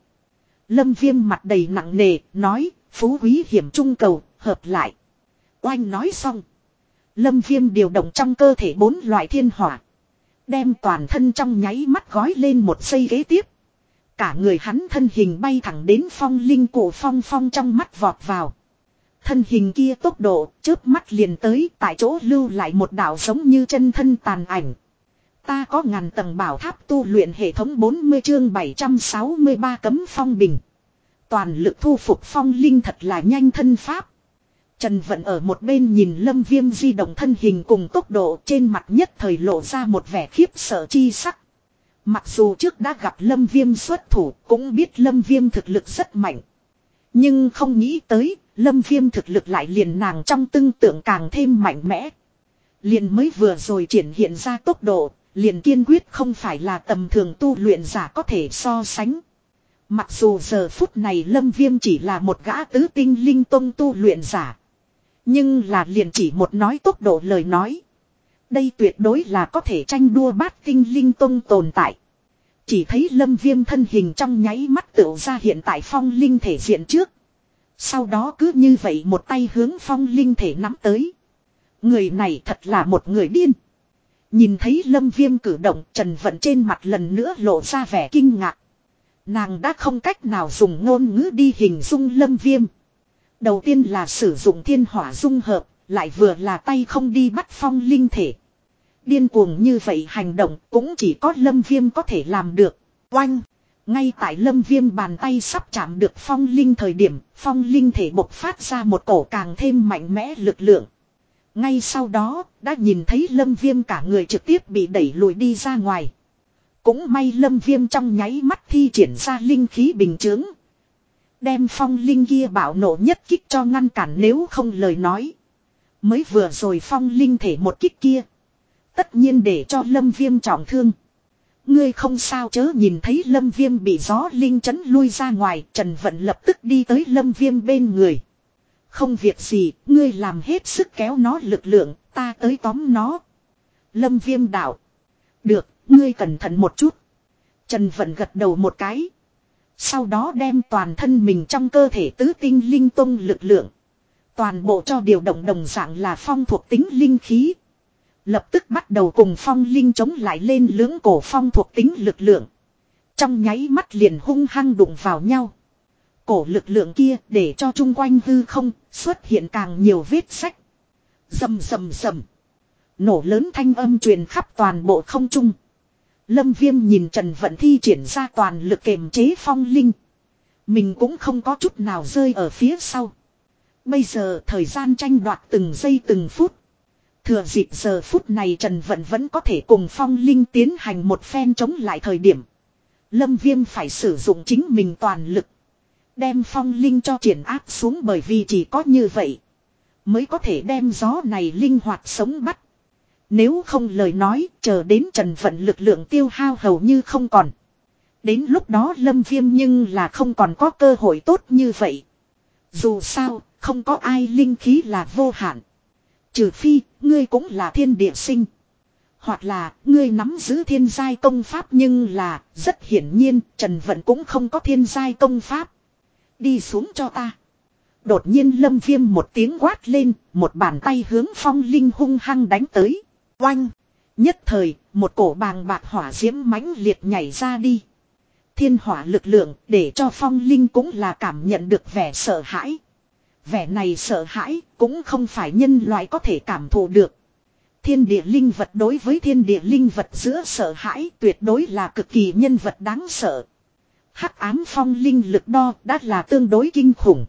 Lâm Viêm mặt đầy nặng nề, nói, phú quý hiểm trung cầu, hợp lại. Oanh nói xong. Lâm Viêm điều động trong cơ thể bốn loại thiên hỏa. Đem toàn thân trong nháy mắt gói lên một giây ghế tiếp. Cả người hắn thân hình bay thẳng đến phong linh cổ phong phong trong mắt vọt vào. Thân hình kia tốc độ chớp mắt liền tới tại chỗ lưu lại một đảo giống như chân thân tàn ảnh. Ta có ngàn tầng bảo tháp tu luyện hệ thống 40 chương 763 cấm phong bình. Toàn lực thu phục phong linh thật là nhanh thân pháp. Trần Vận ở một bên nhìn Lâm Viêm di động thân hình cùng tốc độ trên mặt nhất thời lộ ra một vẻ khiếp sợ chi sắc. Mặc dù trước đã gặp Lâm Viêm xuất thủ cũng biết Lâm Viêm thực lực rất mạnh. Nhưng không nghĩ tới Lâm Viêm thực lực lại liền nàng trong tương tượng càng thêm mạnh mẽ. Liền mới vừa rồi triển hiện ra tốc độ, liền kiên quyết không phải là tầm thường tu luyện giả có thể so sánh. Mặc dù giờ phút này Lâm Viêm chỉ là một gã tứ tinh linh tông tu luyện giả. Nhưng là liền chỉ một nói tốc độ lời nói. Đây tuyệt đối là có thể tranh đua bát kinh linh tông tồn tại. Chỉ thấy lâm viêm thân hình trong nháy mắt tựu ra hiện tại phong linh thể diện trước. Sau đó cứ như vậy một tay hướng phong linh thể nắm tới. Người này thật là một người điên. Nhìn thấy lâm viêm cử động trần vận trên mặt lần nữa lộ ra vẻ kinh ngạc. Nàng đã không cách nào dùng ngôn ngữ đi hình dung lâm viêm. Đầu tiên là sử dụng thiên hỏa dung hợp, lại vừa là tay không đi bắt phong linh thể. Điên cuồng như vậy hành động cũng chỉ có lâm viêm có thể làm được. Oanh! Ngay tại lâm viêm bàn tay sắp chạm được phong linh thời điểm, phong linh thể bộc phát ra một cổ càng thêm mạnh mẽ lực lượng. Ngay sau đó, đã nhìn thấy lâm viêm cả người trực tiếp bị đẩy lùi đi ra ngoài. Cũng may lâm viêm trong nháy mắt thi triển ra linh khí bình chướng, Đem phong linh kia bảo nổ nhất kích cho ngăn cản nếu không lời nói. Mới vừa rồi phong linh thể một kích kia. Tất nhiên để cho lâm viêm trọng thương. Ngươi không sao chớ nhìn thấy lâm viêm bị gió linh chấn lui ra ngoài. Trần Vận lập tức đi tới lâm viêm bên người. Không việc gì, ngươi làm hết sức kéo nó lực lượng, ta tới tóm nó. Lâm viêm đạo. Được, ngươi cẩn thận một chút. Trần Vận gật đầu một cái. Sau đó đem toàn thân mình trong cơ thể tứ tinh linh tông lực lượng. Toàn bộ cho điều động đồng dạng là phong thuộc tính linh khí. Lập tức bắt đầu cùng phong linh chống lại lên lưỡng cổ phong thuộc tính lực lượng. Trong nháy mắt liền hung hăng đụng vào nhau. Cổ lực lượng kia để cho chung quanh hư không xuất hiện càng nhiều vết sách. Dầm dầm dầm. Nổ lớn thanh âm truyền khắp toàn bộ không trung. Lâm Viêm nhìn Trần Vận thi triển ra toàn lực kềm chế phong linh. Mình cũng không có chút nào rơi ở phía sau. Bây giờ thời gian tranh đoạt từng giây từng phút. Thừa dịp giờ phút này Trần Vận vẫn có thể cùng phong linh tiến hành một phen chống lại thời điểm. Lâm Viêm phải sử dụng chính mình toàn lực. Đem phong linh cho triển áp xuống bởi vì chỉ có như vậy. Mới có thể đem gió này linh hoạt sống bắt. Nếu không lời nói chờ đến trần vận lực lượng tiêu hao hầu như không còn. Đến lúc đó lâm viêm nhưng là không còn có cơ hội tốt như vậy. Dù sao, không có ai linh khí là vô hạn. Trừ phi, ngươi cũng là thiên địa sinh. Hoặc là, ngươi nắm giữ thiên giai công pháp nhưng là, rất hiển nhiên, Trần Vận cũng không có thiên giai công pháp. Đi xuống cho ta. Đột nhiên lâm viêm một tiếng quát lên, một bàn tay hướng phong linh hung hăng đánh tới. Oanh! Nhất thời, một cổ bàng bạc hỏa diễm mãnh liệt nhảy ra đi. Thiên hỏa lực lượng để cho phong linh cũng là cảm nhận được vẻ sợ hãi. Vẻ này sợ hãi cũng không phải nhân loại có thể cảm thụ được. Thiên địa linh vật đối với thiên địa linh vật giữa sợ hãi tuyệt đối là cực kỳ nhân vật đáng sợ. Hắc ám phong linh lực đo đã là tương đối kinh khủng.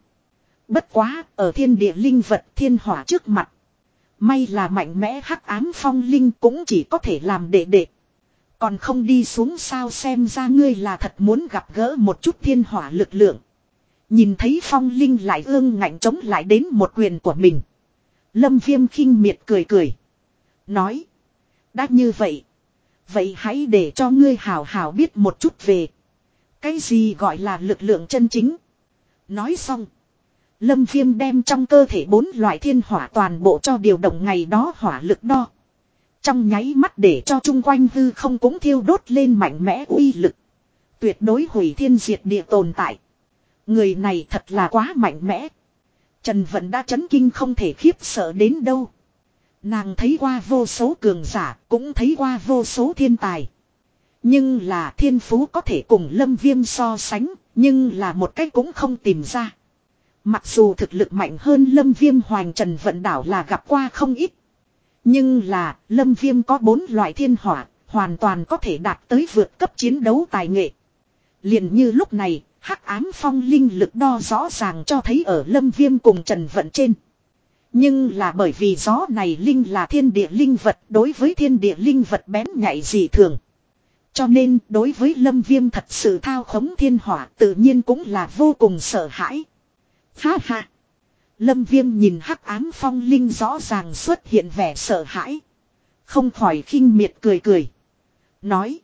Bất quá, ở thiên địa linh vật thiên hỏa trước mặt. May là mạnh mẽ hắc ám phong linh cũng chỉ có thể làm đệ đệ. Còn không đi xuống sao xem ra ngươi là thật muốn gặp gỡ một chút thiên hỏa lực lượng. Nhìn thấy phong linh lại ương ngạnh chống lại đến một quyền của mình. Lâm viêm khinh miệt cười cười. Nói. Đã như vậy. Vậy hãy để cho ngươi hào hào biết một chút về. Cái gì gọi là lực lượng chân chính. Nói xong. Lâm Viêm đem trong cơ thể bốn loại thiên hỏa toàn bộ cho điều động ngày đó hỏa lực đo. Trong nháy mắt để cho chung quanh hư không cũng thiêu đốt lên mạnh mẽ uy lực. Tuyệt đối hủy thiên diệt địa tồn tại. Người này thật là quá mạnh mẽ. Trần Vận đã chấn kinh không thể khiếp sợ đến đâu. Nàng thấy qua vô số cường giả, cũng thấy qua vô số thiên tài. Nhưng là thiên phú có thể cùng lâm viêm so sánh, nhưng là một cách cũng không tìm ra. Mặc dù thực lực mạnh hơn lâm viêm hoàng trần vận đảo là gặp qua không ít. Nhưng là lâm viêm có bốn loại thiên hỏa, hoàn toàn có thể đạt tới vượt cấp chiến đấu tài nghệ. liền như lúc này, hắc ám phong linh lực đo rõ ràng cho thấy ở lâm viêm cùng trần vận trên. Nhưng là bởi vì gió này linh là thiên địa linh vật đối với thiên địa linh vật bén nhạy dị thường. Cho nên đối với lâm viêm thật sự thao khống thiên hỏa tự nhiên cũng là vô cùng sợ hãi. Ha ha. Lâm viêm nhìn hắc ám phong linh rõ ràng xuất hiện vẻ sợ hãi. Không khỏi khinh miệt cười cười. Nói.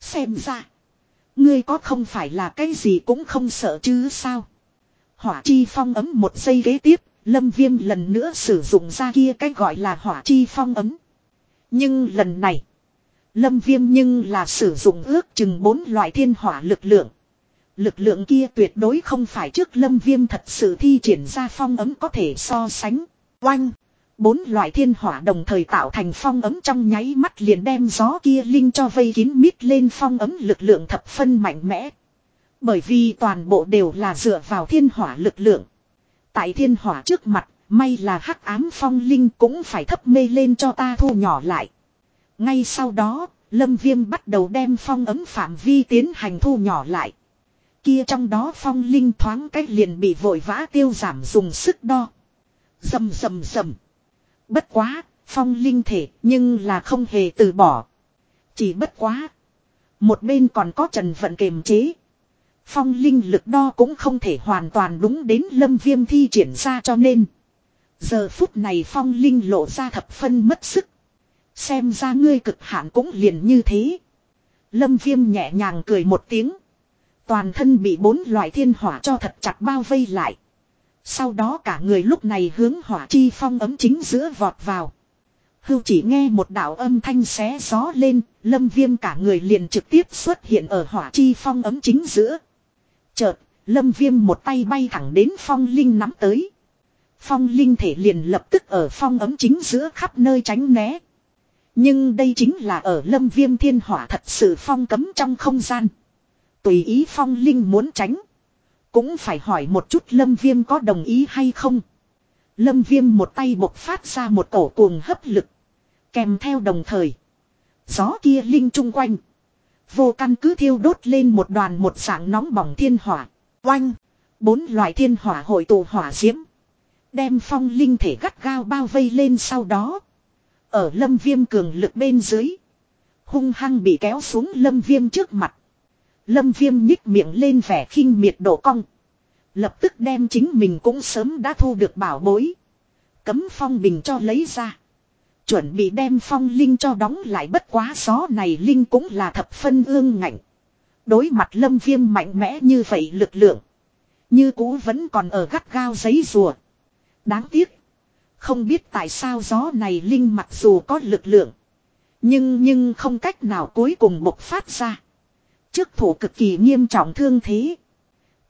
Xem ra. Ngươi có không phải là cái gì cũng không sợ chứ sao. Hỏa chi phong ấm một giây ghế tiếp. Lâm viêm lần nữa sử dụng ra kia cái gọi là hỏa chi phong ấm. Nhưng lần này. Lâm viêm nhưng là sử dụng ước chừng bốn loại thiên hỏa lực lượng. Lực lượng kia tuyệt đối không phải trước lâm viêm thật sự thi triển ra phong ấm có thể so sánh. Oanh! Bốn loại thiên hỏa đồng thời tạo thành phong ấm trong nháy mắt liền đem gió kia linh cho vây kín mít lên phong ấm lực lượng thập phân mạnh mẽ. Bởi vì toàn bộ đều là dựa vào thiên hỏa lực lượng. Tại thiên hỏa trước mặt, may là hắc ám phong linh cũng phải thấp mê lên cho ta thu nhỏ lại. Ngay sau đó, lâm viêm bắt đầu đem phong ấm phạm vi tiến hành thu nhỏ lại. Kia trong đó phong linh thoáng cách liền bị vội vã tiêu giảm dùng sức đo. Dầm dầm dầm. Bất quá, phong linh thể nhưng là không hề từ bỏ. Chỉ bất quá. Một bên còn có trần vận kềm chế. Phong linh lực đo cũng không thể hoàn toàn đúng đến lâm viêm thi triển ra cho nên. Giờ phút này phong linh lộ ra thập phân mất sức. Xem ra ngươi cực hạn cũng liền như thế. Lâm viêm nhẹ nhàng cười một tiếng. Toàn thân bị bốn loại thiên hỏa cho thật chặt bao vây lại. Sau đó cả người lúc này hướng hỏa chi phong ấm chính giữa vọt vào. Hưu chỉ nghe một đạo âm thanh xé gió lên, lâm viêm cả người liền trực tiếp xuất hiện ở hỏa chi phong ấm chính giữa. Chợt, lâm viêm một tay bay thẳng đến phong linh nắm tới. Phong linh thể liền lập tức ở phong ấm chính giữa khắp nơi tránh né. Nhưng đây chính là ở lâm viêm thiên hỏa thật sự phong cấm trong không gian. Tùy ý phong linh muốn tránh. Cũng phải hỏi một chút lâm viêm có đồng ý hay không. Lâm viêm một tay bộc phát ra một cổ cuồng hấp lực. Kèm theo đồng thời. Gió kia linh chung quanh. Vô căn cứ thiêu đốt lên một đoàn một dạng nóng bỏng thiên hỏa. Oanh. Bốn loại thiên hỏa hội tụ hỏa diễm. Đem phong linh thể gắt gao bao vây lên sau đó. Ở lâm viêm cường lực bên dưới. Hung hăng bị kéo xuống lâm viêm trước mặt. Lâm viêm nhích miệng lên vẻ khinh miệt độ cong. Lập tức đem chính mình cũng sớm đã thu được bảo bối. Cấm phong bình cho lấy ra. Chuẩn bị đem phong linh cho đóng lại bất quá gió này linh cũng là thập phân ương ngạnh. Đối mặt lâm viêm mạnh mẽ như vậy lực lượng. Như cũ vẫn còn ở gắt gao giấy rùa. Đáng tiếc. Không biết tại sao gió này linh mặc dù có lực lượng. Nhưng nhưng không cách nào cuối cùng bộc phát ra. Trước thủ cực kỳ nghiêm trọng thương thế.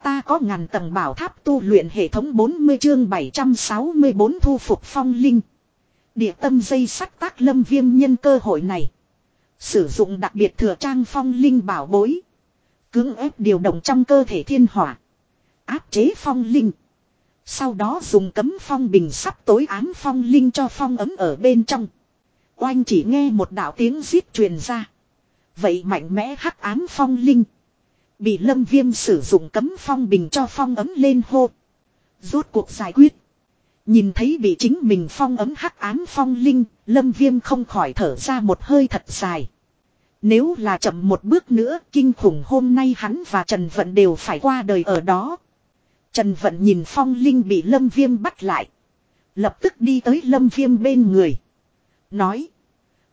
Ta có ngàn tầng bảo tháp tu luyện hệ thống 40 chương 764 thu phục phong linh. Địa tâm dây sắt tác lâm viêm nhân cơ hội này. Sử dụng đặc biệt thừa trang phong linh bảo bối. Cưỡng ép điều động trong cơ thể thiên hỏa. Áp chế phong linh. Sau đó dùng cấm phong bình sắp tối ám phong linh cho phong ấm ở bên trong. Oanh chỉ nghe một đạo tiếng giết truyền ra. Vậy mạnh mẽ hắc ám phong linh. Bị lâm viêm sử dụng cấm phong bình cho phong ấm lên hô. Rốt cuộc giải quyết. Nhìn thấy bị chính mình phong ấm hắc ám phong linh, lâm viêm không khỏi thở ra một hơi thật dài. Nếu là chậm một bước nữa, kinh khủng hôm nay hắn và Trần Vận đều phải qua đời ở đó. Trần Vận nhìn phong linh bị lâm viêm bắt lại. Lập tức đi tới lâm viêm bên người. Nói.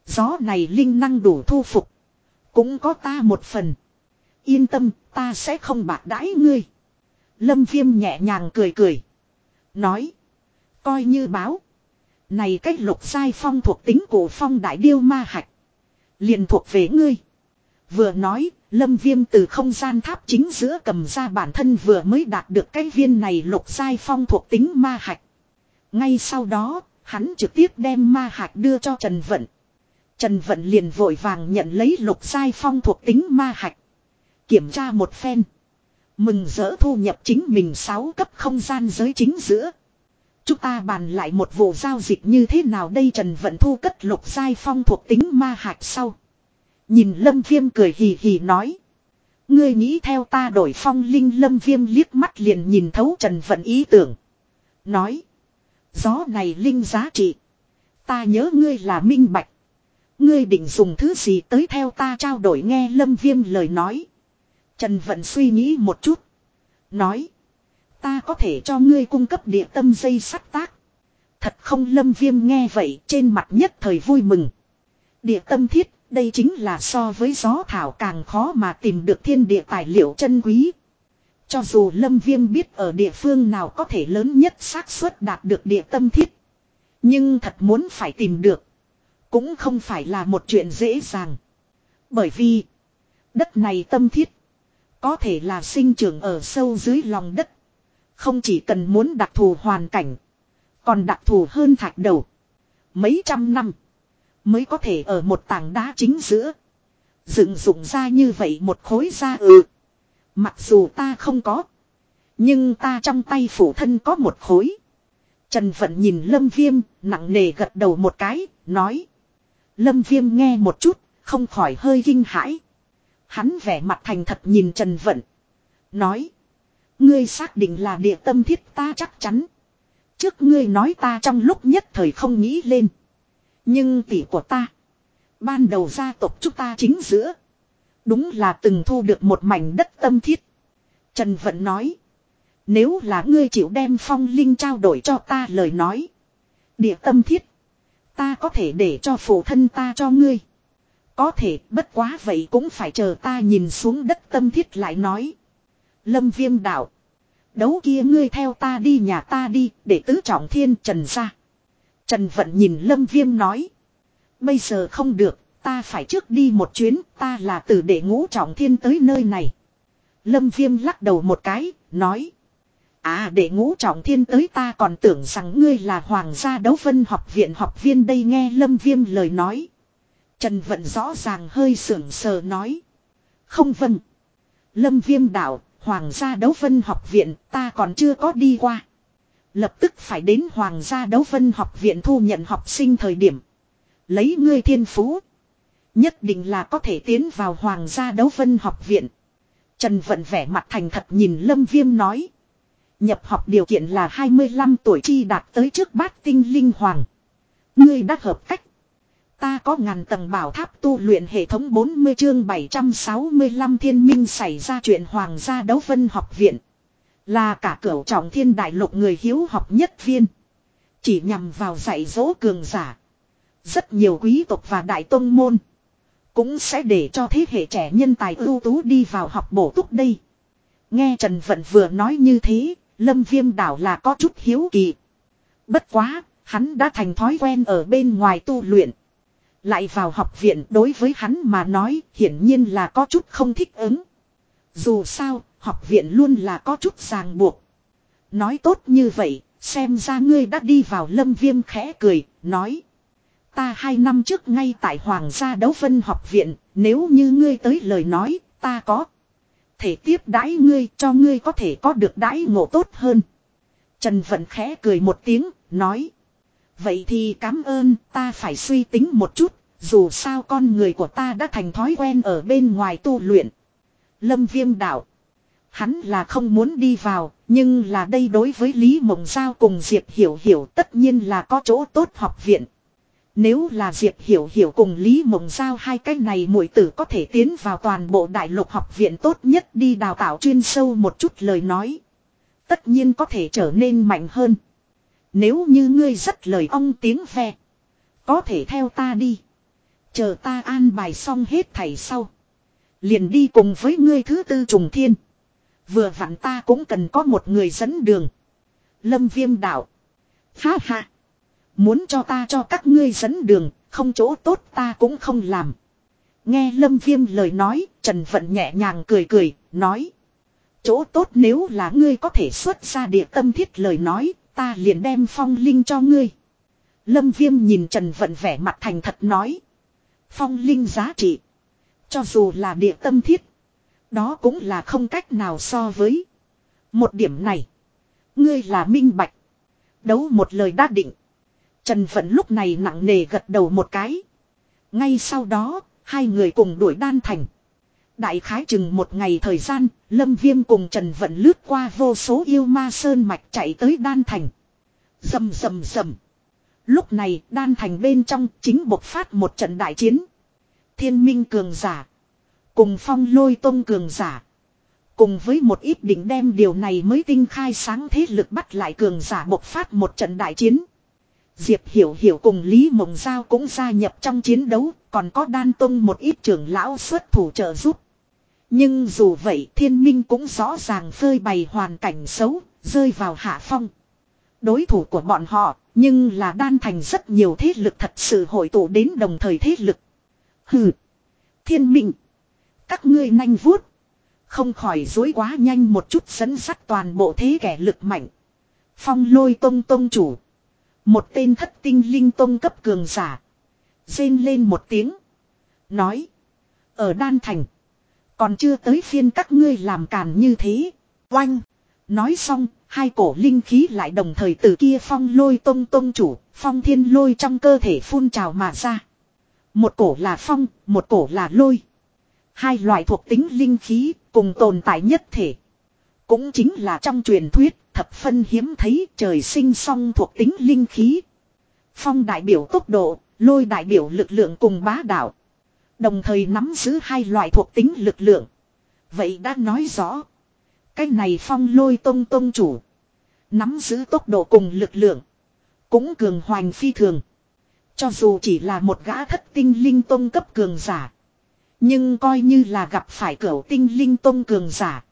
Gió này linh năng đủ thu phục. Cũng có ta một phần. Yên tâm, ta sẽ không bạc đãi ngươi. Lâm viêm nhẹ nhàng cười cười. Nói. Coi như báo. Này cách lục sai phong thuộc tính của phong đại điêu ma hạch. Liền thuộc về ngươi. Vừa nói, lâm viêm từ không gian tháp chính giữa cầm ra bản thân vừa mới đạt được cái viên này lục sai phong thuộc tính ma hạch. Ngay sau đó, hắn trực tiếp đem ma hạch đưa cho Trần Vận. Trần Vận liền vội vàng nhận lấy lục sai phong thuộc tính ma hạch. Kiểm tra một phen. Mừng rỡ thu nhập chính mình 6 cấp không gian giới chính giữa. Chúng ta bàn lại một vụ giao dịch như thế nào đây Trần Vận Thu cất lục sai phong thuộc tính ma hạch sau. Nhìn Lâm Viêm cười hì hì nói. Ngươi nghĩ theo ta đổi phong linh Lâm Viêm liếc mắt liền nhìn thấu Trần Vận ý tưởng. Nói. Gió này linh giá trị. Ta nhớ ngươi là minh bạch. Ngươi định dùng thứ gì tới theo ta trao đổi nghe Lâm Viêm lời nói. Trần Vận suy nghĩ một chút. Nói. Ta có thể cho ngươi cung cấp địa tâm dây sắt tác. Thật không lâm viêm nghe vậy trên mặt nhất thời vui mừng. Địa tâm thiết, đây chính là so với gió thảo càng khó mà tìm được thiên địa tài liệu chân quý. Cho dù lâm viêm biết ở địa phương nào có thể lớn nhất xác suất đạt được địa tâm thiết. Nhưng thật muốn phải tìm được. Cũng không phải là một chuyện dễ dàng. Bởi vì, đất này tâm thiết. Có thể là sinh trưởng ở sâu dưới lòng đất. Không chỉ cần muốn đặc thù hoàn cảnh. Còn đặc thù hơn thạch đầu. Mấy trăm năm. Mới có thể ở một tảng đá chính giữa. Dựng dụng ra như vậy một khối da ừ. Mặc dù ta không có. Nhưng ta trong tay phủ thân có một khối. Trần phận nhìn Lâm Viêm, nặng nề gật đầu một cái, nói. Lâm Viêm nghe một chút, không khỏi hơi kinh hãi. Hắn vẻ mặt thành thật nhìn Trần Vận. Nói. Ngươi xác định là địa tâm thiết ta chắc chắn. Trước ngươi nói ta trong lúc nhất thời không nghĩ lên. Nhưng tỷ của ta. Ban đầu gia tộc chúng ta chính giữa. Đúng là từng thu được một mảnh đất tâm thiết. Trần Vận nói. Nếu là ngươi chịu đem phong linh trao đổi cho ta lời nói. Địa tâm thiết. Ta có thể để cho phụ thân ta cho ngươi. Có thể bất quá vậy cũng phải chờ ta nhìn xuống đất tâm thiết lại nói. Lâm viêm đạo. Đấu kia ngươi theo ta đi nhà ta đi, để tứ trọng thiên trần ra. Trần Vận nhìn Lâm Viêm nói. Bây giờ không được, ta phải trước đi một chuyến, ta là từ để ngũ trọng thiên tới nơi này. Lâm Viêm lắc đầu một cái, nói. À để ngũ trọng thiên tới ta còn tưởng rằng ngươi là hoàng gia đấu vân học viện học viên đây nghe Lâm Viêm lời nói. Trần Vận rõ ràng hơi sưởng sờ nói. Không vâng. Lâm Viêm đạo, hoàng gia đấu vân học viện ta còn chưa có đi qua. Lập tức phải đến hoàng gia đấu vân học viện thu nhận học sinh thời điểm. Lấy ngươi thiên phú. Nhất định là có thể tiến vào hoàng gia đấu vân học viện. Trần Vận vẻ mặt thành thật nhìn Lâm Viêm nói. Nhập học điều kiện là 25 tuổi chi đạt tới trước bát tinh linh hoàng. Ngươi đã hợp cách. Ta có ngàn tầng bảo tháp tu luyện hệ thống 40 chương 765 thiên minh xảy ra chuyện hoàng gia đấu vân học viện. Là cả cửu trọng thiên đại lục người hiếu học nhất viên. Chỉ nhằm vào dạy dỗ cường giả. Rất nhiều quý tộc và đại tông môn. Cũng sẽ để cho thế hệ trẻ nhân tài ưu tú đi vào học bổ túc đây. Nghe Trần Vận vừa nói như thế, Lâm Viêm đảo là có chút hiếu kỳ. Bất quá, hắn đã thành thói quen ở bên ngoài tu luyện. Lại vào học viện đối với hắn mà nói hiển nhiên là có chút không thích ứng. Dù sao, học viện luôn là có chút ràng buộc. Nói tốt như vậy, xem ra ngươi đã đi vào lâm viêm khẽ cười, nói. Ta hai năm trước ngay tại Hoàng gia đấu vân học viện, nếu như ngươi tới lời nói, ta có. Thể tiếp đãi ngươi cho ngươi có thể có được đãi ngộ tốt hơn. Trần Vận khẽ cười một tiếng, nói. Vậy thì cảm ơn, ta phải suy tính một chút, dù sao con người của ta đã thành thói quen ở bên ngoài tu luyện. Lâm viêm đạo. Hắn là không muốn đi vào, nhưng là đây đối với Lý Mộng Giao cùng Diệp Hiểu Hiểu tất nhiên là có chỗ tốt học viện. Nếu là Diệp Hiểu Hiểu cùng Lý Mộng Giao hai cái này muội tử có thể tiến vào toàn bộ đại lục học viện tốt nhất đi đào tạo chuyên sâu một chút lời nói. Tất nhiên có thể trở nên mạnh hơn. Nếu như ngươi rất lời ong tiếng ve. Có thể theo ta đi. Chờ ta an bài xong hết thảy sau. Liền đi cùng với ngươi thứ tư trùng thiên. Vừa vặn ta cũng cần có một người dẫn đường. Lâm viêm đạo. Ha ha. Muốn cho ta cho các ngươi dẫn đường, không chỗ tốt ta cũng không làm. Nghe Lâm Viêm lời nói, Trần Vận nhẹ nhàng cười cười, nói. Chỗ tốt nếu là ngươi có thể xuất ra địa tâm thiết lời nói, ta liền đem phong linh cho ngươi. Lâm Viêm nhìn Trần Vận vẻ mặt thành thật nói. Phong linh giá trị. Cho dù là địa tâm thiết. Đó cũng là không cách nào so với. Một điểm này. Ngươi là minh bạch. Đấu một lời đã định. Trần Phận lúc này nặng nề gật đầu một cái. Ngay sau đó, hai người cùng đuổi đan thành. Đại khái chừng một ngày thời gian, Lâm Viêm cùng Trần Vận lướt qua vô số yêu ma sơn mạch chạy tới đan thành. Dầm dầm dầm. Lúc này, đan thành bên trong chính bộc phát một trận đại chiến. Thiên minh cường giả. Cùng phong lôi tôn cường giả. Cùng với một ít đỉnh đem điều này mới tinh khai sáng thế lực bắt lại cường giả bộc phát một trận đại chiến. Diệp Hiểu Hiểu cùng Lý Mộng Giao cũng gia nhập trong chiến đấu, còn có đan tông một ít trưởng lão xuất thủ trợ giúp. Nhưng dù vậy thiên minh cũng rõ ràng phơi bày hoàn cảnh xấu, rơi vào hạ phong. Đối thủ của bọn họ, nhưng là đan thành rất nhiều thế lực thật sự hội tụ đến đồng thời thế lực. Hừ. Thiên minh. Các ngươi nhanh vuốt. Không khỏi dối quá nhanh một chút dẫn sắt toàn bộ thế kẻ lực mạnh. Phong lôi tông tông chủ. Một tên thất tinh linh tông cấp cường giả. Rên lên một tiếng. Nói. Ở Đan Thành. Còn chưa tới phiên các ngươi làm càn như thế. Oanh. Nói xong, hai cổ linh khí lại đồng thời từ kia phong lôi tông tông chủ, phong thiên lôi trong cơ thể phun trào mà ra. Một cổ là phong, một cổ là lôi. Hai loại thuộc tính linh khí cùng tồn tại nhất thể. Cũng chính là trong truyền thuyết, thập phân hiếm thấy trời sinh song thuộc tính linh khí. Phong đại biểu tốc độ, lôi đại biểu lực lượng cùng bá đạo. Đồng thời nắm giữ hai loại thuộc tính lực lượng. Vậy đã nói rõ. Cái này phong lôi tông tông chủ. Nắm giữ tốc độ cùng lực lượng. Cũng cường hoành phi thường. Cho dù chỉ là một gã thất tinh linh tông cấp cường giả. Nhưng coi như là gặp phải cửa tinh linh tông cường giả.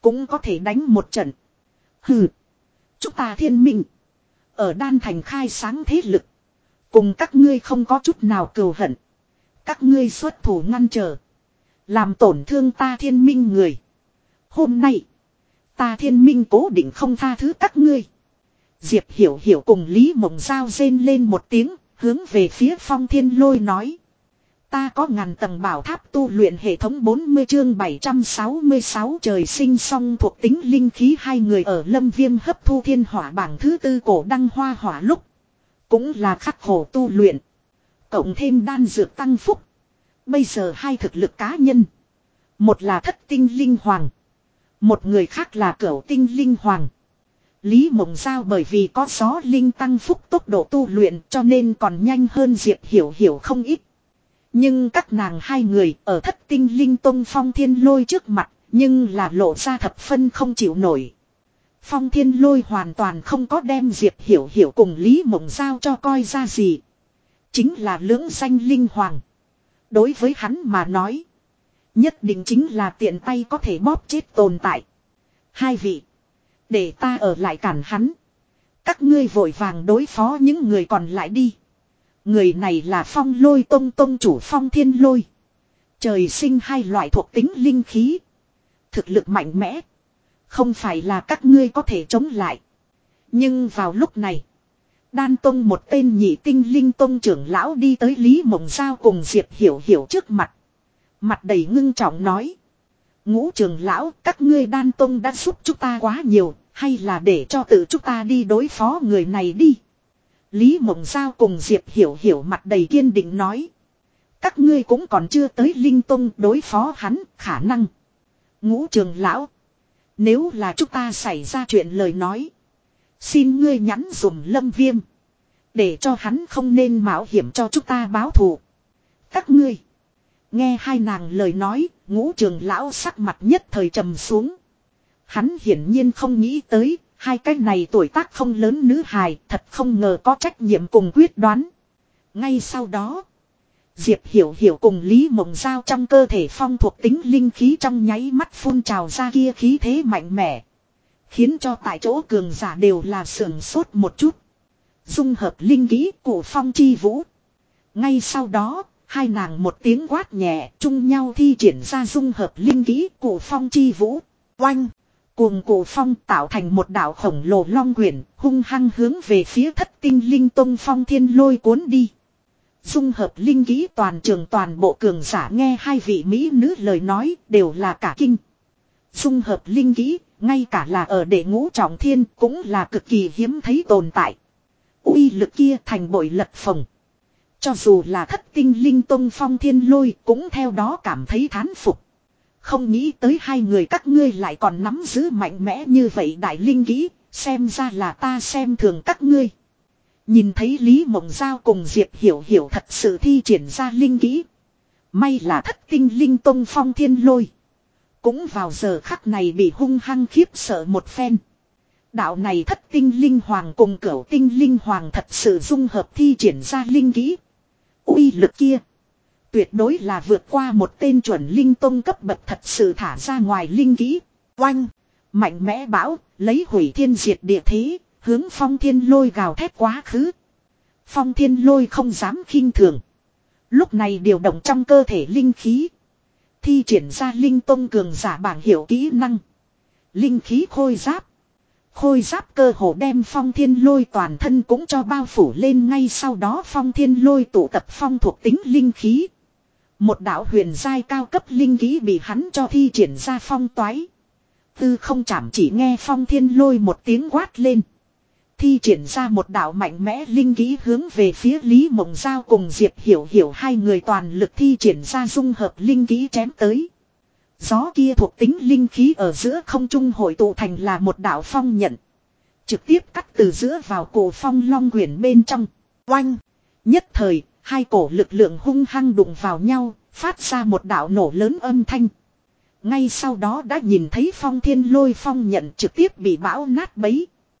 Cũng có thể đánh một trận. Hừ. Chúng ta thiên mệnh Ở đan thành khai sáng thế lực. Cùng các ngươi không có chút nào cừu hận. Các ngươi xuất thủ ngăn trở. Làm tổn thương ta thiên minh người. Hôm nay. Ta thiên minh cố định không tha thứ các ngươi. Diệp hiểu hiểu cùng Lý Mộng Giao rên lên một tiếng. Hướng về phía phong thiên lôi nói. Ta có ngàn tầng bảo tháp tu luyện hệ thống 40 chương 766 trời sinh song thuộc tính linh khí hai người ở lâm viêm hấp thu thiên hỏa bảng thứ tư cổ đăng hoa hỏa lúc. Cũng là khắc khổ tu luyện. Cộng thêm đan dược tăng phúc. Bây giờ hai thực lực cá nhân. Một là thất tinh linh hoàng. Một người khác là cửu tinh linh hoàng. Lý Mộng Giao bởi vì có gió linh tăng phúc tốc độ tu luyện cho nên còn nhanh hơn Diệp Hiểu Hiểu không ít. Nhưng các nàng hai người ở thất tinh linh tông phong thiên lôi trước mặt, nhưng là lộ ra thập phân không chịu nổi. Phong thiên lôi hoàn toàn không có đem Diệp Hiểu Hiểu cùng Lý Mộng Giao cho coi ra gì. Chính là lưỡng danh linh hoàng. Đối với hắn mà nói, nhất định chính là tiện tay có thể bóp chết tồn tại. Hai vị, để ta ở lại cản hắn. Các ngươi vội vàng đối phó những người còn lại đi. Người này là phong lôi tông tông chủ phong thiên lôi. Trời sinh hai loại thuộc tính linh khí. Thực lực mạnh mẽ. Không phải là các ngươi có thể chống lại. Nhưng vào lúc này. Đan tông một tên nhị tinh linh tông trưởng lão đi tới Lý Mộng Giao cùng Diệp Hiểu Hiểu trước mặt. Mặt đầy ngưng trọng nói. Ngũ trưởng lão, các ngươi đan tông đã giúp chúng ta quá nhiều. Hay là để cho tự chúng ta đi đối phó người này đi. Lý Mộng Giao cùng Diệp Hiểu Hiểu mặt đầy kiên định nói. Các ngươi cũng còn chưa tới Linh Tông đối phó hắn, khả năng. Ngũ trường lão. Nếu là chúng ta xảy ra chuyện lời nói. Xin ngươi nhắn dùm lâm viêm. Để cho hắn không nên mạo hiểm cho chúng ta báo thù. Các ngươi. Nghe hai nàng lời nói, ngũ trường lão sắc mặt nhất thời trầm xuống. Hắn hiển nhiên không nghĩ tới, Hai cái này tuổi tác không lớn nữ hài thật không ngờ có trách nhiệm cùng quyết đoán. Ngay sau đó. Diệp Hiểu Hiểu cùng Lý Mộng Giao trong cơ thể phong thuộc tính linh khí trong nháy mắt phun trào ra kia khí thế mạnh mẽ. Khiến cho tại chỗ cường giả đều là sườn sốt một chút. Dung hợp linh khí của phong chi vũ. Ngay sau đó, hai nàng một tiếng quát nhẹ chung nhau thi triển ra dung hợp linh khí của phong chi vũ. Oanh! Cuồng cổ phong tạo thành một đạo khổng lồ long quyển, hung hăng hướng về phía thất tinh linh tông phong thiên lôi cuốn đi. Dung hợp linh ký toàn trường toàn bộ cường giả nghe hai vị Mỹ nữ lời nói đều là cả kinh. Dung hợp linh ký, ngay cả là ở đệ ngũ trọng thiên cũng là cực kỳ hiếm thấy tồn tại. uy lực kia thành bội lật phồng. Cho dù là thất tinh linh tông phong thiên lôi cũng theo đó cảm thấy thán phục. Không nghĩ tới hai người các ngươi lại còn nắm giữ mạnh mẽ như vậy đại linh kỹ, xem ra là ta xem thường các ngươi. Nhìn thấy Lý Mộng Giao cùng Diệp Hiểu Hiểu thật sự thi triển ra linh kỹ. May là thất tinh linh tông phong thiên lôi. Cũng vào giờ khắc này bị hung hăng khiếp sợ một phen. Đạo này thất tinh linh hoàng cùng cửu tinh linh hoàng thật sự dung hợp thi triển ra linh kỹ. uy lực kia. Tuyệt đối là vượt qua một tên chuẩn linh tông cấp bậc thật sự thả ra ngoài linh kỹ. Oanh! Mạnh mẽ bão, lấy hủy thiên diệt địa thế, hướng phong thiên lôi gào thét quá khứ. Phong thiên lôi không dám khinh thường. Lúc này điều động trong cơ thể linh khí. Thi triển ra linh tông cường giả bảng hiệu kỹ năng. Linh khí khôi giáp. Khôi giáp cơ hồ đem phong thiên lôi toàn thân cũng cho bao phủ lên ngay sau đó phong thiên lôi tụ tập phong thuộc tính linh khí. Một đạo huyền giai cao cấp linh ký bị hắn cho thi triển ra phong toái. Tư không chảm chỉ nghe phong thiên lôi một tiếng quát lên. Thi triển ra một đạo mạnh mẽ linh ký hướng về phía Lý Mộng Giao cùng Diệp Hiểu Hiểu hai người toàn lực thi triển ra dung hợp linh ký chém tới. Gió kia thuộc tính linh khí ở giữa không trung hội tụ thành là một đạo phong nhận. Trực tiếp cắt từ giữa vào cổ phong long quyển bên trong. Oanh! Nhất thời, Hai cổ lực lượng hung hăng đụng vào nhau, phát ra một đạo nổ lớn âm thanh. Ngay sau đó đã nhìn thấy phong thiên lôi phong nhận trực tiếp bị bão nát bấy.